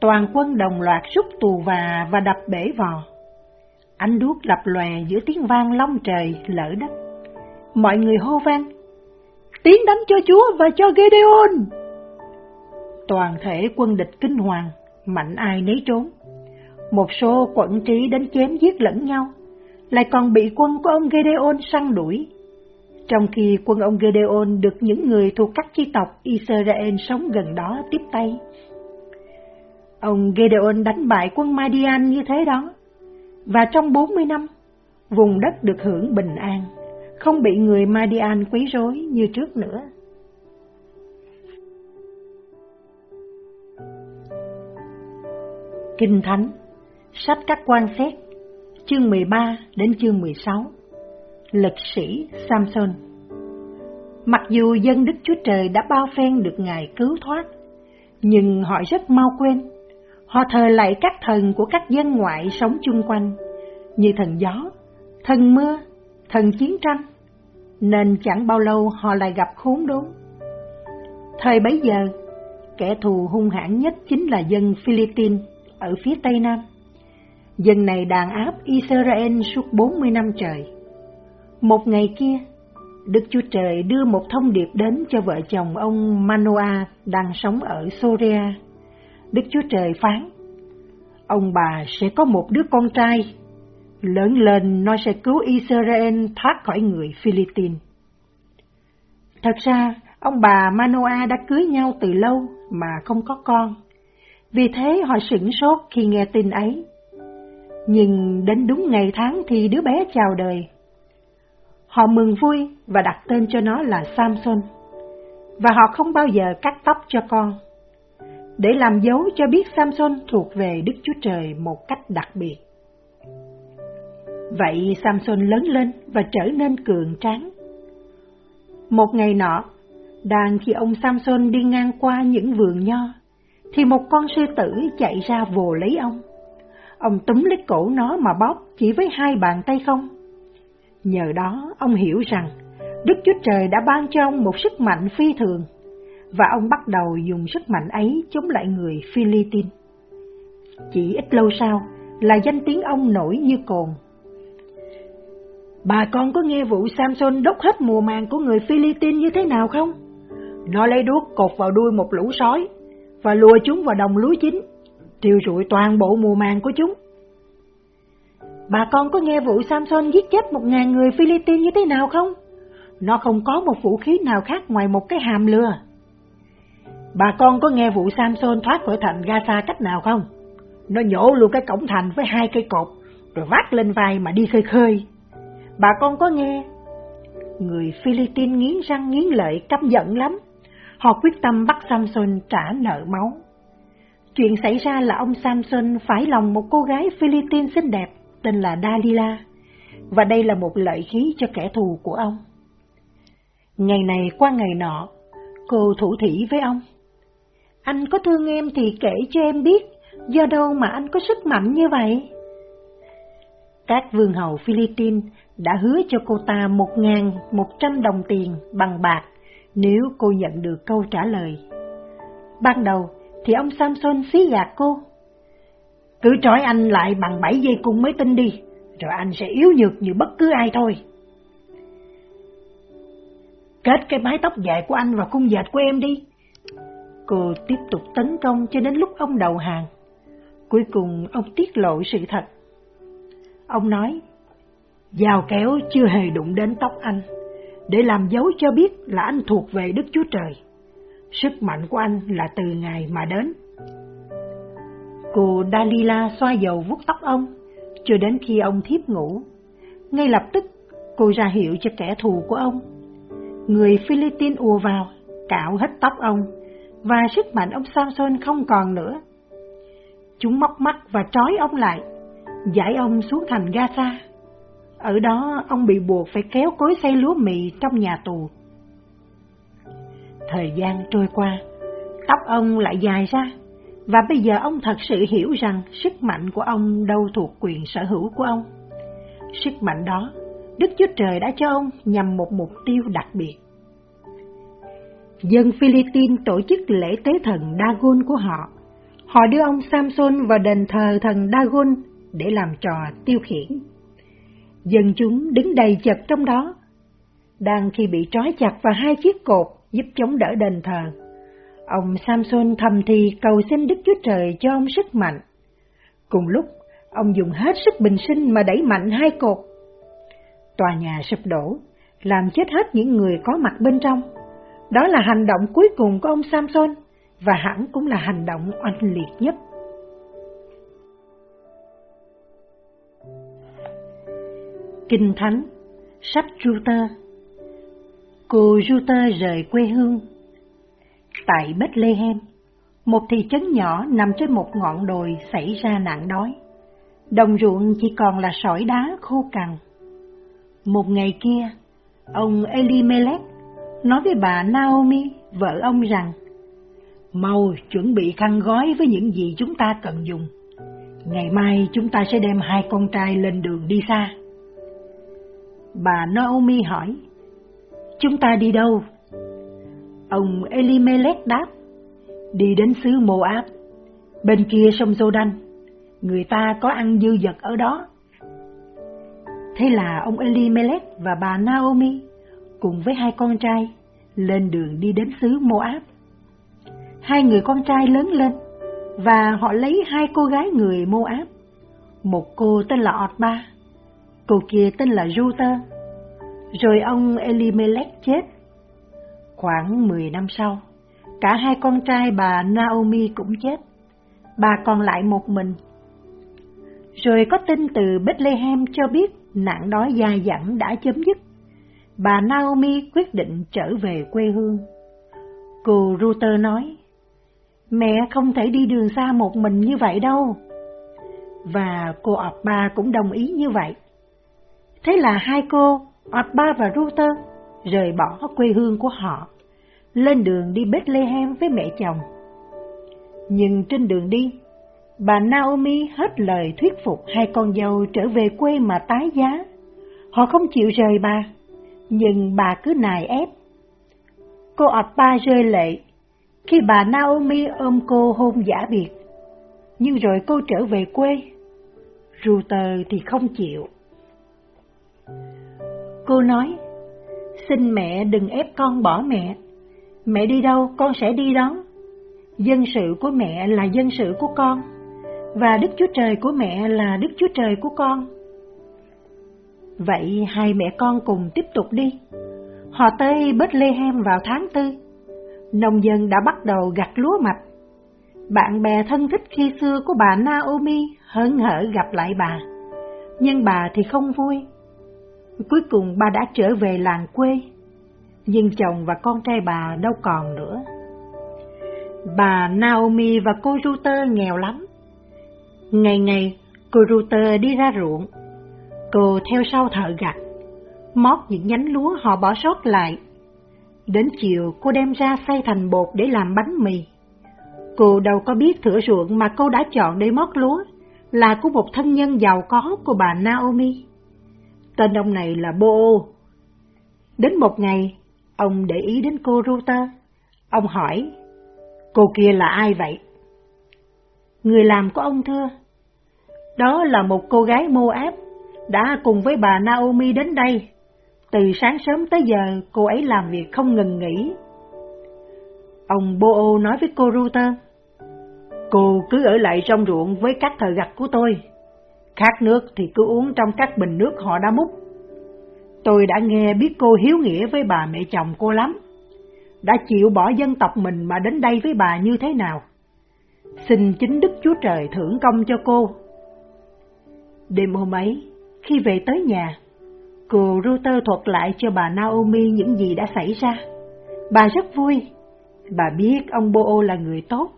toàn quân đồng loạt rút tù và và đập bể vò. Ánh đuốc lập lòe giữa tiếng vang long trời lỡ đất. Mọi người hô vang, tiến đánh cho Chúa và cho Gedeon. Toàn thể quân địch kinh hoàng, mạnh ai nấy trốn. Một số quận trí đánh chém giết lẫn nhau, lại còn bị quân của ông Gedeon săn đuổi. Trong khi quân ông Gedeon được những người thuộc các chi tộc Israel sống gần đó tiếp tay. Ông Gedeon đánh bại quân Madian như thế đó, và trong 40 năm, vùng đất được hưởng bình an không bị người Madian quấy rối như trước nữa. Kinh Thánh Sách các quan xét Chương 13 đến chương 16 Lực sĩ Samson Mặc dù dân Đức Chúa Trời đã bao phen được Ngài cứu thoát, nhưng họ rất mau quên. Họ thờ lại các thần của các dân ngoại sống chung quanh, như thần gió, thần mưa, thần chiến tranh, nên chẳng bao lâu họ lại gặp khốn đốn. Thời bấy giờ, kẻ thù hung hãn nhất chính là dân Philippines ở phía tây nam. Dân này đàn áp Israel suốt 40 năm trời. Một ngày kia, Đức Chúa Trời đưa một thông điệp đến cho vợ chồng ông Manoa đang sống ở Soria. Đức Chúa Trời phán, ông bà sẽ có một đứa con trai Lớn lên nó sẽ cứu Israel thoát khỏi người Philippines. Thật ra, ông bà Manoa đã cưới nhau từ lâu mà không có con. Vì thế họ sửng sốt khi nghe tin ấy. Nhưng đến đúng ngày tháng thì đứa bé chào đời. Họ mừng vui và đặt tên cho nó là Samson. Và họ không bao giờ cắt tóc cho con. Để làm dấu cho biết Samson thuộc về Đức Chúa Trời một cách đặc biệt. Vậy Samson lớn lên và trở nên cường tráng. Một ngày nọ, đang khi ông Samson đi ngang qua những vườn nho, thì một con sư tử chạy ra vồ lấy ông. Ông túm lấy cổ nó mà bóp chỉ với hai bàn tay không. Nhờ đó ông hiểu rằng Đức Chúa Trời đã ban cho ông một sức mạnh phi thường, và ông bắt đầu dùng sức mạnh ấy chống lại người Philippines. Chỉ ít lâu sau là danh tiếng ông nổi như cồn Bà con có nghe vụ Samson đốt hết mùa màng của người Philippines như thế nào không? Nó lấy đuốc cột vào đuôi một lũ sói và lùa chúng vào đồng lúa chín, tiêu rụi toàn bộ mùa màng của chúng. Bà con có nghe vụ Samson giết chết một ngàn người Philippines như thế nào không? Nó không có một vũ khí nào khác ngoài một cái hàm lừa. Bà con có nghe vụ Samson thoát khỏi thành Gaza cách nào không? Nó nhổ luôn cái cổng thành với hai cây cột, rồi vác lên vai mà đi khơi khơi. Bà con có nghe? Người Philippines nghiến răng nghiến lợi căm giận lắm. Họ quyết tâm bắt Samson trả nợ máu. Chuyện xảy ra là ông Samson phải lòng một cô gái Philippines xinh đẹp tên là Dalila, và đây là một lợi khí cho kẻ thù của ông. Ngày này qua ngày nọ, cô thủ thỉ với ông. Anh có thương em thì kể cho em biết, do đâu mà anh có sức mạnh như vậy? Các vương hầu Philippines đã hứa cho cô ta một ngàn một trăm đồng tiền bằng bạc nếu cô nhận được câu trả lời. Ban đầu thì ông Samson xí gạt cô. Cứ trói anh lại bằng bảy dây cung mới tin đi, rồi anh sẽ yếu nhược như bất cứ ai thôi. Kết cái mái tóc dài của anh vào cung dệt của em đi. Cô tiếp tục tấn công cho đến lúc ông đầu hàng. Cuối cùng ông tiết lộ sự thật. Ông nói, Dao kéo chưa hề đụng đến tóc anh, để làm dấu cho biết là anh thuộc về Đức Chúa Trời. Sức mạnh của anh là từ ngài mà đến. Cô Dalila xoa dầu vuốt tóc ông, cho đến khi ông thiếp ngủ. Ngay lập tức, cô ra hiệu cho kẻ thù của ông. Người Philippines ùa vào, cạo hết tóc ông, và sức mạnh ông Samson không còn nữa. Chúng móc mắt và trói ông lại, giải ông xuống thành Gaza. Ở đó ông bị buộc phải kéo cối xây lúa mì trong nhà tù. Thời gian trôi qua, tóc ông lại dài ra, và bây giờ ông thật sự hiểu rằng sức mạnh của ông đâu thuộc quyền sở hữu của ông. Sức mạnh đó, Đức Chúa Trời đã cho ông nhằm một mục tiêu đặc biệt. Dân Philippines tổ chức lễ tế thần Dagon của họ. Họ đưa ông Samson vào đền thờ thần Dagon để làm trò tiêu khiển. Dân chúng đứng đầy chật trong đó. Đang khi bị trói chặt vào hai chiếc cột giúp chống đỡ đền thờ, ông Samson thầm thì cầu xin Đức Chúa Trời cho ông sức mạnh. Cùng lúc, ông dùng hết sức bình sinh mà đẩy mạnh hai cột. Tòa nhà sụp đổ, làm chết hết những người có mặt bên trong. Đó là hành động cuối cùng của ông Samson, và hẳn cũng là hành động oanh liệt nhất. Kinh Thánh Sách Ruter Cô Juta rời quê hương Tại Bethlehem, một thị trấn nhỏ nằm trên một ngọn đồi xảy ra nạn đói. Đồng ruộng chỉ còn là sỏi đá khô cằn. Một ngày kia, ông Elimelech nói với bà Naomi, vợ ông rằng, Mau chuẩn bị khăn gói với những gì chúng ta cần dùng. Ngày mai chúng ta sẽ đem hai con trai lên đường đi xa. Bà Naomi hỏi, Chúng ta đi đâu? Ông Elimelech đáp, đi đến xứ Moab, bên kia sông Jordan, người ta có ăn dư vật ở đó. Thế là ông Elimelech và bà Naomi cùng với hai con trai lên đường đi đến xứ Moab. Hai người con trai lớn lên và họ lấy hai cô gái người Moab. Một cô tên là Otba, cô kia tên là Ruter. Rồi ông Elimelech chết. Khoảng 10 năm sau, cả hai con trai bà Naomi cũng chết. Bà còn lại một mình. Rồi có tin từ Bethlehem cho biết nạn đói dài dẳng đã chấm dứt. Bà Naomi quyết định trở về quê hương. Cô Ruter nói, Mẹ không thể đi đường xa một mình như vậy đâu. Và cô ọp Ba cũng đồng ý như vậy. Thế là hai cô, Abba và Ruther rời bỏ quê hương của họ, lên đường đi Bethlehem với mẹ chồng. Nhưng trên đường đi, bà Naomi hết lời thuyết phục hai con dâu trở về quê mà tái giá. Họ không chịu rời bà, nhưng bà cứ nài ép. Cô Abba rơi lệ khi bà Naomi ôm cô hôn giả biệt. Nhưng rồi cô trở về quê. Router thì không chịu. Cô nói, xin mẹ đừng ép con bỏ mẹ. Mẹ đi đâu con sẽ đi đó. Dân sự của mẹ là dân sự của con, và Đức Chúa Trời của mẹ là Đức Chúa Trời của con. Vậy hai mẹ con cùng tiếp tục đi. Họ tới Bethlehem vào tháng tư nông dân đã bắt đầu gặt lúa mạch. Bạn bè thân thích khi xưa của bà Naomi hớn hở gặp lại bà, nhưng bà thì không vui. Cuối cùng bà đã trở về làng quê, nhưng chồng và con trai bà đâu còn nữa. Bà Naomi và cô Ruter nghèo lắm. Ngày ngày, cô Ruter đi ra ruộng, cô theo sau thợ gặt, mót những nhánh lúa họ bỏ sót lại Đến chiều cô đem ra xay thành bột để làm bánh mì. Cô đâu có biết thửa ruộng mà cô đã chọn để mót lúa là của một thân nhân giàu có của bà Naomi. Tên ông này là Bo. Đến một ngày, ông để ý đến cô Ruta. Ông hỏi, cô kia là ai vậy? Người làm của ông thưa. Đó là một cô gái Moab, đã cùng với bà Naomi đến đây từ sáng sớm tới giờ, cô ấy làm việc không ngừng nghỉ. Ông Bo nói với cô Ruta, Cô cứ ở lại trong ruộng với các thợ gặt của tôi. Khát nước thì cứ uống trong các bình nước họ đã múc. Tôi đã nghe biết cô hiếu nghĩa với bà mẹ chồng cô lắm. đã chịu bỏ dân tộc mình mà đến đây với bà như thế nào. Xin chính Đức Chúa Trời thưởng công cho cô. Đêm hôm ấy, khi về tới nhà, cô Ruther thuật lại cho bà Naomi những gì đã xảy ra. Bà rất vui. Bà biết ông Boo là người tốt,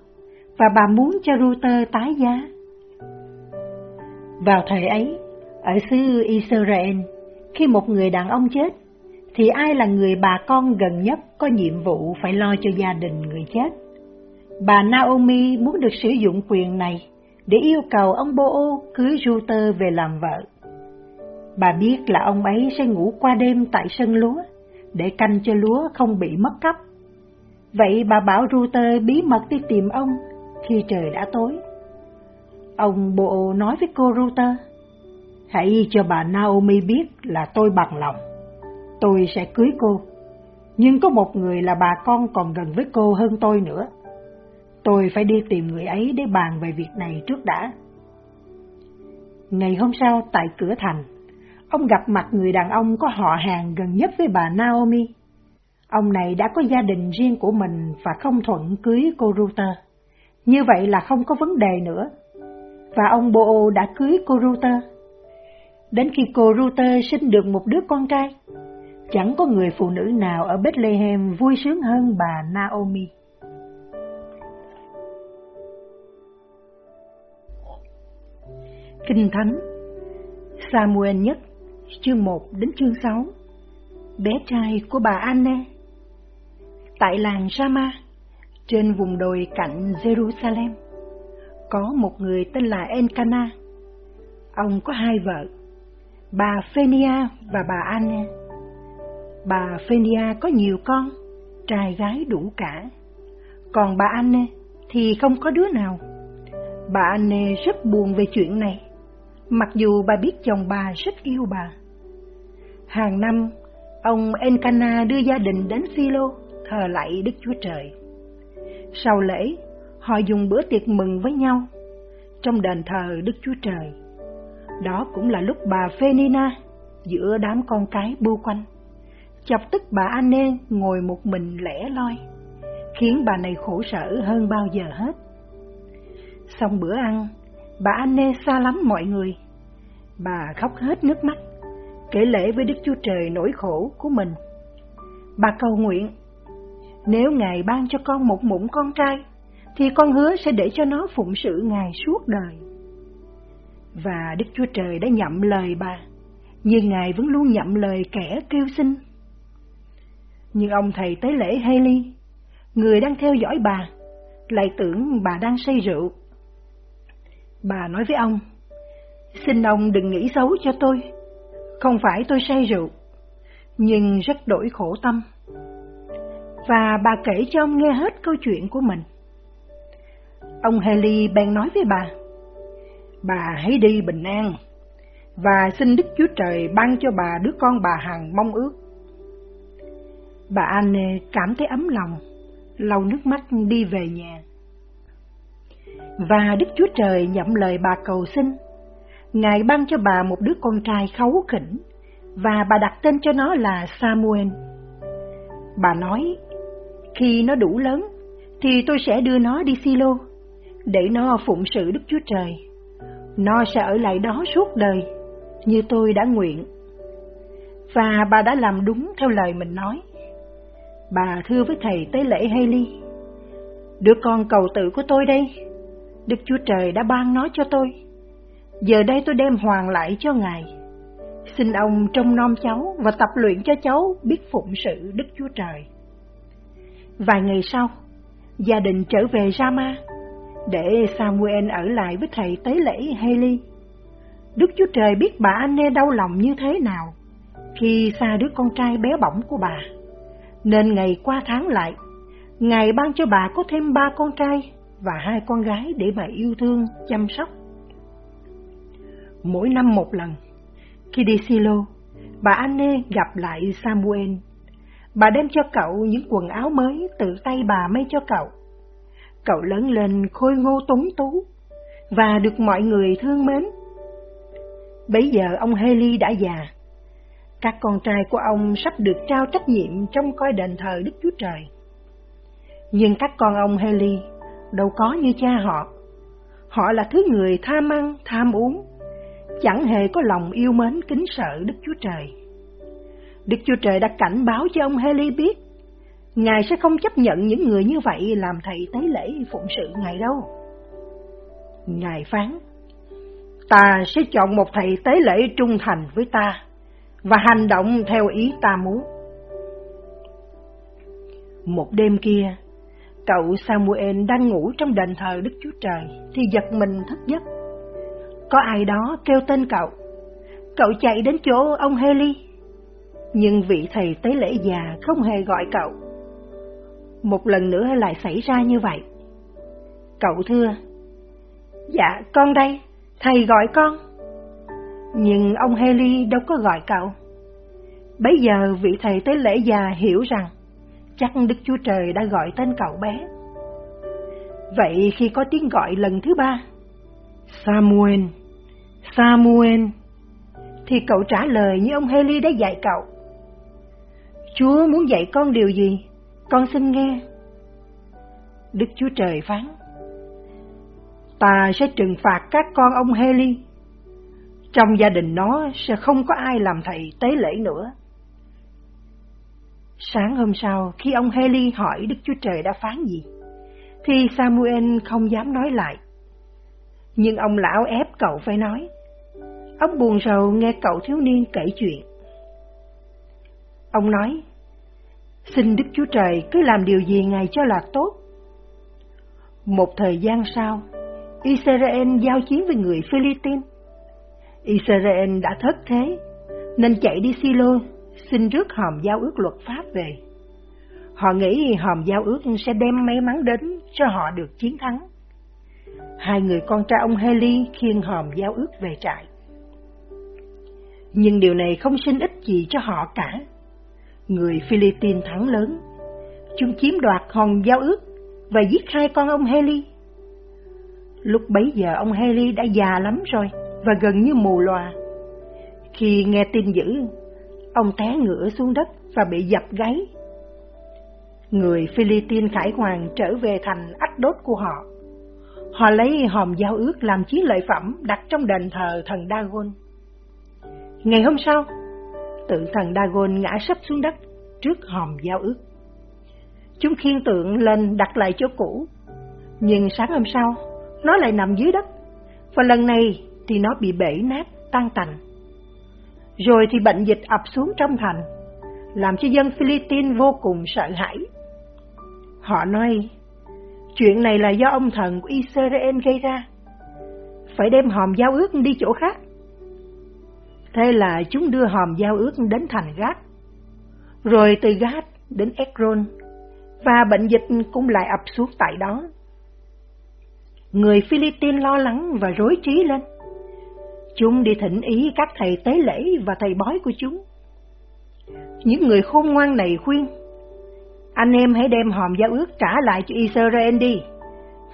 và bà muốn cho Ruther tái giá. Vào thời ấy, ở xứ Israel, khi một người đàn ông chết, thì ai là người bà con gần nhất có nhiệm vụ phải lo cho gia đình người chết? Bà Naomi muốn được sử dụng quyền này để yêu cầu ông Boo cưới Ruter về làm vợ. Bà biết là ông ấy sẽ ngủ qua đêm tại sân lúa, để canh cho lúa không bị mất cắp. Vậy bà bảo Ruter bí mật đi tìm ông khi trời đã tối. Ông bộ nói với cô Router, hãy cho bà Naomi biết là tôi bằng lòng. Tôi sẽ cưới cô, nhưng có một người là bà con còn gần với cô hơn tôi nữa. Tôi phải đi tìm người ấy để bàn về việc này trước đã. Ngày hôm sau tại cửa thành, ông gặp mặt người đàn ông có họ hàng gần nhất với bà Naomi. Ông này đã có gia đình riêng của mình và không thuận cưới cô Router. Như vậy là không có vấn đề nữa. Và ông Boo đã cưới cô Ruther. Đến khi cô Ruther sinh được một đứa con trai, chẳng có người phụ nữ nào ở Bethlehem vui sướng hơn bà Naomi. Kinh Thánh Samuel nhất, chương 1 đến chương 6 Bé trai của bà Anne Tại làng Rama, trên vùng đồi cạnh Jerusalem, có một người tên là Encana. Ông có hai vợ, bà Phenia và bà Anne. Bà Phenia có nhiều con, trai gái đủ cả. Còn bà Anne thì không có đứa nào. Bà Anne rất buồn về chuyện này mặc dù bà biết chồng bà rất yêu bà. Hàng năm, ông Encana đưa gia đình đến Silo thờ lạy Đức Chúa Trời. Sau lễ, họ dùng bữa tiệc mừng với nhau trong đền thờ Đức Chúa Trời. Đó cũng là lúc bà Phenina giữa đám con cái bu quanh, chọc tức bà Anne ngồi một mình lẻ loi, khiến bà này khổ sở hơn bao giờ hết. Xong bữa ăn, bà Anne xa lắm mọi người. Bà khóc hết nước mắt, kể lễ với Đức Chúa Trời nỗi khổ của mình. Bà cầu nguyện, nếu Ngài ban cho con một mụn con trai, thì con hứa sẽ để cho nó phụng sự Ngài suốt đời. Và Đức Chúa Trời đã nhậm lời bà, nhưng Ngài vẫn luôn nhậm lời kẻ kêu xin. Nhưng ông thầy tế lễ Haley, người đang theo dõi bà, lại tưởng bà đang say rượu. Bà nói với ông, Xin ông đừng nghĩ xấu cho tôi, không phải tôi say rượu, nhưng rất đổi khổ tâm. Và bà kể cho ông nghe hết câu chuyện của mình. Ông Haley bèn nói với bà, bà hãy đi bình an, và xin Đức Chúa Trời ban cho bà đứa con bà hằng mong ước. Bà Anne cảm thấy ấm lòng, lau nước mắt đi về nhà. Và Đức Chúa Trời nhậm lời bà cầu xin Ngài ban cho bà một đứa con trai kháu khỉnh, và bà đặt tên cho nó là Samuel. Bà nói, khi nó đủ lớn, thì tôi sẽ đưa nó đi Silo, để nó phụng sự Đức Chúa Trời. Nó sẽ ở lại đó suốt đời, như tôi đã nguyện. Và bà đã làm đúng theo lời mình nói. Bà thưa với thầy tế lễ Haley, đứa con cầu tự của tôi đây, Đức Chúa Trời đã ban nó cho tôi Giờ đây tôi đem hoàng lại cho Ngài. Xin ông trông nom cháu và tập luyện cho cháu biết phụng sự Đức Chúa Trời. Vài ngày sau, gia đình trở về Rama để Samuel ở lại với thầy tế lễ Haley. Đức Chúa Trời biết bà Anne đau lòng như thế nào khi xa đứa con trai bé bỏng của bà. Nên ngày qua tháng lại, Ngài ban cho bà có thêm ba con trai và hai con gái để bà yêu thương, chăm sóc mỗi năm một lần. Khi đi Silo, bà Anne gặp lại Samuel. Bà đem cho cậu những quần áo mới tự tay bà may cho cậu. Cậu lớn lên khôi ngô tuấn tú và được mọi người thương mến. Bây giờ ông Haley đã già. Các con trai của ông sắp được trao trách nhiệm trong coi đền thờ Đức Chúa Trời. Nhưng các con ông Haley đâu có như cha họ. Họ là thứ người tham ăn, tham uống, chẳng hề có lòng yêu mến kính sợ Đức Chúa Trời. Đức Chúa Trời đã cảnh báo cho ông Haley biết, Ngài sẽ không chấp nhận những người như vậy làm thầy tế lễ phụng sự Ngài đâu. Ngài phán, ta sẽ chọn một thầy tế lễ trung thành với ta và hành động theo ý ta muốn. Một đêm kia, cậu Samuel đang ngủ trong đền thờ Đức Chúa Trời thì giật mình thức giấc. Có ai đó kêu tên cậu. Cậu chạy đến chỗ ông Haley, nhưng vị thầy tế lễ già không hề gọi cậu. Một lần nữa lại xảy ra như vậy. Cậu thưa, Dạ, con đây, thầy gọi con. Nhưng ông Haley đâu có gọi cậu. Bây giờ vị thầy tới lễ già hiểu rằng chắc Đức Chúa Trời đã gọi tên cậu bé. Vậy khi có tiếng gọi lần thứ ba, Samuel, Samuel, thì cậu trả lời như ông Haley đã dạy cậu. Chúa muốn dạy con điều gì? Con xin nghe. Đức Chúa Trời phán, ta sẽ trừng phạt các con ông Heli. Trong gia đình nó sẽ không có ai làm thầy tế lễ nữa. Sáng hôm sau, khi ông Heli hỏi Đức Chúa Trời đã phán gì, thì Samuel không dám nói lại. Nhưng ông lão ép cậu phải nói. Ông buồn rầu nghe cậu thiếu niên kể chuyện. Ông nói, xin Đức Chúa Trời cứ làm điều gì Ngài cho là tốt. Một thời gian sau, Israel giao chiến với người Philippines. Israel đã thất thế, nên chạy đi Silo xin rước hòm giao ước luật pháp về. Họ nghĩ hòm giao ước sẽ đem may mắn đến cho họ được chiến thắng. Hai người con trai ông Heli khiêng hòm giao ước về trại. Nhưng điều này không sinh ích gì cho họ cả. Người Philippines thắng lớn. Chúng chiếm đoạt hòn giao ước và giết hai con ông Haley. Lúc bấy giờ ông Haley đã già lắm rồi và gần như mù loà. Khi nghe tin dữ, ông té ngửa xuống đất và bị dập gáy. Người Philippines khải hoàng trở về thành ách đốt của họ. Họ lấy hòm giao ước làm chiến lợi phẩm đặt trong đền thờ thần Dagon. Ngày hôm sau, tự thần Dagon ngã sấp xuống đất trước hòm giao ước. Chúng khiên tượng lên đặt lại chỗ cũ, nhưng sáng hôm sau, nó lại nằm dưới đất, và lần này thì nó bị bể nát, tan tành. Rồi thì bệnh dịch ập xuống trong thành, làm cho dân Philippines vô cùng sợ hãi. Họ nói, chuyện này là do ông thần của Israel gây ra, phải đem hòm giao ước đi chỗ khác. Thế là chúng đưa hòm giao ước đến thành Gát, rồi từ Gát đến Ekron, và bệnh dịch cũng lại ập xuống tại đó. Người Philippines lo lắng và rối trí lên. Chúng đi thỉnh ý các thầy tế lễ và thầy bói của chúng. Những người khôn ngoan này khuyên, anh em hãy đem hòm giao ước trả lại cho Israel đi,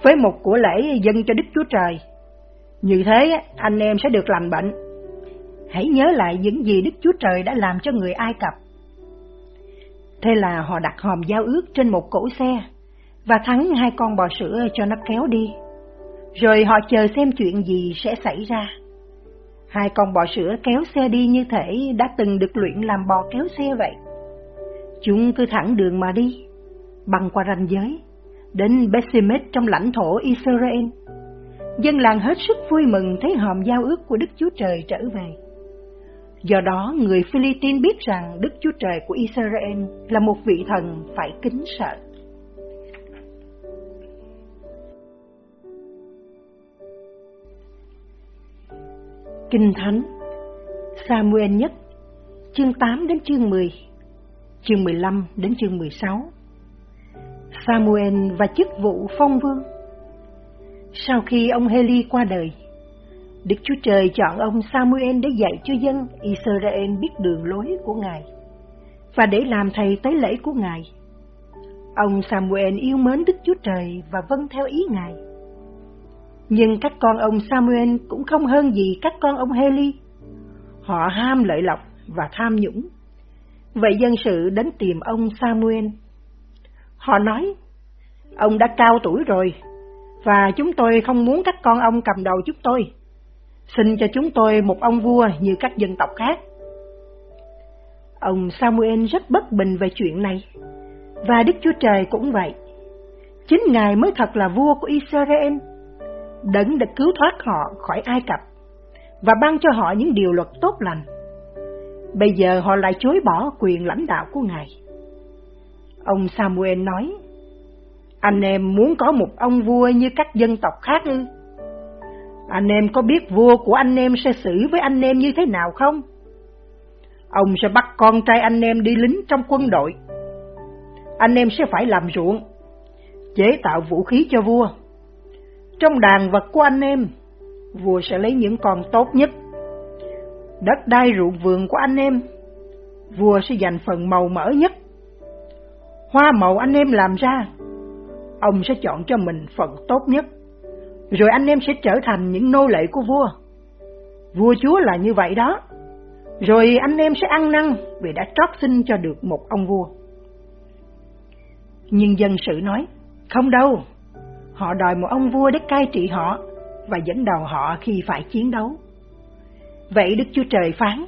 với một của lễ dâng cho Đức Chúa Trời. Như thế, anh em sẽ được lành bệnh. Hãy nhớ lại những gì Đức Chúa Trời đã làm cho người Ai Cập. Thế là họ đặt hòm giao ước trên một cỗ xe, và thắng hai con bò sữa cho nó kéo đi. Rồi họ chờ xem chuyện gì sẽ xảy ra. Hai con bò sữa kéo xe đi như thể đã từng được luyện làm bò kéo xe vậy. Chúng cứ thẳng đường mà đi, băng qua ranh giới, đến Besimet trong lãnh thổ Israel. Dân làng hết sức vui mừng thấy hòm giao ước của Đức Chúa Trời trở về. Do đó, người Philippines biết rằng Đức Chúa Trời của Israel là một vị thần phải kính sợ. Kinh Thánh Samuel nhất chương 8 đến chương 10 chương 15 đến chương 16 Samuel và chức vụ phong vương Sau khi ông Heli qua đời Đức Chúa Trời chọn ông Samuel để dạy cho dân Israel biết đường lối của Ngài và để làm thầy tế lễ của Ngài. Ông Samuel yêu mến Đức Chúa Trời và vâng theo ý Ngài. Nhưng các con ông Samuel cũng không hơn gì các con ông Heli. Họ ham lợi lộc và tham nhũng. Vậy dân sự đến tìm ông Samuel. Họ nói, Ông đã cao tuổi rồi, và chúng tôi không muốn các con ông cầm đầu chúng tôi. Xin cho chúng tôi một ông vua như các dân tộc khác. Ông Samuel rất bất bình về chuyện này, và Đức Chúa Trời cũng vậy. Chính Ngài mới thật là vua của Israel, đấng đã cứu thoát họ khỏi Ai Cập và ban cho họ những điều luật tốt lành. Bây giờ họ lại chối bỏ quyền lãnh đạo của Ngài. Ông Samuel nói, anh em muốn có một ông vua như các dân tộc khác ư? Anh em có biết vua của anh em sẽ xử với anh em như thế nào không? Ông sẽ bắt con trai anh em đi lính trong quân đội. Anh em sẽ phải làm ruộng, chế tạo vũ khí cho vua. Trong đàn vật của anh em, vua sẽ lấy những con tốt nhất. Đất đai ruộng vườn của anh em, vua sẽ dành phần màu mỡ nhất. Hoa màu anh em làm ra, ông sẽ chọn cho mình phần tốt nhất. Rồi anh em sẽ trở thành những nô lệ của vua. Vua chúa là như vậy đó. Rồi anh em sẽ ăn năn vì đã trót xin cho được một ông vua. Nhưng dân sự nói, không đâu, họ đòi một ông vua để cai trị họ và dẫn đầu họ khi phải chiến đấu. Vậy Đức Chúa Trời phán,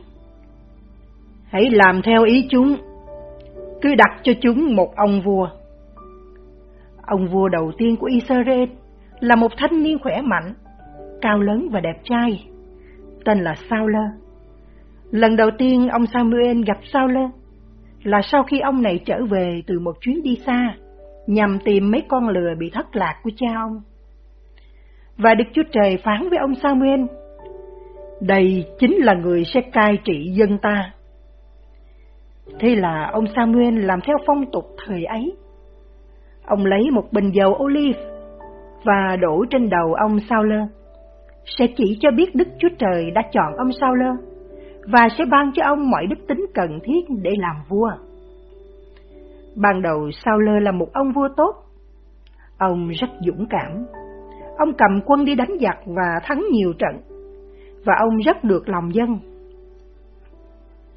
hãy làm theo ý chúng, cứ đặt cho chúng một ông vua. Ông vua đầu tiên của Israel là một thanh niên khỏe mạnh, cao lớn và đẹp trai, tên là Sauler. Lần đầu tiên ông Samuel gặp Sauler là sau khi ông này trở về từ một chuyến đi xa nhằm tìm mấy con lừa bị thất lạc của cha ông. Và Đức Chúa Trời phán với ông Samuel, đây chính là người sẽ cai trị dân ta. Thế là ông Samuel làm theo phong tục thời ấy. Ông lấy một bình dầu olive và đổ trên đầu ông sao lơ sẽ chỉ cho biết Đức Chúa Trời đã chọn ông sao lơ và sẽ ban cho ông mọi đức tính cần thiết để làm vua. Ban đầu sao lơ là một ông vua tốt. Ông rất dũng cảm. Ông cầm quân đi đánh giặc và thắng nhiều trận. Và ông rất được lòng dân.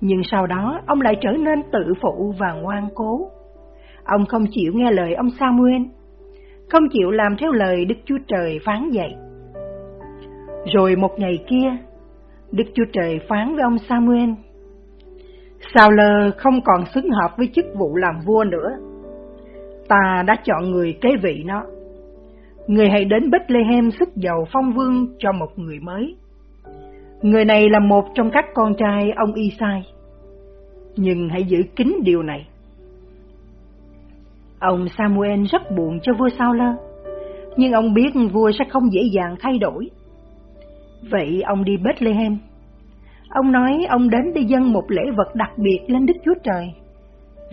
Nhưng sau đó ông lại trở nên tự phụ và ngoan cố. Ông không chịu nghe lời ông Samuel, không chịu làm theo lời Đức Chúa Trời phán dạy. Rồi một ngày kia, Đức Chúa Trời phán với ông Samuel, Sao lơ không còn xứng hợp với chức vụ làm vua nữa. Ta đã chọn người kế vị nó. Người hãy đến Bethlehem sức giàu phong vương cho một người mới. Người này là một trong các con trai ông Isai. Nhưng hãy giữ kín điều này. Ông Samuel rất buồn cho vua Sao Lơ, nhưng ông biết vua sẽ không dễ dàng thay đổi. Vậy ông đi Bethlehem Ông nói ông đến để dâng một lễ vật đặc biệt lên Đức Chúa Trời,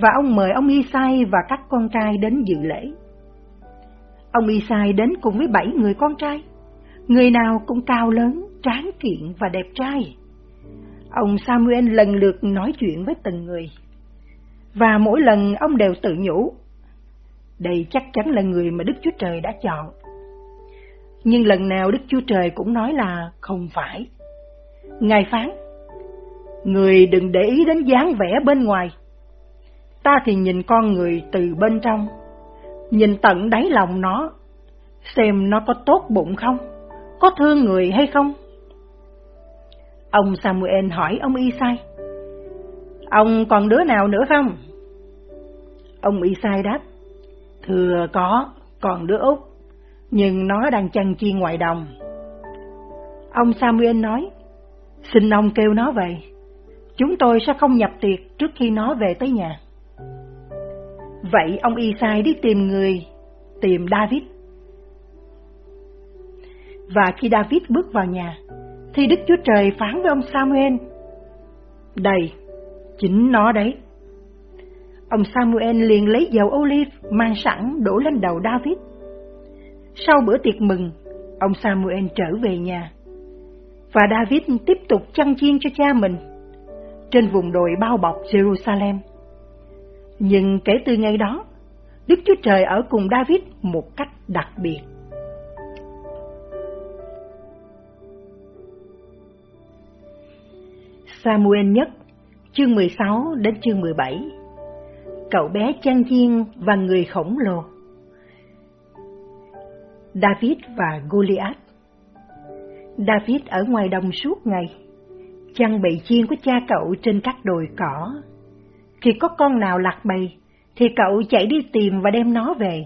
và ông mời ông Isai và các con trai đến dự lễ. Ông Isai đến cùng với bảy người con trai, người nào cũng cao lớn, tráng kiện và đẹp trai. Ông Samuel lần lượt nói chuyện với từng người, và mỗi lần ông đều tự nhủ, đây chắc chắn là người mà Đức Chúa Trời đã chọn. Nhưng lần nào Đức Chúa Trời cũng nói là không phải. Ngài phán, Người đừng để ý đến dáng vẻ bên ngoài. Ta thì nhìn con người từ bên trong, nhìn tận đáy lòng nó, xem nó có tốt bụng không, có thương người hay không. Ông Samuel hỏi ông Isai, Ông còn đứa nào nữa không? Ông Isai đáp, Thưa có, còn đứa út, nhưng nó đang chăn chiên ngoài đồng. Ông Samuel nói, Xin ông kêu nó về. Chúng tôi sẽ không nhập tiệc trước khi nó về tới nhà. Vậy ông Isai đi tìm người, tìm David. Và khi David bước vào nhà, thì Đức Chúa Trời phán với ông Samuel, Đây, chính nó đấy. Ông Samuel liền lấy dầu olive mang sẵn đổ lên đầu David. Sau bữa tiệc mừng, ông Samuel trở về nhà. Và David tiếp tục chăn chiên cho cha mình trên vùng đồi bao bọc Jerusalem. Nhưng kể từ ngày đó, Đức Chúa Trời ở cùng David một cách đặc biệt. Samuel nhất, chương 16 đến chương 17 Cậu bé chăn chiên và người khổng lồ David và Goliath David ở ngoài đồng suốt ngày, chăn bầy chiên của cha cậu trên các đồi cỏ. Khi có con nào lạc bầy, thì cậu chạy đi tìm và đem nó về.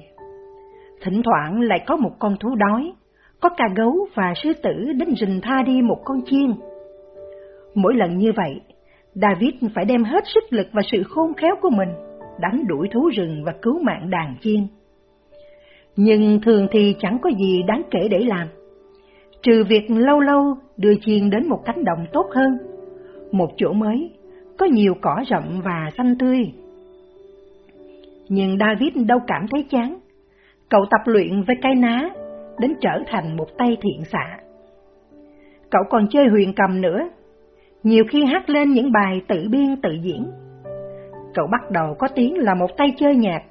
Thỉnh thoảng lại có một con thú đói, có cả gấu và sư tử đến rình tha đi một con chiên. Mỗi lần như vậy, David phải đem hết sức lực và sự khôn khéo của mình, đánh đuổi thú rừng và cứu mạng đàn chiên. Nhưng thường thì chẳng có gì đáng kể để làm, trừ việc lâu lâu đưa chiên đến một cánh đồng tốt hơn, một chỗ mới, có nhiều cỏ rậm và xanh tươi. Nhưng David đâu cảm thấy chán, cậu tập luyện với cái ná, đến trở thành một tay thiện xạ. Cậu còn chơi huyền cầm nữa, nhiều khi hát lên những bài tự biên tự diễn. Cậu bắt đầu có tiếng là một tay chơi nhạc.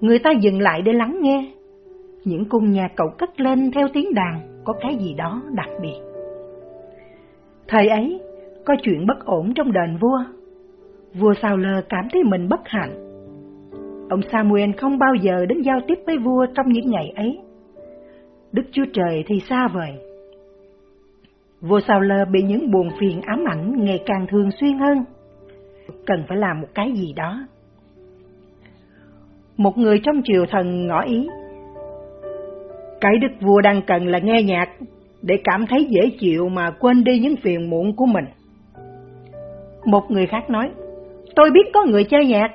Người ta dừng lại để lắng nghe. Những cung nhạc cậu cất lên theo tiếng đàn có cái gì đó đặc biệt. Thời ấy, có chuyện bất ổn trong đền vua. Vua Sao Lơ cảm thấy mình bất hạnh. Ông Samuel không bao giờ đến giao tiếp với vua trong những ngày ấy. Đức Chúa Trời thì xa vời Vua Sao Lơ bị những buồn phiền ám ảnh ngày càng thường xuyên hơn. Cần phải làm một cái gì đó. Một người trong triều thần ngỏ ý. Cái đức vua đang cần là nghe nhạc để cảm thấy dễ chịu mà quên đi những phiền muộn của mình. Một người khác nói, tôi biết có người chơi nhạc.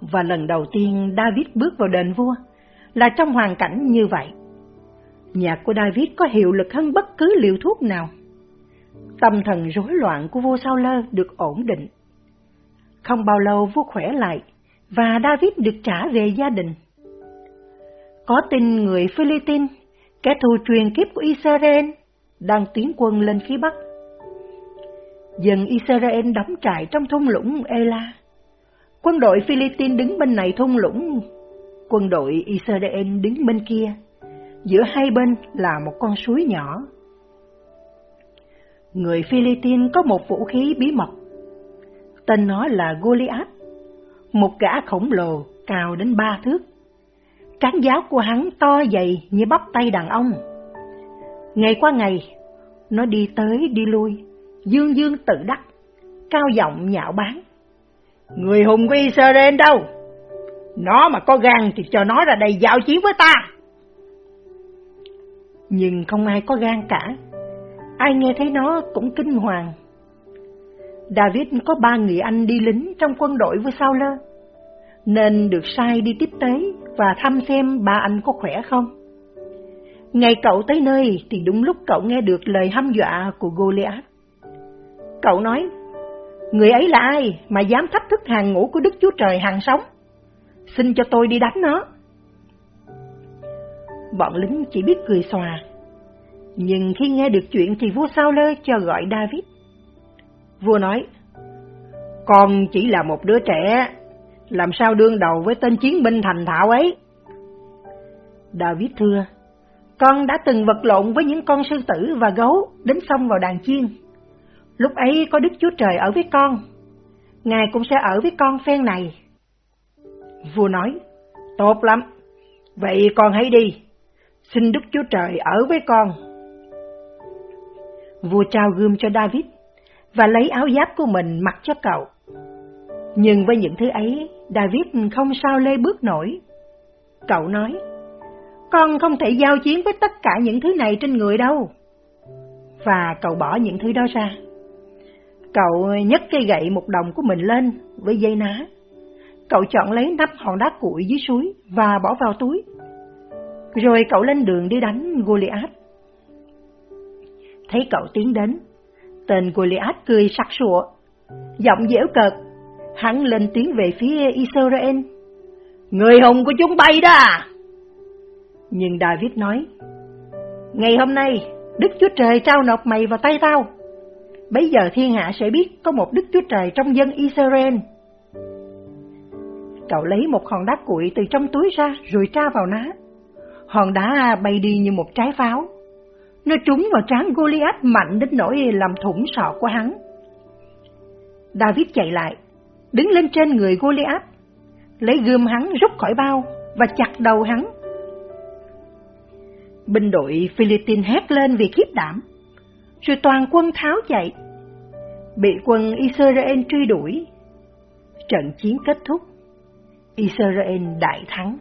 Và lần đầu tiên David bước vào đền vua là trong hoàn cảnh như vậy. Nhạc của David có hiệu lực hơn bất cứ liều thuốc nào. Tâm thần rối loạn của vua Sao Lơ được ổn định. Không bao lâu vua khỏe lại, và David được trả về gia đình. Có tin người Philippines, kẻ thù truyền kiếp của Israel, đang tiến quân lên phía Bắc. Dân Israel đóng trại trong thung lũng Ela. Quân đội Philippines đứng bên này thung lũng, quân đội Israel đứng bên kia giữa hai bên là một con suối nhỏ. Người Philippines có một vũ khí bí mật, tên nó là Goliath, một gã khổng lồ cao đến ba thước. Cán giáo của hắn to dày như bắp tay đàn ông. Ngày qua ngày, nó đi tới đi lui, dương dương tự đắc, cao giọng nhạo báng. Người hùng của Israel đâu? Nó mà có gan thì cho nó ra đây giao chiến với ta nhưng không ai có gan cả. Ai nghe thấy nó cũng kinh hoàng. David có ba người anh đi lính trong quân đội với Sao Lơ, nên được sai đi tiếp tế và thăm xem ba anh có khỏe không. Ngày cậu tới nơi thì đúng lúc cậu nghe được lời hăm dọa của Goliath. Cậu nói, người ấy là ai mà dám thách thức hàng ngũ của Đức Chúa Trời hàng sống? Xin cho tôi đi đánh nó bọn lính chỉ biết cười xòa. Nhưng khi nghe được chuyện thì vua sao lơ cho gọi David. Vua nói, con chỉ là một đứa trẻ, làm sao đương đầu với tên chiến binh thành thạo ấy? David thưa, con đã từng vật lộn với những con sư tử và gấu đến sông vào đàn chiên. Lúc ấy có Đức Chúa Trời ở với con, Ngài cũng sẽ ở với con phen này. Vua nói, tốt lắm, vậy con hãy đi, xin Đức Chúa Trời ở với con. Vua trao gươm cho David và lấy áo giáp của mình mặc cho cậu. Nhưng với những thứ ấy, David không sao lê bước nổi. Cậu nói, con không thể giao chiến với tất cả những thứ này trên người đâu. Và cậu bỏ những thứ đó ra. Cậu nhấc cây gậy một đồng của mình lên với dây ná. Cậu chọn lấy nắp hòn đá cuội dưới suối và bỏ vào túi. Rồi cậu lên đường đi đánh Goliath. Thấy cậu tiến đến, tên Goliath cười sặc sụa, giọng dễu cợt, hắn lên tiếng về phía Israel. Người hùng của chúng bay đó à? Nhưng David nói, Ngày hôm nay, Đức Chúa Trời trao nộp mày vào tay tao. Bây giờ thiên hạ sẽ biết có một Đức Chúa Trời trong dân Israel. Cậu lấy một hòn đá cuội từ trong túi ra rồi tra vào ná. Hòn đá bay đi như một trái pháo. Nó trúng vào trán Goliath mạnh đến nỗi làm thủng sọ của hắn. David chạy lại, đứng lên trên người Goliath, lấy gươm hắn rút khỏi bao và chặt đầu hắn. Binh đội Philippines hét lên vì khiếp đảm, rồi toàn quân tháo chạy. Bị quân Israel truy đuổi. Trận chiến kết thúc, Israel đại thắng.